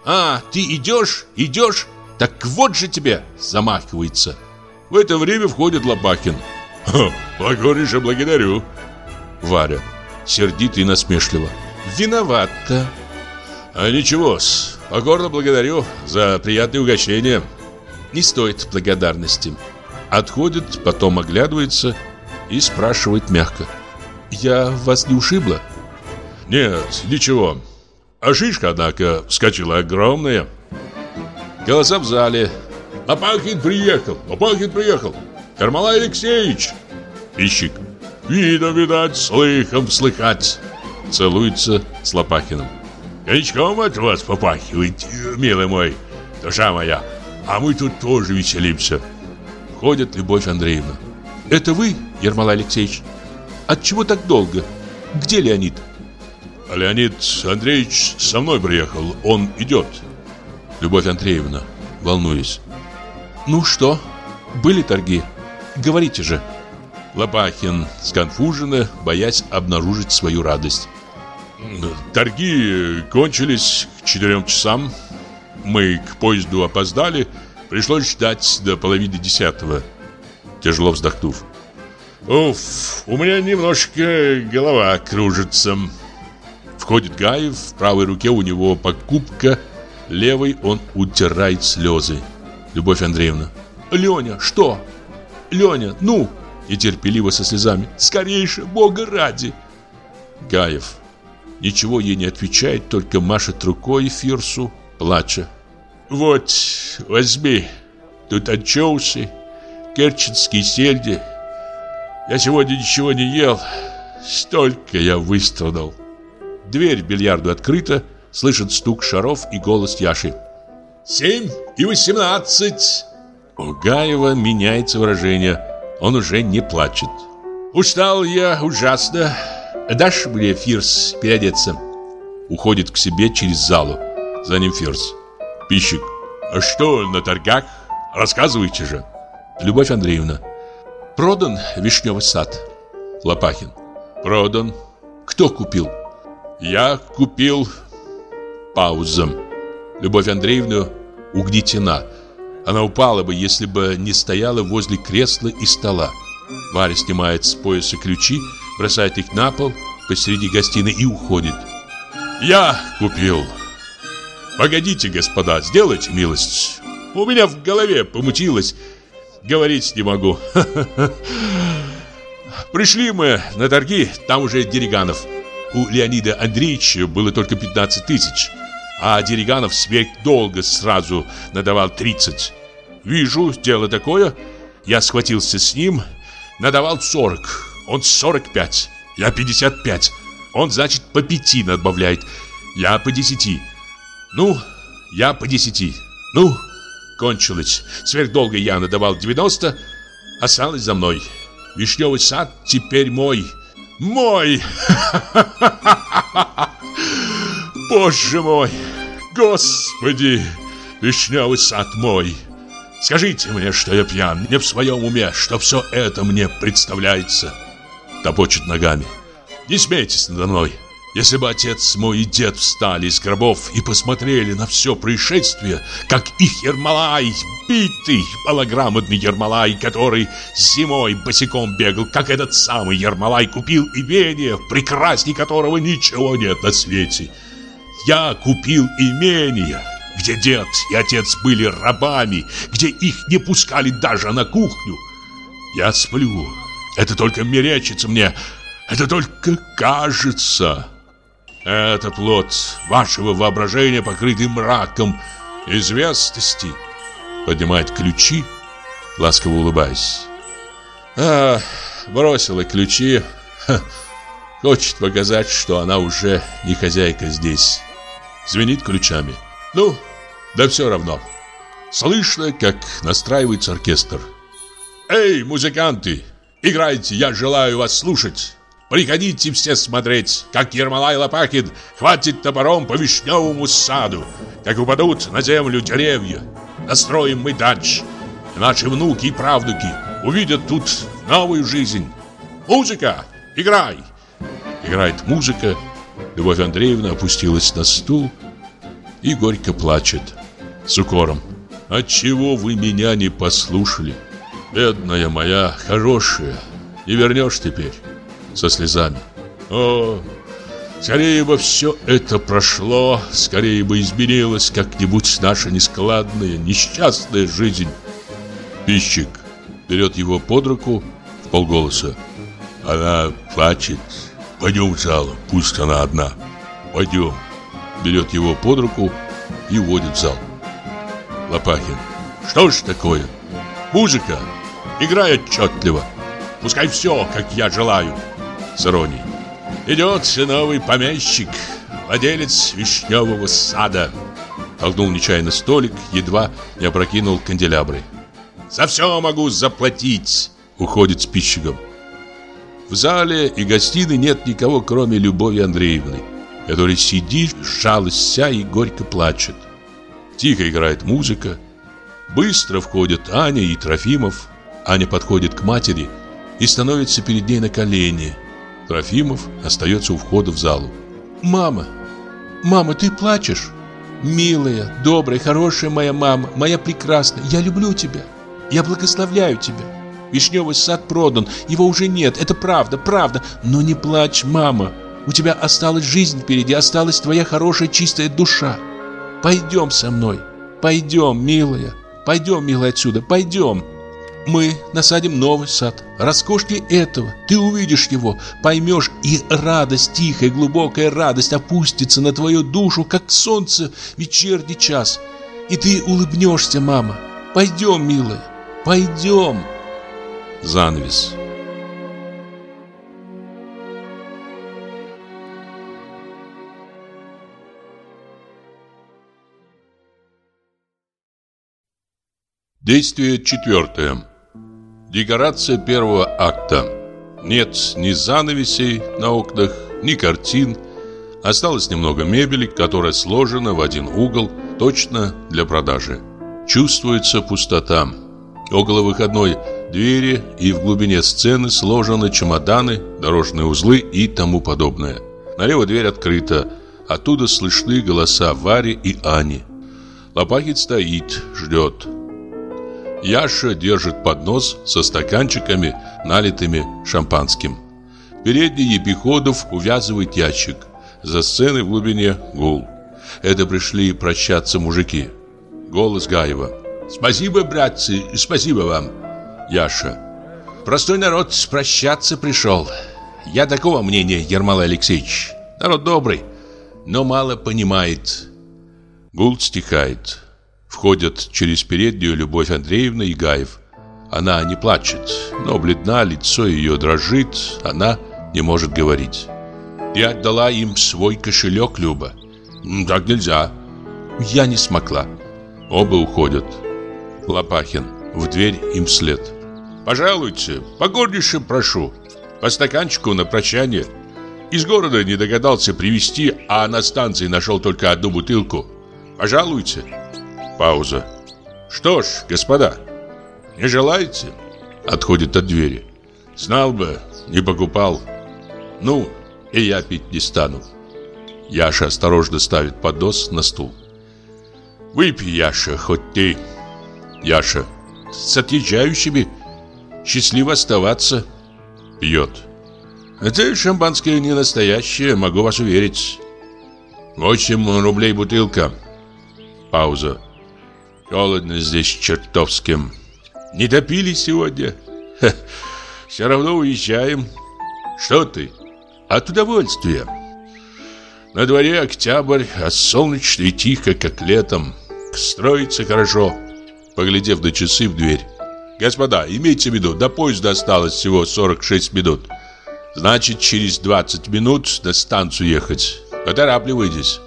А, ты идешь, идешь? Так вот же тебе, замахивается. В это время входит Лопахин. Покорнейше благодарю. Варя, сердито и насмешливо. Виновата. А ничего-с, покорно благодарю за приятное угощение. Не стоит благодарности. Отходит, потом оглядывается и спрашивает мягко. Я вас не ушибла? Нет, ничего. А шишка, однако, вскочила огромная. Голоса в зале. Лопахин приехал, Лопахин приехал. Кармалай Алексеевич. Пищик. Видно, видать, слыхом слыхать. Целуется с Лопахиным. Коньячком от вас попахивает, милый мой, душа моя. А мы тут тоже веселимся. Входит Любовь Андреевна. Это вы, Ермолай Алексеевич? Отчего так долго? Где Леонид? Леонид Андреевич со мной приехал, он идет. Любовь Андреевна, волнуясь. Ну что, были торги? Говорите же. Лопахин сконфуженно, боясь обнаружить свою радость. Торги кончились к четырем часам. Мы к поезду опоздали. Пришлось ждать до половины десятого. Тяжело вздохнув. Уф, у меня немножко голова кружится. Входит Гаев, в правой руке у него покупка, левой он утирает слезы. Любовь Андреевна. Леня, что? Леня, ну, нетерпеливо со слезами. Скорейше, Бога ради. Гаев. Ничего ей не отвечает, только машет рукой Фирсу, плача. Вот, возьми, тут анчоусы, керченские сельди. Я сегодня ничего не ел, столько я выстрадал. Дверь в бильярду открыта, слышит стук шаров и голос Яши. «Семь и восемнадцать!» У Гаева меняется выражение – он уже не плачет. «Устал я ужасно. Дашь мне, Фирс, переодеться?» Уходит к себе через залу. За ним Фирс. Пищик. «А что на торгах? Рассказывайте же!» Любовь Андреевна. «Продан вишневый сад». Лопахин. «Продан. Кто купил?» «Я купил...» Пауза. Любовь Андреевна угнетена. Она упала бы, если бы не стояла возле кресла и стола. Варя снимает с пояса ключи, бросает их на пол посреди гостиной и уходит. «Я купил!» «Погодите, господа, сделайте милость. У меня в голове помутилось. Говорить не могу. (laughs) Пришли мы на торги, там уже Дериганов. У Леонида Андреевича было только 15 тысяч а Дериганов долго сразу надавал 30. Вижу, дело такое. Я схватился с ним, надавал 40. Он 45. Я 55. Он, значит, по 5 надбавляет. Я по 10. Ну, я по 10. Ну, кончилось. Сверхдолго я надавал 90, осталось за мной. Вишневый сад теперь мой. Мой! Боже мой! Господи! Вишневый сад мой! Скажите мне, что я пьян, не в своем уме, что все это мне представляется. Топочет ногами. Не смейтесь надо мной. Если бы отец мой и дед встали из гробов и посмотрели на все происшествие, как их Ермолай, битый, малограмотный Ермолай, который зимой босиком бегал, как этот самый Ермолай купил имение, прекрасней которого ничего нет на свете. Я купил имение, где дед и отец были рабами, где их не пускали даже на кухню. Я сплю. Это только мерещится мне. Это только кажется. Это плод вашего воображения, покрытый мраком известности. Поднимает ключи, ласково улыбаясь. А, бросила ключи. Ха, хочет показать, что она уже не хозяйка здесь. Звенит ключами. Ну, да все равно. Слышно, как настраивается оркестр. «Эй, музыканты, играйте, я желаю вас слушать!» Приходите все смотреть, как Ермолай Лопахин хватит топором по вишневому саду, как упадут на землю деревья. Настроим мы дальше. Наши внуки и правнуки увидят тут новую жизнь. Музыка! Играй! Играет музыка. Любовь Андреевна опустилась на стул и горько плачет. С укором. Отчего вы меня не послушали? Бедная моя, хорошая, не вернешь теперь со слезами. О, скорее бы все это прошло, скорее бы изменилась как-нибудь наша нескладная, несчастная жизнь. Пищик берет его под руку в полголоса. Она плачет. Пойдем в зал, пусть она одна. Пойдем. Берет его под руку и уводит в зал. Лопахин. Что ж такое? Музыка. Играй отчетливо. Пускай все, как я желаю с иронией. «Идет новый помещик, владелец вишневого сада!» Толкнул нечаянно столик, едва не опрокинул канделябры. «За все могу заплатить!» Уходит с пищиком. В зале и гостиной нет никого, кроме Любови Андреевны, которая сидит, сжалась вся и горько плачет. Тихо играет музыка. Быстро входят Аня и Трофимов. Аня подходит к матери и становится перед ней на колени – Трофимов остается у входа в залу. «Мама! Мама, ты плачешь?» «Милая, добрая, хорошая моя мама, моя прекрасная, я люблю тебя. Я благословляю тебя. Вишневый сад продан, его уже нет, это правда, правда. Но не плачь, мама. У тебя осталась жизнь впереди, осталась твоя хорошая чистая душа. Пойдем со мной, пойдем, милая, пойдем, милая, отсюда, пойдем». Мы насадим новый сад, роскошнее этого. Ты увидишь его, поймешь, и радость, тихая, глубокая радость опустится на твою душу, как солнце в вечерний час. И ты улыбнешься, мама. Пойдем, милая, пойдем. Занавес. Действие четвертое. Декорация первого акта. Нет ни занавесей на окнах, ни картин. Осталось немного мебели, которая сложена в один угол, точно для продажи. Чувствуется пустота. Около выходной двери и в глубине сцены сложены чемоданы, дорожные узлы и тому подобное. Налево дверь открыта. Оттуда слышны голоса Вари и Ани. Лопахин стоит, ждет. Яша держит поднос со стаканчиками, налитыми шампанским. Передний Епиходов увязывает ящик. За сценой в глубине гул. Это пришли прощаться мужики. Голос Гаева. «Спасибо, братцы, спасибо вам». Яша. «Простой народ прощаться пришел. Я такого мнения, Ермолай Алексеевич. Народ добрый, но мало понимает». Гул стихает. Входят через переднюю Любовь Андреевна и Гаев. Она не плачет, но бледна, лицо ее дрожит, она не может говорить. «Ты отдала им свой кошелек, Люба?» «Так нельзя». «Я не смогла». Оба уходят. Лопахин. В дверь им вслед. «Пожалуйте, покорнейше прошу. По стаканчику на прощание. Из города не догадался привезти, а на станции нашел только одну бутылку. Пожалуйте». Пауза. Что ж, господа, не желаете? Отходит от двери. Знал бы, не покупал. Ну, и я пить не стану. Яша осторожно ставит поднос на стул. Выпей, Яша, хоть ты. Яша. С отъезжающими. Счастливо оставаться. Пьет. Это шампанское не настоящее, могу вас уверить. Восемь рублей бутылка. Пауза. Холодно здесь чертовски. Не допили сегодня? Ха, все равно уезжаем. Что ты? От удовольствия. На дворе октябрь, а солнечно и тихо, как летом. Строится хорошо. Поглядев на часы в дверь. Господа, имейте в виду, до поезда осталось всего 46 минут. Значит, через 20 минут на станцию ехать. Поторапливайтесь.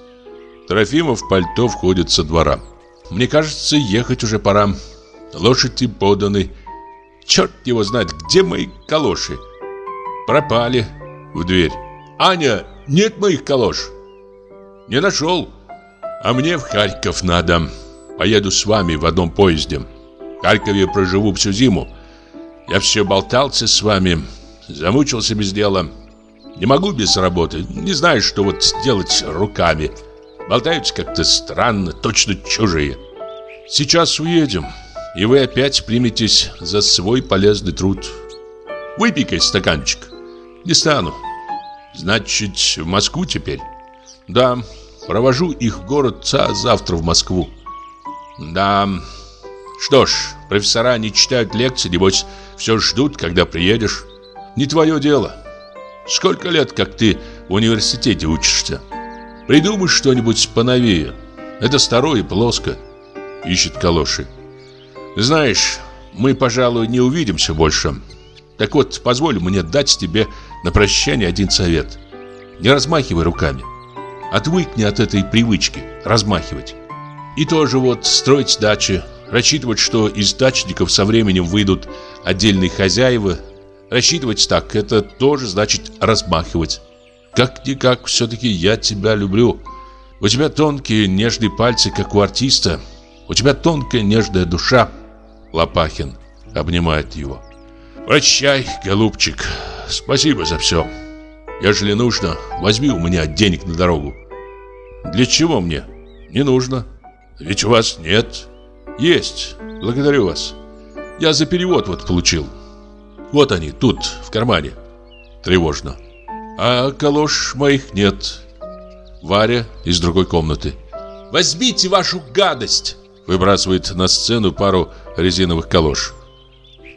Трофимов пальто входит со двора. Мне кажется, ехать уже пора. Лошади поданы. Черт его знает, где мои калоши? Пропали. В дверь. Аня, нет моих калош. Не нашел. А мне в Харьков надо. Поеду с вами в одном поезде. В Харькове проживу всю зиму. Я все болтался с вами. Замучился без дела. Не могу без работы. Не знаю, что вот сделать руками. Болтаются как-то странно, точно чужие. Сейчас уедем, и вы опять приметесь за свой полезный труд. Выпей-ка стаканчик. Не стану. Значит, в Москву теперь? Да, провожу их в город а завтра в Москву. Да, что ж, профессора не читают лекции, небось, все ждут, когда приедешь. Не твое дело. Сколько лет, как ты в университете учишься? Придумай что-нибудь поновее. Это старое плоско. Ищет калоши. Знаешь, мы, пожалуй, не увидимся больше. Так вот, позволь мне дать тебе на прощание один совет. Не размахивай руками. Отвыкни от этой привычки размахивать. И тоже вот строить дачи, рассчитывать, что из дачников со временем выйдут отдельные хозяева. Рассчитывать так, это тоже значит размахивать. Как-никак, все-таки я тебя люблю. У тебя тонкие нежные пальцы, как у артиста. У тебя тонкая нежная душа. Лопахин обнимает его. Прощай, голубчик. Спасибо за все. Ежели нужно, возьми у меня денег на дорогу. Для чего мне? Не нужно. Ведь у вас нет. Есть. Благодарю вас. Я за перевод вот получил. Вот они, тут, в кармане. Тревожно. А калош моих нет. Варя из другой комнаты. Возьмите вашу гадость! Выбрасывает на сцену пару резиновых калош.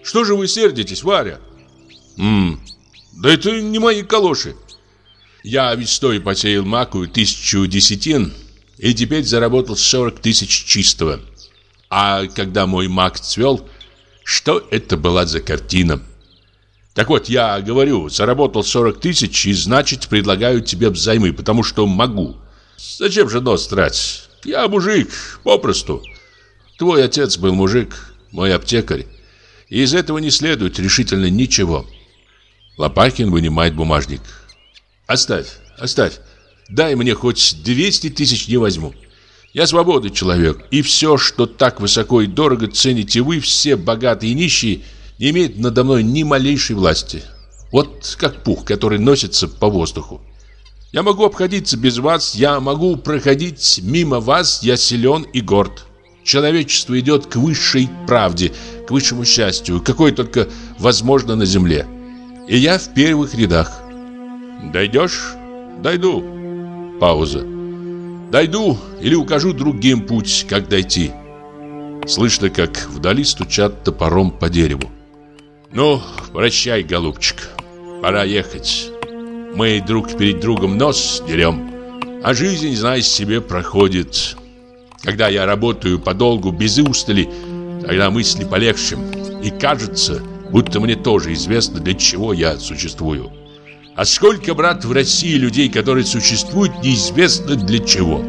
Что же вы сердитесь, Варя? Ммм, да это не мои калоши. Я весной посеял маку тысячу десятин и теперь заработал 40 тысяч чистого. А когда мой мак цвел, что это была за картина? Так вот, я говорю, заработал 40 тысяч и значит предлагаю тебе взаймы, потому что могу. Зачем же нос тратить? Я мужик, попросту. Твой отец был мужик, мой аптекарь. И из этого не следует решительно ничего. Лопахин вынимает бумажник. Оставь, оставь. Дай мне хоть 200 тысяч не возьму. Я свободный человек, и все, что так высоко и дорого цените вы, все богатые и нищие, не имеет надо мной ни малейшей власти. Вот как пух, который носится по воздуху. Я могу обходиться без вас, я могу проходить мимо вас, я силен и горд. Человечество идет к высшей правде, к высшему счастью, какое только возможно на земле. И я в первых рядах. Дойдешь? Дойду. Пауза. Дойду или укажу другим путь, как дойти. Слышно, как вдали стучат топором по дереву. Ну, прощай, голубчик. Пора ехать. Мы друг перед другом нос дерем, а жизнь, знай себе, проходит. Когда я работаю подолгу, без устали, тогда мысли полегче. И кажется, будто мне тоже известно, для чего я существую. А сколько, брат, в России людей, которые существуют, неизвестно для чего.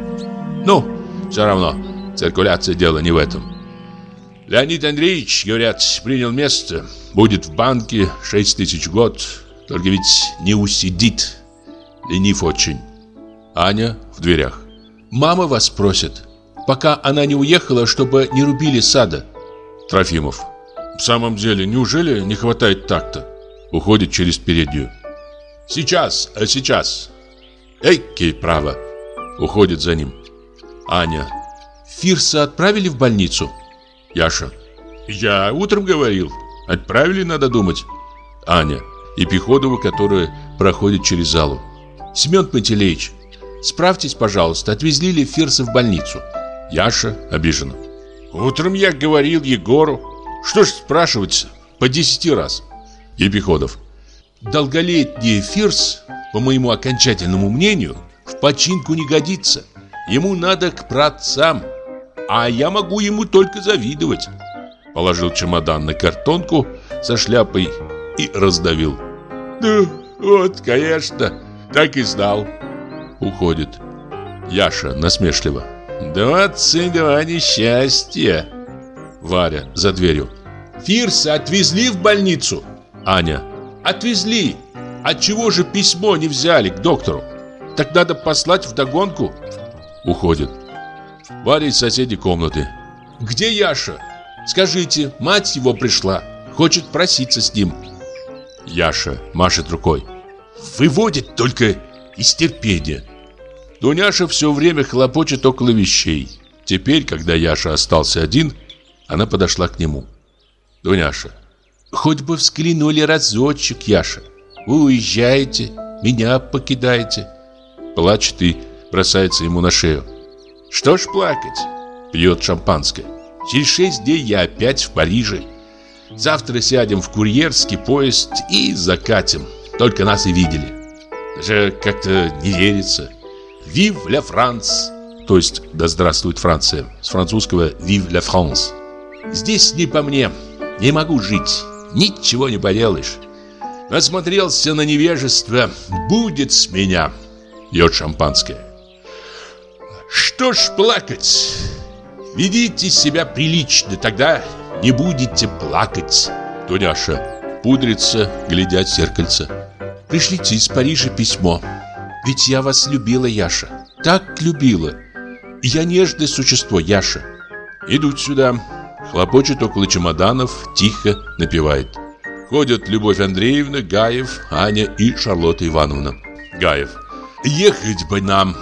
Ну, все равно, циркуляция дела не в этом. Леонид Андреевич, говорят, принял место, будет в банке 6 тысяч год, только ведь не усидит, ленив очень. Аня в дверях. Мама вас просит, пока она не уехала, чтобы не рубили сада. Трофимов. В самом деле, неужели не хватает такта? Уходит через переднюю. Сейчас, а сейчас. Эйки, право. Уходит за ним. Аня. Фирса отправили в больницу? Яша. Я утром говорил. Отправили, надо думать. Аня. И Пеходова, которая проходит через залу. Семен Пантелеич, справьтесь, пожалуйста, отвезли ли Фирса в больницу? Яша обижена. Утром я говорил Егору. Что ж спрашивать по десяти раз? Епиходов. Долголетний Фирс, по моему окончательному мнению, В починку не годится. Ему надо к праотцам, а я могу ему только завидовать. Положил чемодан на картонку со шляпой и раздавил. «Ну, вот, конечно, так и знал». Уходит. Яша насмешливо. «Двадцать два несчастья!» Варя за дверью. «Фирса отвезли в больницу?» Аня. «Отвезли! Отчего же письмо не взяли к доктору? Так надо послать в догонку. Уходит. Варя из соседней комнаты. «Где Яша? Скажите, мать его пришла. Хочет проситься с ним». Яша машет рукой. «Выводит только из терпения». Дуняша все время хлопочет около вещей. Теперь, когда Яша остался один, она подошла к нему. Дуняша. «Хоть бы взглянули разочек, Яша. Вы уезжаете, меня покидаете». Плачет и бросается ему на шею. «Что ж плакать?» Пьет шампанское. «Через шесть дней я опять в Париже. Завтра сядем в курьерский поезд и закатим. Только нас и видели. Даже как-то не верится. Vive la France!» То есть «Да здравствует Франция!» С французского «Vive la France!» Здесь не по мне. Не могу жить. Ничего не поделаешь. Насмотрелся на невежество. Будет с меня. Пьет шампанское. Что ж плакать? Ведите себя прилично, тогда не будете плакать. Дуняша пудрится, глядя в зеркальце. Пришлите из Парижа письмо. Ведь я вас любила, Яша. Так любила. Я нежное существо, Яша. Идут сюда. Хлопочет около чемоданов, тихо напевает. Ходят Любовь Андреевна, Гаев, Аня и Шарлотта Ивановна. Гаев. Ехать бы нам.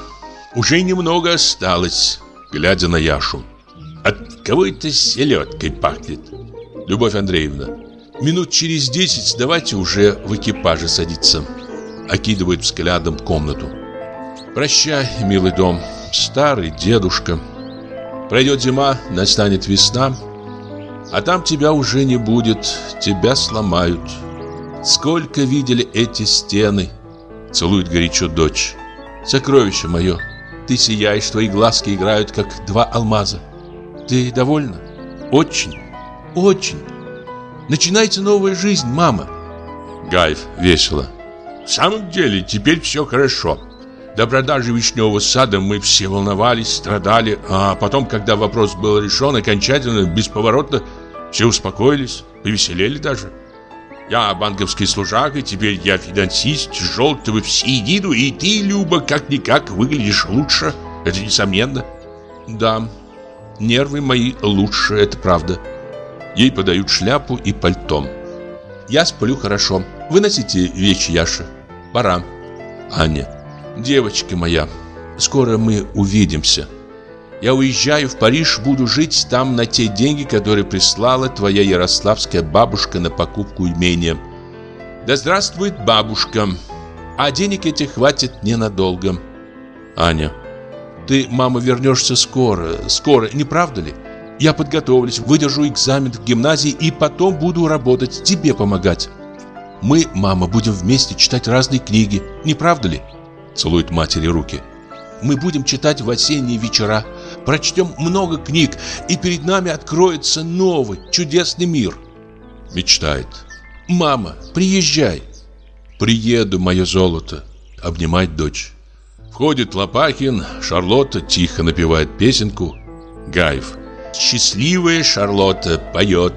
Уже немного осталось, глядя на Яшу. От кого это селедкой пахнет? Любовь Андреевна. Минут через десять давайте уже в экипаже садиться. Окидывает взглядом комнату. Прощай, милый дом, старый дедушка. Пройдет зима, настанет весна, а там тебя уже не будет, тебя сломают. Сколько видели эти стены? Целует горячо дочь. Сокровище мое, ты сияешь, твои глазки играют, как два алмаза. Ты довольна? Очень, очень. Начинается новая жизнь, мама. Гайф весело. В самом деле, теперь все хорошо. До продажи вишневого сада мы все волновались, страдали, а потом, когда вопрос был решен окончательно, бесповоротно, все успокоились, повеселели даже. Я банковский служак, и теперь я финансист, желтый в середину, и ты, Люба, как-никак выглядишь лучше. Это несомненно. Да, нервы мои лучше, это правда. Ей подают шляпу и пальто. Я сплю хорошо. Выносите вещи, Яша. Пора. Аня. Девочка моя, скоро мы увидимся. Я уезжаю в Париж, буду жить там на те деньги, которые прислала твоя ярославская бабушка на покупку имения. Да здравствует бабушка. А денег этих хватит ненадолго. Аня. Ты, мама, вернешься скоро, скоро, не правда ли? Я подготовлюсь, выдержу экзамен в гимназии и потом буду работать, тебе помогать. Мы, мама, будем вместе читать разные книги, не правда ли? Целует матери руки. Мы будем читать в осенние вечера, прочтем много книг, и перед нами откроется новый, чудесный мир. Мечтает. Мама, приезжай. Приеду, мое золото. Обнимает дочь. Входит Лопахин, Шарлотта тихо напевает песенку. Гаев. Счастливая Шарлотта поет.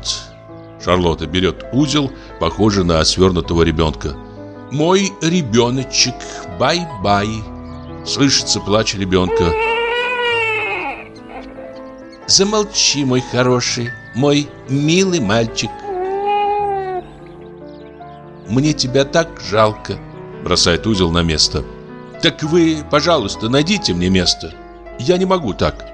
Шарлотта берет узел, похожий на свернутого ребенка. Мой ребеночек, бай-бай. Слышится плач ребенка. Замолчи, мой хороший, мой милый мальчик. Мне тебя так жалко, бросает узел на место. Так вы, пожалуйста, найдите мне место. Я не могу так.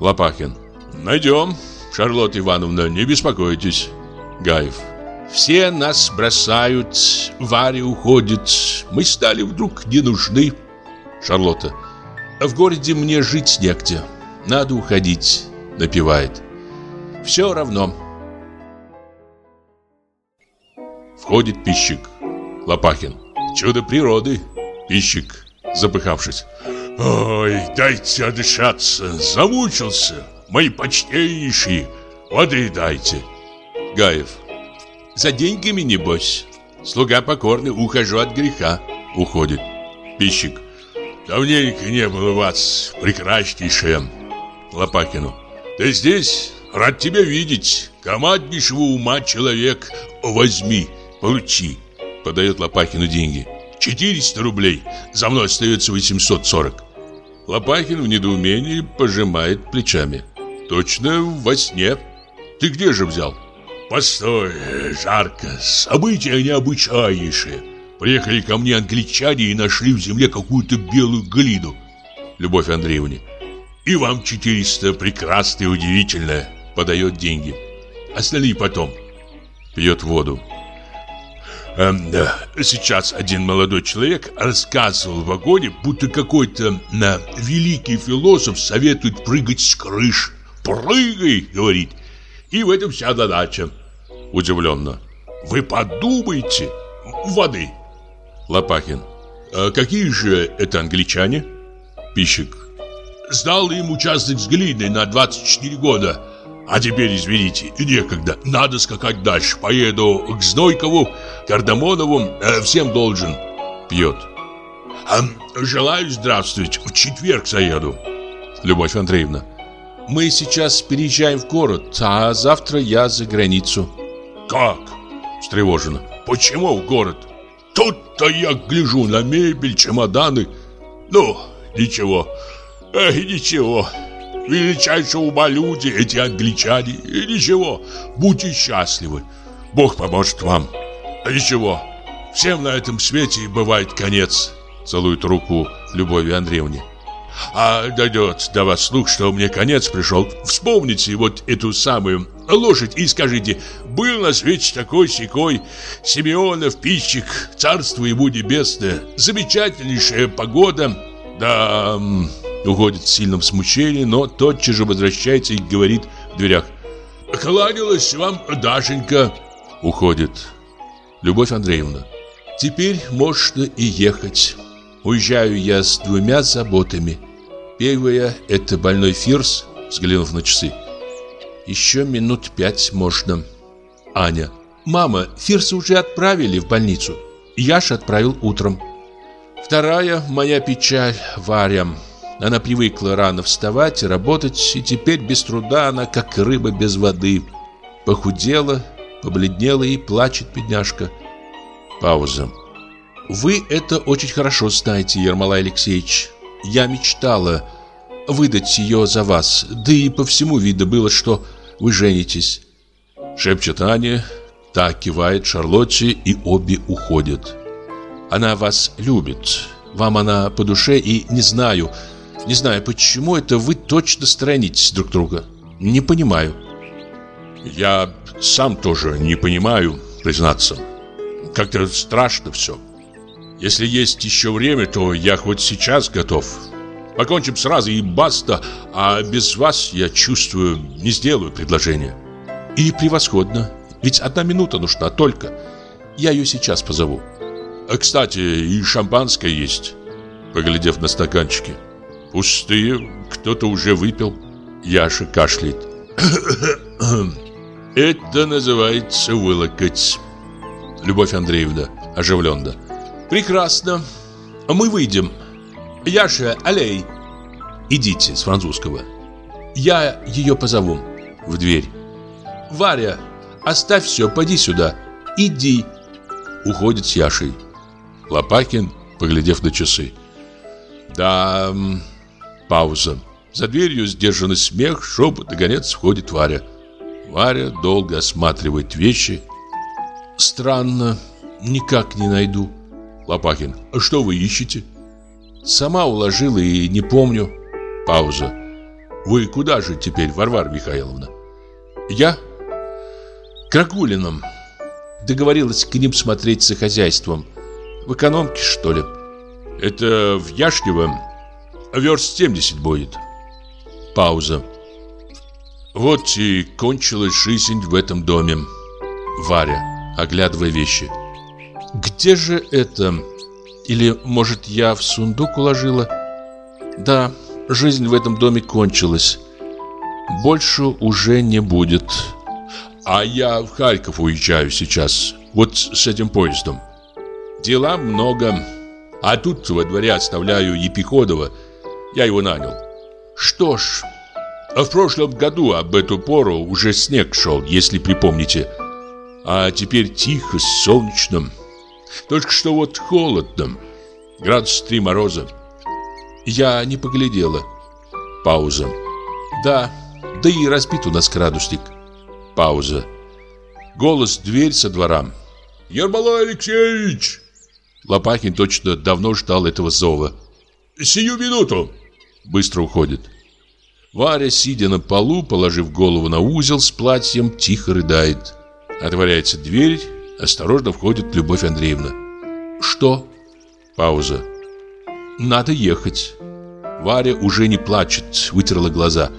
Лопахин. Найдем, Шарлотта Ивановна, не беспокойтесь. Гаев. Все нас бросают, Варя уходит, мы стали вдруг не нужны. Шарлотта. В городе мне жить негде. Надо уходить. Напевает. Все равно. Входит пищик. Лопахин. Чудо природы. Пищик. запыхавшись. Ой, дайте отдышаться, замучился. Мои почтеннейшие, воды дайте. Гаев. За деньгами, небось. Слуга покорный, ухожу от греха. Уходит. Пищик. Давненько не было вас, прекраснейшая. Лопакину. Ты здесь? Рад тебя видеть. Команднейшего ума человек. Возьми, получи. Подает Лопахину деньги. 400 рублей. За мной остается 840. Лопахин в недоумении пожимает плечами. Точно во сне. Ты где же взял? Постой, жарко. События необычайнейшие. Приехали ко мне англичане и нашли в земле какую-то белую глину. Любовь Андреевне. И вам 400, прекрасно и удивительно. Подает деньги. Остальные потом. Пьет воду. Эм, да. Сейчас один молодой человек рассказывал в вагоне, будто какой-то на великий философ советует прыгать с крыш. «Прыгай!» — говорит. И в этом вся задача. Удивленно. «Вы подумайте! Воды!» Лопахин. А какие же это англичане? Пищик. Сдал им участок с глиной на 24 года. А теперь, извините, некогда. Надо скакать дальше. Поеду к Знойкову, Кардамонову. Э, всем должен. Пьет. Желаю здравствовать. В четверг заеду. Любовь Андреевна. Мы сейчас переезжаем в город, а завтра я за границу. Как? Встревоженно. Почему в город? Тут-то я гляжу на мебель, чемоданы. Ну, ничего. Эх, ничего величайшего ума люди, эти англичане. И ничего, будьте счастливы. Бог поможет вам. А ничего, всем на этом свете бывает конец. Целует руку Любови Андреевне. А дойдет до вас слух, что мне конец пришел. Вспомните вот эту самую лошадь и скажите, был на свете такой секой Симеонов пищик, царство ему небесное, замечательнейшая погода. Да, Уходит в сильном смущении, но тотчас же возвращается и говорит в дверях. «Кланялась вам Дашенька!» Уходит. Любовь Андреевна. Теперь можно и ехать. Уезжаю я с двумя заботами. Первая – это больной Фирс, взглянув на часы. Еще минут пять можно. Аня. Мама, Фирса уже отправили в больницу. Я ж отправил утром. Вторая моя печаль – Варя. Она привыкла рано вставать и работать, и теперь без труда она, как рыба без воды. Похудела, побледнела и плачет бедняжка. Пауза. Вы это очень хорошо знаете, Ермолай Алексеевич. Я мечтала выдать ее за вас, да и по всему видно было, что вы женитесь. Шепчет Аня, та кивает Шарлотте, и обе уходят. Она вас любит, вам она по душе, и не знаю, не знаю, почему это вы точно сторонитесь друг друга. Не понимаю. Я сам тоже не понимаю, признаться. Как-то страшно все. Если есть еще время, то я хоть сейчас готов. Покончим сразу и баста, а без вас, я чувствую, не сделаю предложение. И превосходно. Ведь одна минута нужна только. Я ее сейчас позову. А, кстати, и шампанское есть, поглядев на стаканчики. Пустые, кто-то уже выпил. Яша кашляет. (coughs) Это называется вылокоть. Любовь Андреевна оживленно. Прекрасно. Мы выйдем. Яша, аллей. Идите с французского. Я ее позову. В дверь. Варя, оставь все, поди сюда. Иди. Уходит с Яшей. Лопакин, поглядев на часы. Да, Пауза. За дверью сдержанный смех, шепот, наконец входит Варя. Варя долго осматривает вещи. Странно, никак не найду. Лопахин. А что вы ищете? Сама уложила и не помню. Пауза. Вы куда же теперь, Варвара Михайловна? Я? К Рагулиным. Договорилась к ним смотреть за хозяйством. В экономке, что ли? Это в Яшнево верст 70 будет. Пауза. Вот и кончилась жизнь в этом доме. Варя, оглядывая вещи. Где же это? Или, может, я в сундук уложила? Да, жизнь в этом доме кончилась. Больше уже не будет. А я в Харьков уезжаю сейчас. Вот с этим поездом. Дела много. А тут во дворе оставляю Епиходова. Я его нанял. Что ж... А в прошлом году об эту пору уже снег шел, если припомните. А теперь тихо, солнечно. Только что вот холодно. Градус три мороза. Я не поглядела. Пауза. Да, да и разбит у нас градусник. Пауза. Голос, дверь со двора. «Ермолай Алексеевич!» Лопахин точно давно ждал этого зова. «Сию минуту!» Быстро уходит. Варя, сидя на полу, положив голову на узел с платьем, тихо рыдает. Отворяется дверь, осторожно входит Любовь Андреевна. «Что?» Пауза. «Надо ехать». Варя уже не плачет, вытерла глаза.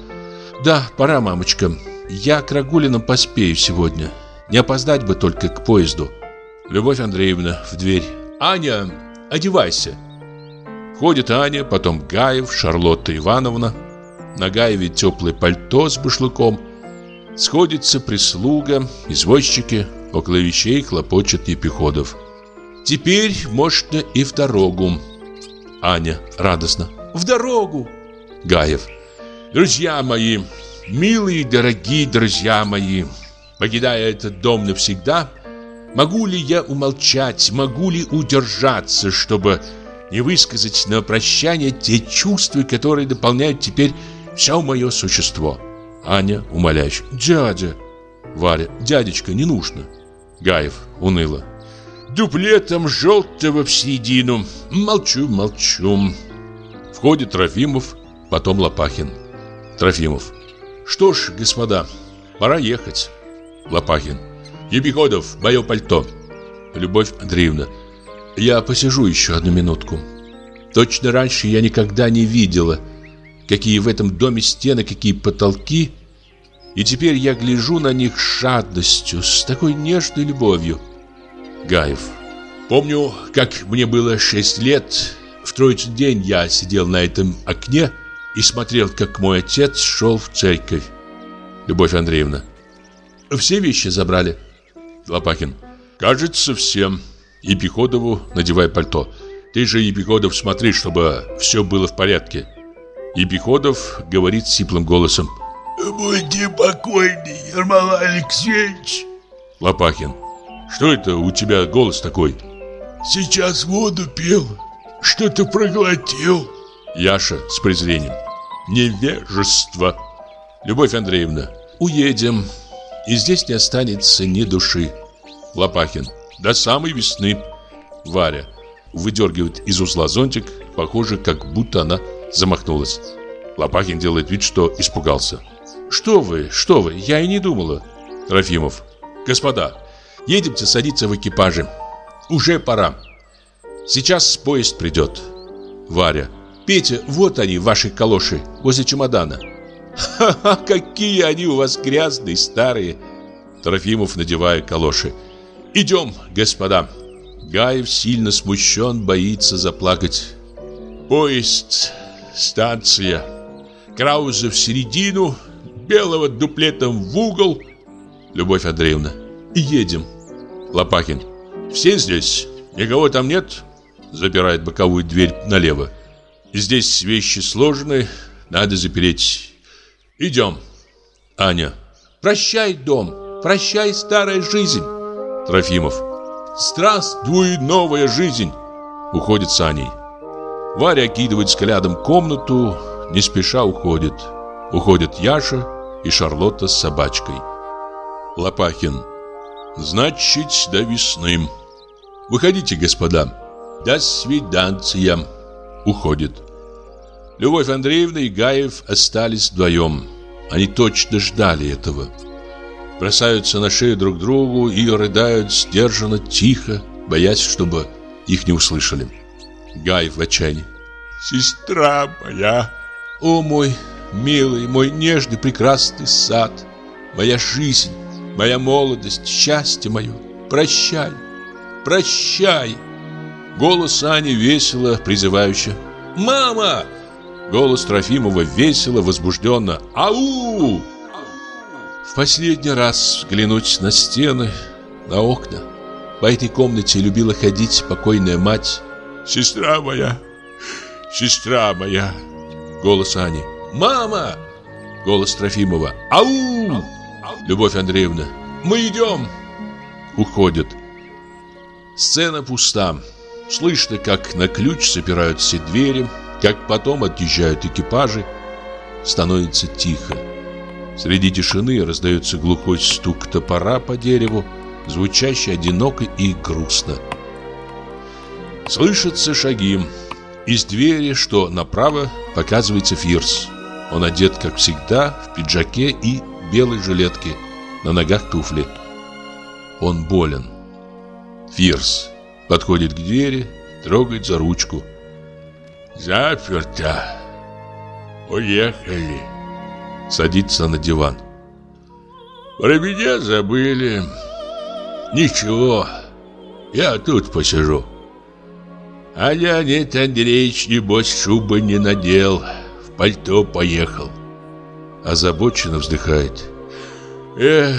«Да, пора, мамочка. Я к Рагулинам поспею сегодня. Не опоздать бы только к поезду». Любовь Андреевна в дверь. «Аня, одевайся». Входит Аня, потом Гаев, Шарлотта Ивановна. На Гаеве теплое пальто с башлыком. Сходится прислуга, извозчики. Около вещей хлопочет Епиходов. Теперь можно и в дорогу. Аня радостно. В дорогу! Гаев. Друзья мои, милые, дорогие друзья мои, покидая этот дом навсегда, могу ли я умолчать, могу ли удержаться, чтобы не высказать на прощание те чувства, которые дополняют теперь все мое существо? Аня умоляюще. Дядя. Варя. Дядечка, не нужно. Гаев уныло. Дуплетом желтого в середину. Молчу, молчу. Входит Трофимов, потом Лопахин. Трофимов. Что ж, господа, пора ехать. Лопахин. Епиходов, мое пальто. Любовь Андреевна. Я посижу еще одну минутку. Точно раньше я никогда не видела, какие в этом доме стены, какие потолки. И теперь я гляжу на них с жадностью, с такой нежной любовью. Гаев. Помню, как мне было шесть лет, в Троицын день я сидел на этом окне и смотрел, как мой отец шел в церковь. Любовь Андреевна. Все вещи забрали. Лопахин. Кажется, всем. Епиходову надевай пальто. Ты же, Епиходов, смотри, чтобы все было в порядке. Епиходов говорит сиплым голосом. Будьте покойны, Ермолай Алексеевич. Лопахин. Что это у тебя голос такой? Сейчас воду пил, что-то проглотил. Яша с презрением. Невежество. Любовь Андреевна, уедем, и здесь не останется ни души. Лопахин. До самой весны. Варя выдергивает из узла зонтик, похоже, как будто она замахнулась. Лопахин делает вид, что испугался. «Что вы, что вы, я и не думала». Трофимов. «Господа, едемте садиться в экипаже. Уже пора. Сейчас поезд придет». Варя. «Петя, вот они, ваши калоши, возле чемодана». «Ха-ха, какие они у вас грязные, старые!» Трофимов, надевая калоши. «Идем, господа!» Гаев сильно смущен, боится заплакать. «Поезд, станция, Крауза в середину, белого дуплетом в угол. Любовь Андреевна. Едем. Лопахин. Все здесь? Никого там нет? Запирает боковую дверь налево. Здесь вещи сложены, надо запереть. Идем. Аня. Прощай, дом. Прощай, старая жизнь. Трофимов. Здравствуй, новая жизнь. Уходит с Аней. Варя окидывает взглядом комнату, не спеша уходит. Уходят Яша и Шарлотта с собачкой. Лопахин. Значит, до весны. Выходите, господа. До свидания. Уходит. Любовь Андреевна и Гаев остались вдвоем. Они точно ждали этого. Бросаются на шею друг другу и рыдают сдержанно, тихо, боясь, чтобы их не услышали. Гаев в отчаянии. «Сестра моя!» «О мой Милый мой нежный прекрасный сад, моя жизнь, моя молодость, счастье мое, прощай, прощай. Голос Ани весело, призывающе. «Мама!» Голос Трофимова весело, возбужденно. «Ау!» В последний раз взглянуть на стены, на окна. По этой комнате любила ходить покойная мать. «Сестра моя! Сестра моя!» Голос Ани. «Мама!» Голос Трофимова. «Ау!» Любовь Андреевна. «Мы идем!» Уходят. Сцена пуста. Слышно, как на ключ запирают все двери, как потом отъезжают экипажи. Становится тихо. Среди тишины раздается глухой стук топора по дереву, звучащий одиноко и грустно. Слышатся шаги. Из двери, что направо, показывается Фирс. Он одет, как всегда, в пиджаке и белой жилетке, на ногах туфли. Он болен. Фирс подходит к двери, трогает за ручку. «Заперто. Уехали». Садится на диван. «Про меня забыли. Ничего, я тут посижу». А Леонид Андреевич, небось, шубы не надел, в пальто поехал. Озабоченно вздыхает. Эх,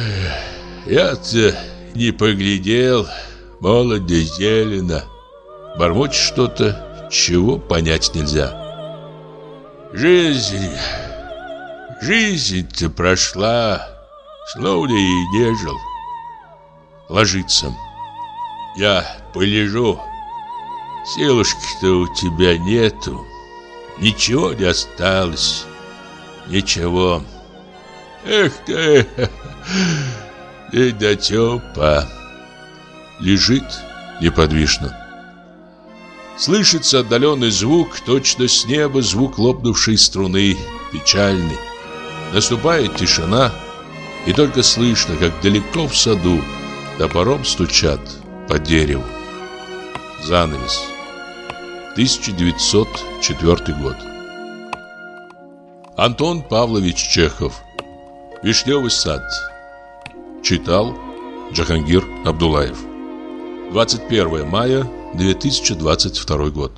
я-то не поглядел, молодо зелено. Бормочет что-то, чего понять нельзя. Жизнь, жизнь-то прошла, словно и не жил. Ложится. Я полежу. Силушки-то у тебя нету. Ничего не осталось. Ничего. Эх ты, (laughs) недотепа. Лежит неподвижно. Слышится отдаленный звук, точно с неба звук лопнувшей струны, печальный. Наступает тишина, и только слышно, как далеко в саду топором стучат по дереву. Занавес. 1904 год. Антон Павлович Чехов. Вишневый сад. Читал Джахангир Абдулаев. 21 мая 2022 год.